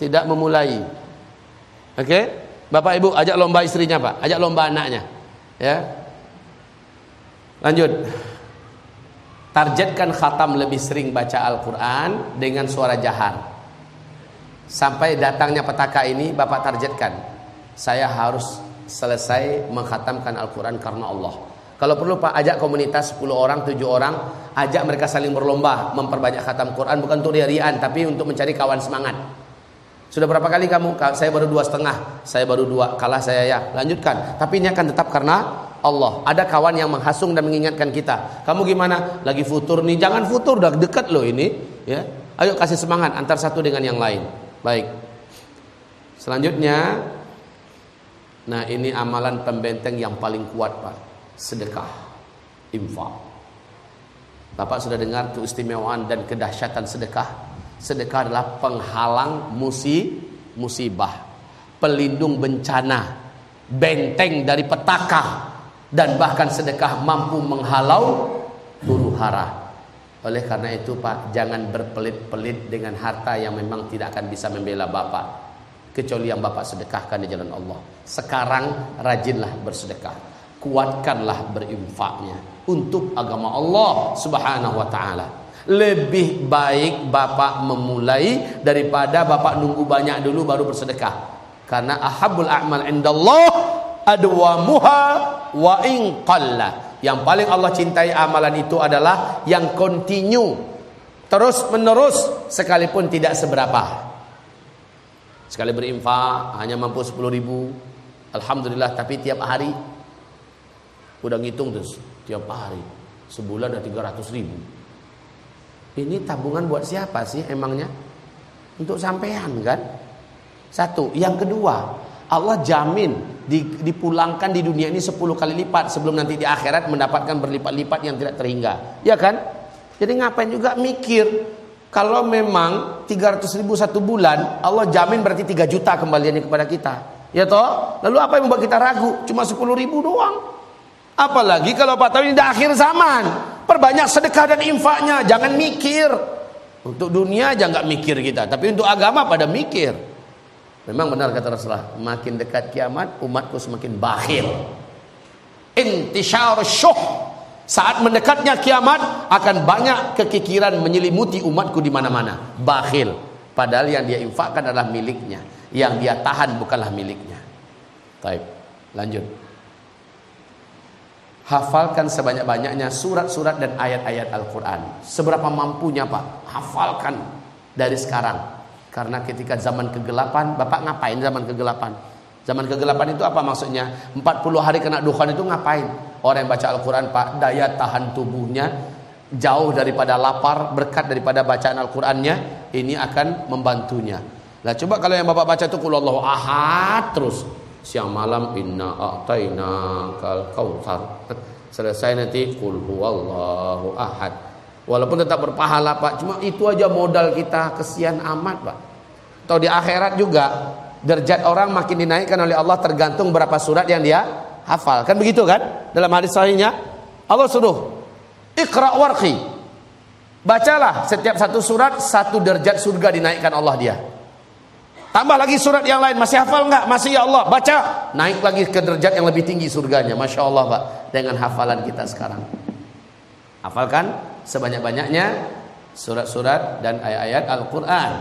tidak memulai. Oke? Okay? Bapak Ibu ajak lomba istrinya, Pak. Ajak lomba anaknya. Ya. Lanjut. Targetkan khatam lebih sering baca Al-Qur'an dengan suara jahar. Sampai datangnya petaka ini Bapak targetkan. Saya harus selesai menghatamkan Al-Qur'an karena Allah. Kalau perlu Pak ajak komunitas 10 orang, 7 orang, ajak mereka saling berlomba memperbanyak khatam Quran bukan untuk riaan tapi untuk mencari kawan semangat. Sudah berapa kali kamu? Saya baru dua setengah, saya baru dua, kalah saya ya. Lanjutkan. Tapi ini akan tetap karena Allah. Ada kawan yang menghasung dan mengingatkan kita. Kamu gimana? Lagi futur nih? Jangan futur, udah dekat loh ini. Ya, ayo kasih semangat antar satu dengan yang lain. Baik. Selanjutnya, nah ini amalan pembenteng yang paling kuat pak. Sedekah, infak. Bapak sudah dengar keistimewaan dan kedahsyatan sedekah Sedekah adalah penghalang musi, musibah, pelindung bencana, benteng dari petaka dan bahkan sedekah mampu menghalau huru hara. Oleh karena itu Pak, jangan berpelit-pelit dengan harta yang memang tidak akan bisa membela Bapak kecuali yang Bapak sedekahkan di jalan Allah. Sekarang rajinlah bersedekah, kuatkanlah berinfaknya untuk agama Allah Subhanahu wa taala. Lebih baik bapak memulai daripada bapak nunggu banyak dulu baru bersedekah. Karena ahabul a'mal indallah adwamuha wa in qalla. Yang paling Allah cintai amalan itu adalah yang continue terus menerus sekalipun tidak seberapa. Sekali berinfak hanya mampu 10 ribu Alhamdulillah tapi tiap hari Udah ngitung terus Tiap hari Sebulan ada 300 ribu ini tabungan buat siapa sih emangnya? Untuk sampean kan? Satu. Yang kedua, Allah jamin dipulangkan di dunia ini 10 kali lipat sebelum nanti di akhirat mendapatkan berlipat-lipat yang tidak terhingga. Ya kan? Jadi ngapain juga mikir kalau memang 300 ribu satu bulan Allah jamin berarti 3 juta kembaliannya kepada kita. Ya toh? Lalu apa yang membuat kita ragu? Cuma 10 ribu doang. Apalagi kalau Pak tahu ini akhir zaman. Perbanyak sedekah dan infaknya. Jangan mikir. Untuk dunia aja nggak mikir kita. Tapi untuk agama pada mikir. Memang benar kata Rasulullah. Makin dekat kiamat umatku semakin bakhil. Intishar syuh. Saat mendekatnya kiamat akan banyak kekikiran menyelimuti umatku di mana-mana. Bakhil. Padahal yang dia infakkan adalah miliknya. Yang dia tahan bukanlah miliknya. Baik, lanjut hafalkan sebanyak-banyaknya surat-surat dan ayat-ayat Al-Quran. Seberapa mampunya Pak, hafalkan dari sekarang. Karena ketika zaman kegelapan, Bapak ngapain zaman kegelapan? Zaman kegelapan itu apa maksudnya? 40 hari kena dukhan itu ngapain? Orang yang baca Al-Quran Pak, daya tahan tubuhnya jauh daripada lapar, berkat daripada bacaan Al-Qurannya, ini akan membantunya. Nah coba kalau yang Bapak baca itu Kulallahu Ahad terus siang malam inna a'taina kal kautsar selesai nanti kul huwallahu ahad walaupun tetap berpahala Pak cuma itu aja modal kita kesian amat Pak atau di akhirat juga derajat orang makin dinaikkan oleh Allah tergantung berapa surat yang dia hafal kan begitu kan dalam hadis sahihnya Allah suruh ikra warqi bacalah setiap satu surat satu derajat surga dinaikkan Allah dia Tambah lagi surat yang lain. Masih hafal enggak? Masih ya Allah. Baca. Naik lagi ke derajat yang lebih tinggi surganya. Masya Allah Pak. Dengan hafalan kita sekarang. Hafalkan sebanyak-banyaknya surat-surat dan ayat-ayat Al-Quran.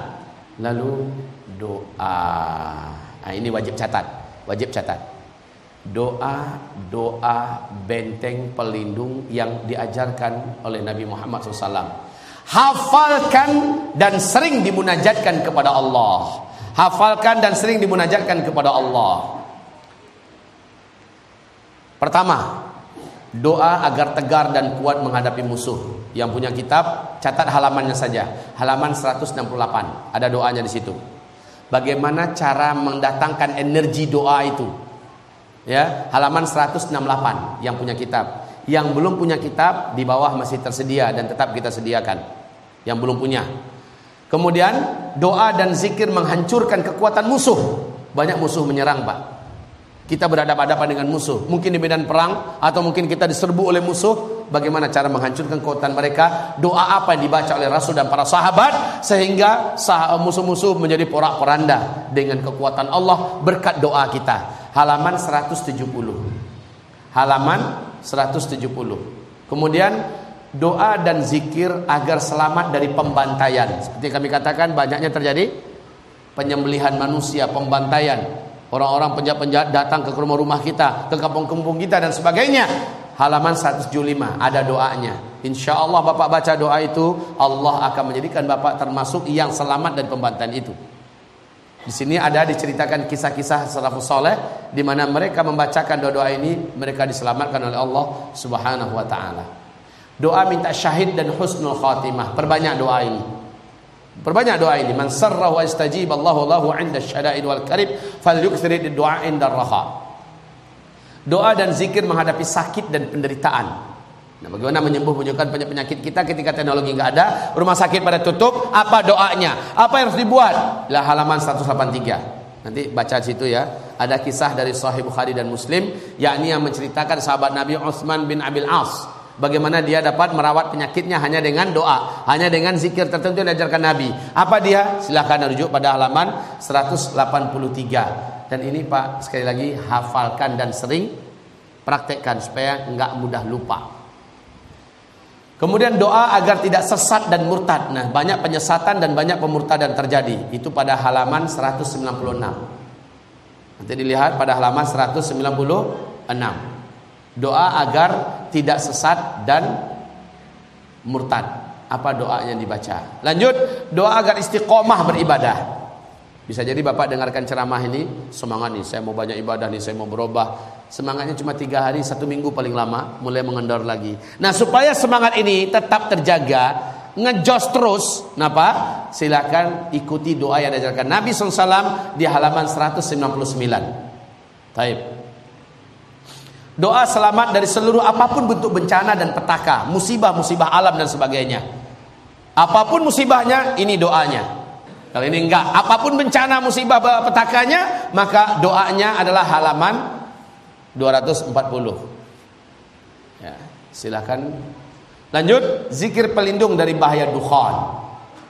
Lalu doa. Nah, ini wajib catat. Wajib catat. Doa, doa benteng pelindung yang diajarkan oleh Nabi Muhammad SAW. Hafalkan dan sering dimunajatkan kepada Allah hafalkan dan sering dimunajatkan kepada Allah. Pertama, doa agar tegar dan kuat menghadapi musuh. Yang punya kitab, catat halamannya saja. Halaman 168. Ada doanya di situ. Bagaimana cara mendatangkan energi doa itu? Ya, halaman 168 yang punya kitab. Yang belum punya kitab di bawah masih tersedia dan tetap kita sediakan. Yang belum punya. Kemudian doa dan zikir menghancurkan kekuatan musuh. Banyak musuh menyerang, Pak. Kita berhadapan-hadapan dengan musuh. Mungkin di medan perang atau mungkin kita diserbu oleh musuh. Bagaimana cara menghancurkan kekuatan mereka? Doa apa yang dibaca oleh Rasul dan para sahabat sehingga musuh-musuh menjadi porak-poranda dengan kekuatan Allah berkat doa kita. Halaman 170. Halaman 170. Kemudian doa dan zikir agar selamat dari pembantaian. Seperti kami katakan banyaknya terjadi penyembelihan manusia, pembantaian. Orang-orang penjahat-penjahat datang ke rumah-rumah kita, ke kampung-kampung kita dan sebagainya. Halaman 175 ada doanya. Insya Allah Bapak baca doa itu, Allah akan menjadikan Bapak termasuk yang selamat dari pembantaian itu. Di sini ada diceritakan kisah-kisah salafus soleh di mana mereka membacakan doa-doa ini mereka diselamatkan oleh Allah Subhanahu wa taala. Doa minta syahid dan husnul khatimah. Perbanyak doa ini. Perbanyak doa ini. Man sarrahu istajib Allahu lahu 'inda syada'id wal karib falyukthir du'a 'inda raha. Doa dan zikir menghadapi sakit dan penderitaan. Nah, bagaimana menyembuh-menyembuhkan penyakit kita ketika teknologi nggak ada, rumah sakit pada tutup, apa doanya? Apa yang harus dibuat? Lah halaman 183. Nanti baca situ ya. Ada kisah dari Sahih Bukhari dan Muslim, yakni yang menceritakan sahabat Nabi Utsman bin Abil As Bagaimana dia dapat merawat penyakitnya hanya dengan doa, hanya dengan zikir tertentu yang diajarkan Nabi. Apa dia? Silahkan rujuk pada halaman 183. Dan ini Pak sekali lagi hafalkan dan sering praktekkan supaya enggak mudah lupa. Kemudian doa agar tidak sesat dan murtad. Nah, banyak penyesatan dan banyak pemurtadan terjadi. Itu pada halaman 196. Nanti dilihat pada halaman 196. Doa agar tidak sesat dan murtad. Apa doa yang dibaca? Lanjut, doa agar istiqomah beribadah. Bisa jadi Bapak dengarkan ceramah ini, semangat nih, saya mau banyak ibadah nih, saya mau berubah. Semangatnya cuma tiga hari, satu minggu paling lama, mulai mengendor lagi. Nah supaya semangat ini tetap terjaga, ngejos terus, kenapa? Silakan ikuti doa yang diajarkan Nabi SAW di halaman 199. Taib. Doa selamat dari seluruh apa pun bentuk bencana dan petaka, musibah-musibah alam dan sebagainya. Apa pun musibahnya, ini doanya. Kalau ini enggak, apa pun bencana musibah petakanya, maka doanya adalah halaman 240. Ya, silakan lanjut zikir pelindung dari bahaya dukhan.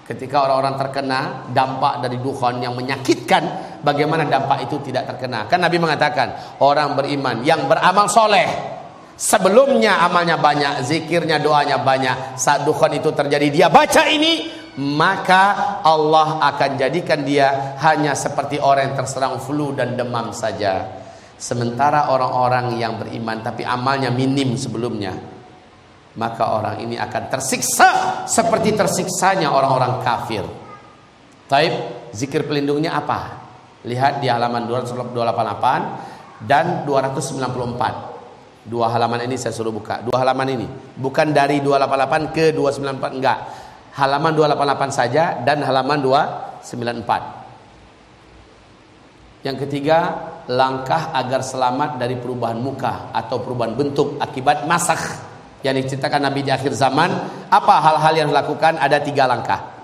Ketika orang-orang terkena dampak dari dukhon yang menyakitkan, bagaimana dampak itu tidak terkena? Kan Nabi mengatakan, orang beriman yang beramal soleh, sebelumnya amalnya banyak, zikirnya, doanya banyak. Saat dukhon itu terjadi, dia baca ini, maka Allah akan jadikan dia hanya seperti orang yang terserang flu dan demam saja. Sementara orang-orang yang beriman tapi amalnya minim sebelumnya, maka orang ini akan tersiksa seperti tersiksanya orang-orang kafir. Taib, zikir pelindungnya apa? Lihat di halaman 288 dan 294. Dua halaman ini saya suruh buka. Dua halaman ini, bukan dari 288 ke 294 enggak. Halaman 288 saja dan halaman 294. Yang ketiga, langkah agar selamat dari perubahan muka atau perubahan bentuk akibat masakh yang diceritakan Nabi di akhir zaman apa hal-hal yang dilakukan? Ada tiga langkah.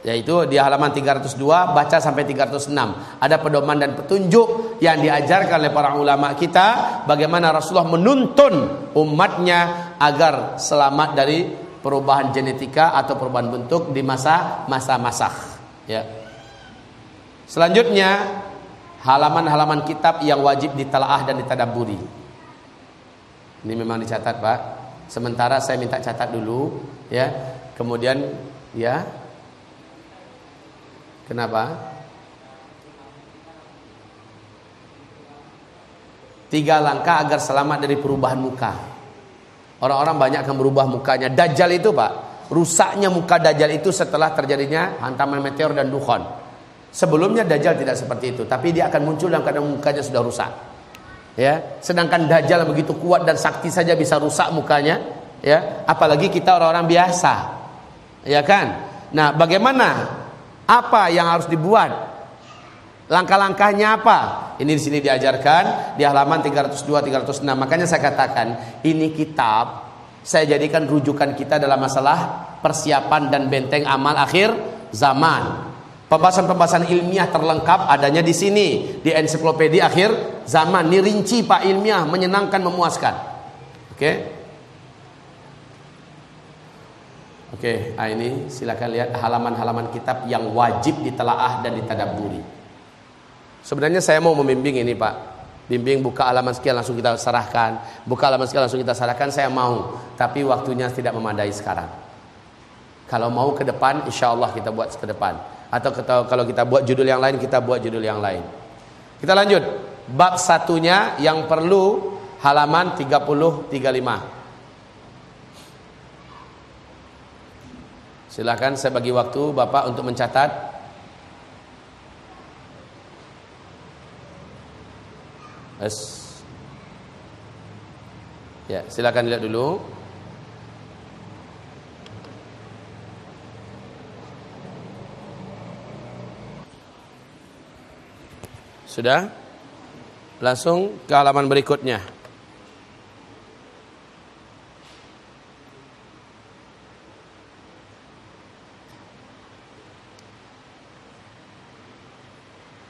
Yaitu di halaman 302 baca sampai 306 ada pedoman dan petunjuk yang diajarkan oleh para ulama kita bagaimana Rasulullah menuntun umatnya agar selamat dari perubahan genetika atau perubahan bentuk di masa masa masak ya. Selanjutnya halaman-halaman kitab yang wajib ditelaah dan ditadaburi ini memang dicatat Pak Sementara saya minta catat dulu ya. Kemudian ya. Kenapa? Tiga langkah agar selamat dari perubahan muka. Orang-orang banyak akan berubah mukanya. Dajjal itu Pak, rusaknya muka Dajjal itu setelah terjadinya hantaman meteor dan dukhon. Sebelumnya Dajjal tidak seperti itu, tapi dia akan muncul dalam keadaan mukanya sudah rusak ya sedangkan dajjal begitu kuat dan sakti saja bisa rusak mukanya ya apalagi kita orang-orang biasa ya kan nah bagaimana apa yang harus dibuat Langkah-langkahnya apa? Ini di sini diajarkan di halaman 302 306. Makanya saya katakan, ini kitab saya jadikan rujukan kita dalam masalah persiapan dan benteng amal akhir zaman. Pembahasan-pembahasan ilmiah terlengkap adanya di sini di ensiklopedia akhir zaman. Ini rinci Pak ilmiah menyenangkan memuaskan. Oke. Okay? Oke, okay, nah ini silakan lihat halaman-halaman kitab yang wajib ditelaah dan ditadaburi. Sebenarnya saya mau membimbing ini Pak. Bimbing buka halaman sekian langsung kita serahkan. Buka halaman sekian langsung kita serahkan. Saya mau. Tapi waktunya tidak memadai sekarang. Kalau mau ke depan, insya Allah kita buat ke depan. Atau kalau kita buat judul yang lain, kita buat judul yang lain. Kita lanjut. Bab satunya yang perlu halaman 30-35. Silahkan saya bagi waktu Bapak untuk mencatat As Ya, silakan lihat dulu. Sudah? Langsung ke halaman berikutnya.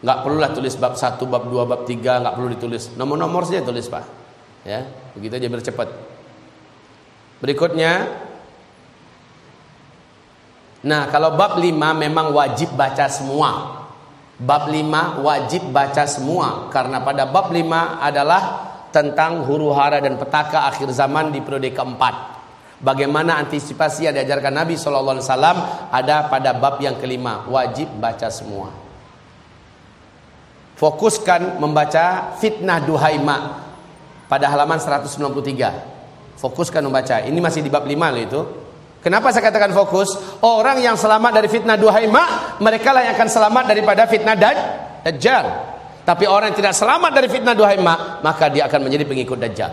Nggak perlulah tulis bab 1, bab 2, bab 3, nggak perlu ditulis. Nomor-nomor saja tulis, Pak. Ya, begitu aja bercepat. Berikutnya Nah, kalau bab 5 memang wajib baca semua. Bab 5 wajib baca semua karena pada bab 5 adalah tentang huru hara dan petaka akhir zaman di periode keempat. Bagaimana antisipasi yang diajarkan Nabi SAW ada pada bab yang kelima wajib baca semua. Fokuskan membaca fitnah Duhaima pada halaman 193. Fokuskan membaca. Ini masih di bab 5 loh itu. Kenapa saya katakan fokus? Orang yang selamat dari fitnah Duhaima, mereka lah yang akan selamat daripada fitnah dan Dajjal. Tapi orang yang tidak selamat dari fitnah Duhaima, maka dia akan menjadi pengikut Dajjal.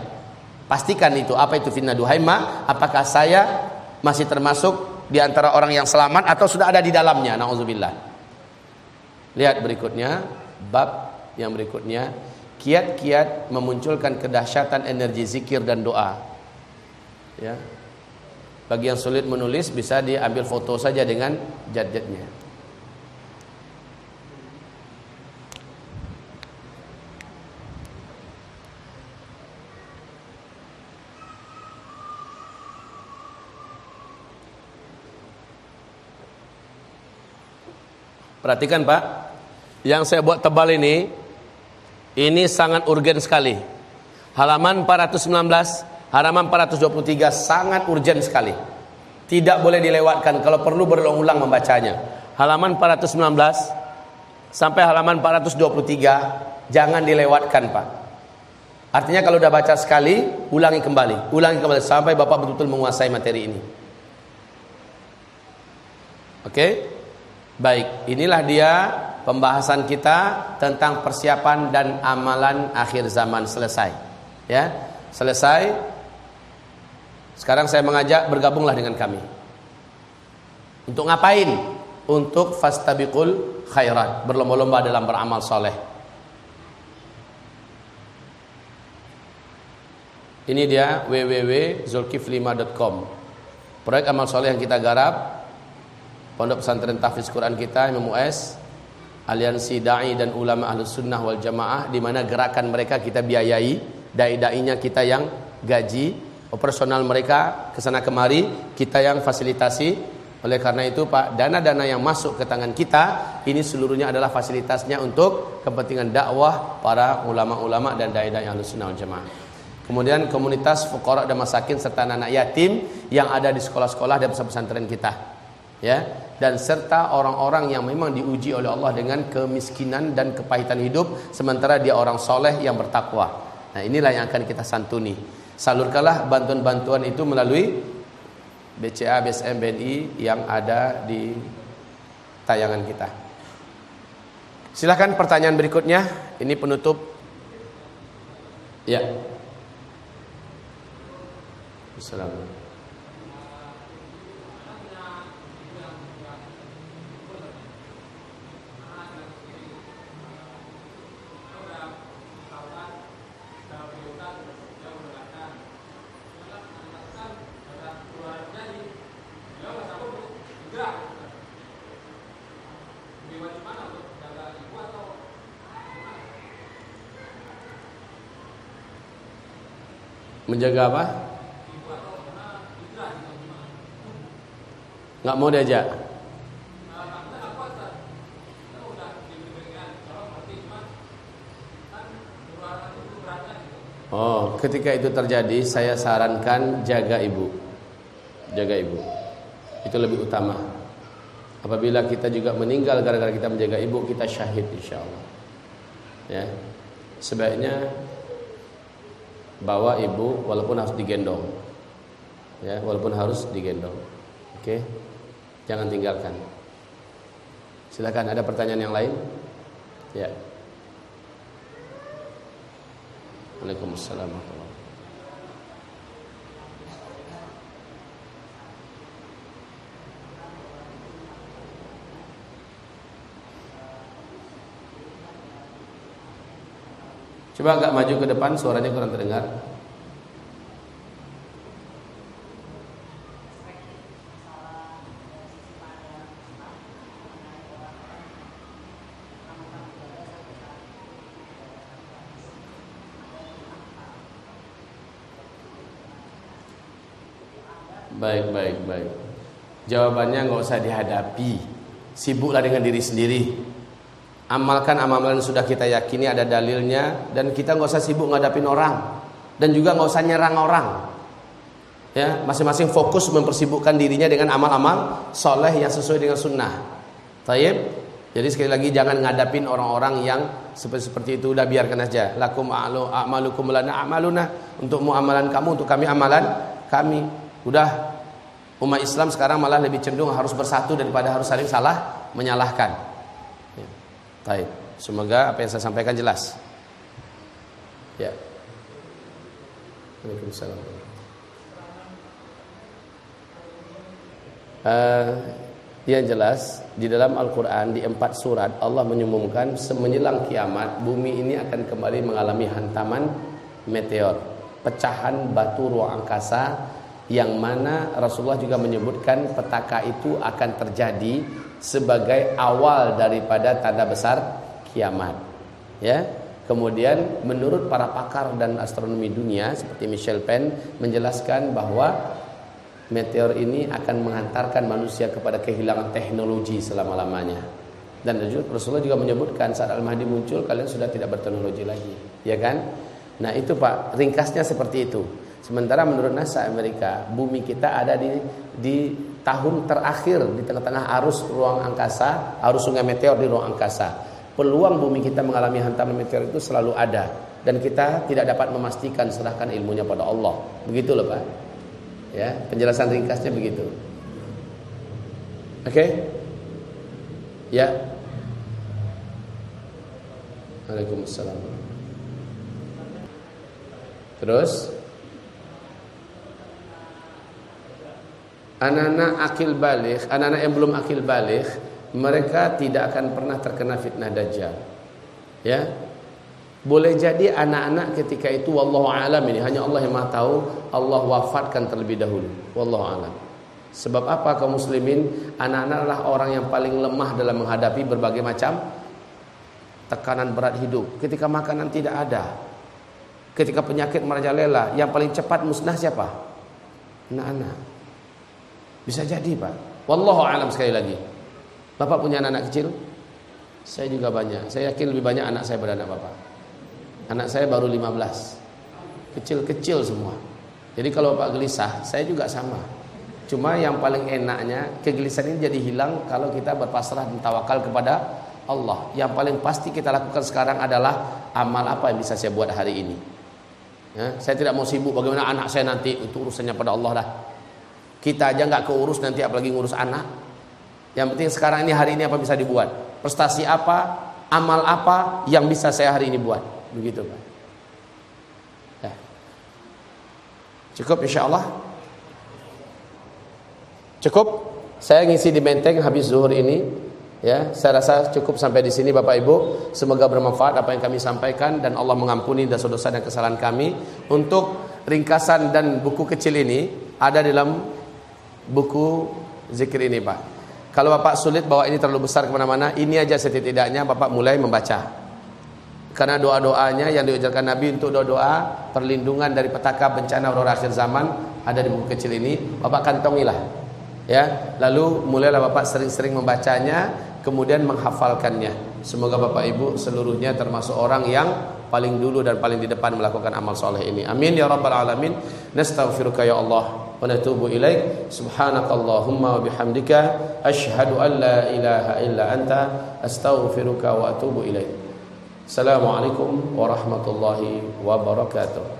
Pastikan itu. Apa itu fitnah Duhaima? Apakah saya masih termasuk di antara orang yang selamat atau sudah ada di dalamnya? Nauzubillah. Lihat berikutnya bab yang berikutnya kiat-kiat memunculkan kedahsyatan energi zikir dan doa ya bagi yang sulit menulis bisa diambil foto saja dengan jad-jadnya Perhatikan Pak yang saya buat tebal ini ini sangat urgen sekali. Halaman 419, halaman 423 sangat urgen sekali. Tidak boleh dilewatkan kalau perlu berulang-ulang membacanya. Halaman 419 sampai halaman 423 jangan dilewatkan, Pak. Artinya kalau sudah baca sekali, ulangi kembali, ulangi kembali sampai Bapak betul-betul menguasai materi ini. Oke? Baik, inilah dia pembahasan kita tentang persiapan dan amalan akhir zaman selesai. Ya, selesai. Sekarang saya mengajak bergabunglah dengan kami. Untuk ngapain? Untuk fastabiqul khairat, berlomba-lomba dalam beramal soleh. Ini dia www.zulkiflima.com Proyek amal soleh yang kita garap Pondok pesantren tahfiz Quran kita Imam US aliansi dai dan ulama ahlus sunnah wal jamaah di mana gerakan mereka kita biayai dai-dainya kita yang gaji operasional mereka ke sana kemari kita yang fasilitasi oleh karena itu Pak dana-dana yang masuk ke tangan kita ini seluruhnya adalah fasilitasnya untuk kepentingan dakwah para ulama-ulama dan dai-dai wal jamaah kemudian komunitas fuqara dan masakin serta -anak yatim yang ada di sekolah-sekolah dan pesantren kita ya dan serta orang-orang yang memang diuji oleh Allah dengan kemiskinan dan kepahitan hidup sementara dia orang soleh yang bertakwa. Nah inilah yang akan kita santuni. Salurkanlah bantuan-bantuan itu melalui BCA, BSM, BNI yang ada di tayangan kita. Silahkan pertanyaan berikutnya. Ini penutup. Ya. Assalamualaikum. Menjaga apa? Nggak mau diajak. Oh, ketika itu terjadi, saya sarankan jaga ibu, jaga ibu. Itu lebih utama. Apabila kita juga meninggal gara-gara kita menjaga ibu, kita syahid insya Allah. Ya, sebaiknya bawa ibu walaupun harus digendong. Ya, walaupun harus digendong. Oke, jangan tinggalkan. Silakan ada pertanyaan yang lain? Ya. Waalaikumsalam Coba agak maju ke depan suaranya kurang terdengar. Baik, baik, baik. Jawabannya nggak usah dihadapi. Sibuklah dengan diri sendiri. Amalkan amalan yang sudah kita yakini ada dalilnya dan kita nggak usah sibuk ngadapin orang dan juga nggak usah nyerang orang. Ya, masing-masing fokus mempersibukkan dirinya dengan amal-amal soleh yang sesuai dengan sunnah. Taib. Jadi sekali lagi jangan ngadapin orang-orang yang seperti seperti itu udah biarkan aja. Lakum a'lu a'malukum lana a'maluna. Untukmu amalan kamu, untuk kami amalan kami. Udah umat Islam sekarang malah lebih cenderung harus bersatu daripada harus saling salah menyalahkan. Baik. Semoga apa yang saya sampaikan jelas. Ya. Waalaikumsalam. Uh, yang jelas di dalam Al-Quran di empat surat Allah menyumumkan semenjelang kiamat bumi ini akan kembali mengalami hantaman meteor pecahan batu ruang angkasa yang mana Rasulullah juga menyebutkan petaka itu akan terjadi sebagai awal daripada tanda besar kiamat. Ya. Kemudian menurut para pakar dan astronomi dunia seperti Michel Penn menjelaskan bahwa meteor ini akan mengantarkan manusia kepada kehilangan teknologi selama-lamanya. Dan Rasulullah juga menyebutkan saat Al-Mahdi muncul kalian sudah tidak berteknologi lagi, ya kan? Nah, itu Pak, ringkasnya seperti itu. Sementara menurut NASA Amerika, bumi kita ada di di tahun terakhir di tengah-tengah arus ruang angkasa, arus sungai meteor di ruang angkasa. Peluang bumi kita mengalami hantaman meteor itu selalu ada dan kita tidak dapat memastikan serahkan ilmunya pada Allah. Begitu loh, Pak. Ya, penjelasan ringkasnya begitu. Oke? Okay? Ya. Waalaikumsalam. Terus anak-anak akil balik, anak-anak yang belum akil balik, mereka tidak akan pernah terkena fitnah dajjal. Ya. Boleh jadi anak-anak ketika itu wallahu alam ini hanya Allah yang Maha tahu, Allah wafatkan terlebih dahulu. Wallahu alam. Sebab apa kaum muslimin? Anak-anak adalah orang yang paling lemah dalam menghadapi berbagai macam tekanan berat hidup. Ketika makanan tidak ada, ketika penyakit merajalela, yang paling cepat musnah siapa? Anak-anak. Bisa jadi Pak. Wallahu alam sekali lagi. Bapak punya anak, -anak kecil? Saya juga banyak. Saya yakin lebih banyak anak saya beranak Bapak. Anak saya baru 15. Kecil-kecil semua. Jadi kalau Bapak gelisah, saya juga sama. Cuma yang paling enaknya kegelisahan ini jadi hilang kalau kita berpasrah dan tawakal kepada Allah. Yang paling pasti kita lakukan sekarang adalah amal apa yang bisa saya buat hari ini. Ya, saya tidak mau sibuk bagaimana anak saya nanti itu urusannya pada Allah dah. Kita aja nggak keurus nanti apalagi ngurus anak. Yang penting sekarang ini hari ini apa bisa dibuat? Prestasi apa? Amal apa yang bisa saya hari ini buat? Begitu Pak. Ya. Cukup insya Allah. Cukup. Saya ngisi di menteng habis zuhur ini. Ya, saya rasa cukup sampai di sini Bapak Ibu. Semoga bermanfaat apa yang kami sampaikan dan Allah mengampuni dosa-dosa dan kesalahan kami. Untuk ringkasan dan buku kecil ini ada dalam buku zikir ini Pak. Kalau Bapak sulit bawa ini terlalu besar ke mana-mana, ini aja setidaknya Bapak mulai membaca. Karena doa-doanya yang diucapkan Nabi untuk doa-doa perlindungan dari petaka bencana orang akhir zaman ada di buku kecil ini. Bapak kantongilah. Ya, lalu mulailah Bapak sering-sering membacanya, kemudian menghafalkannya. Semoga Bapak Ibu seluruhnya termasuk orang yang paling dulu dan paling di depan melakukan amal soleh ini. Amin ya rabbal alamin. Nastaghfiruka ya Allah wa natubu ilaik. Subhanakallahumma wa bihamdika asyhadu an la ilaha illa anta astaghfiruka wa atubu ilaik. Assalamualaikum warahmatullahi wabarakatuh.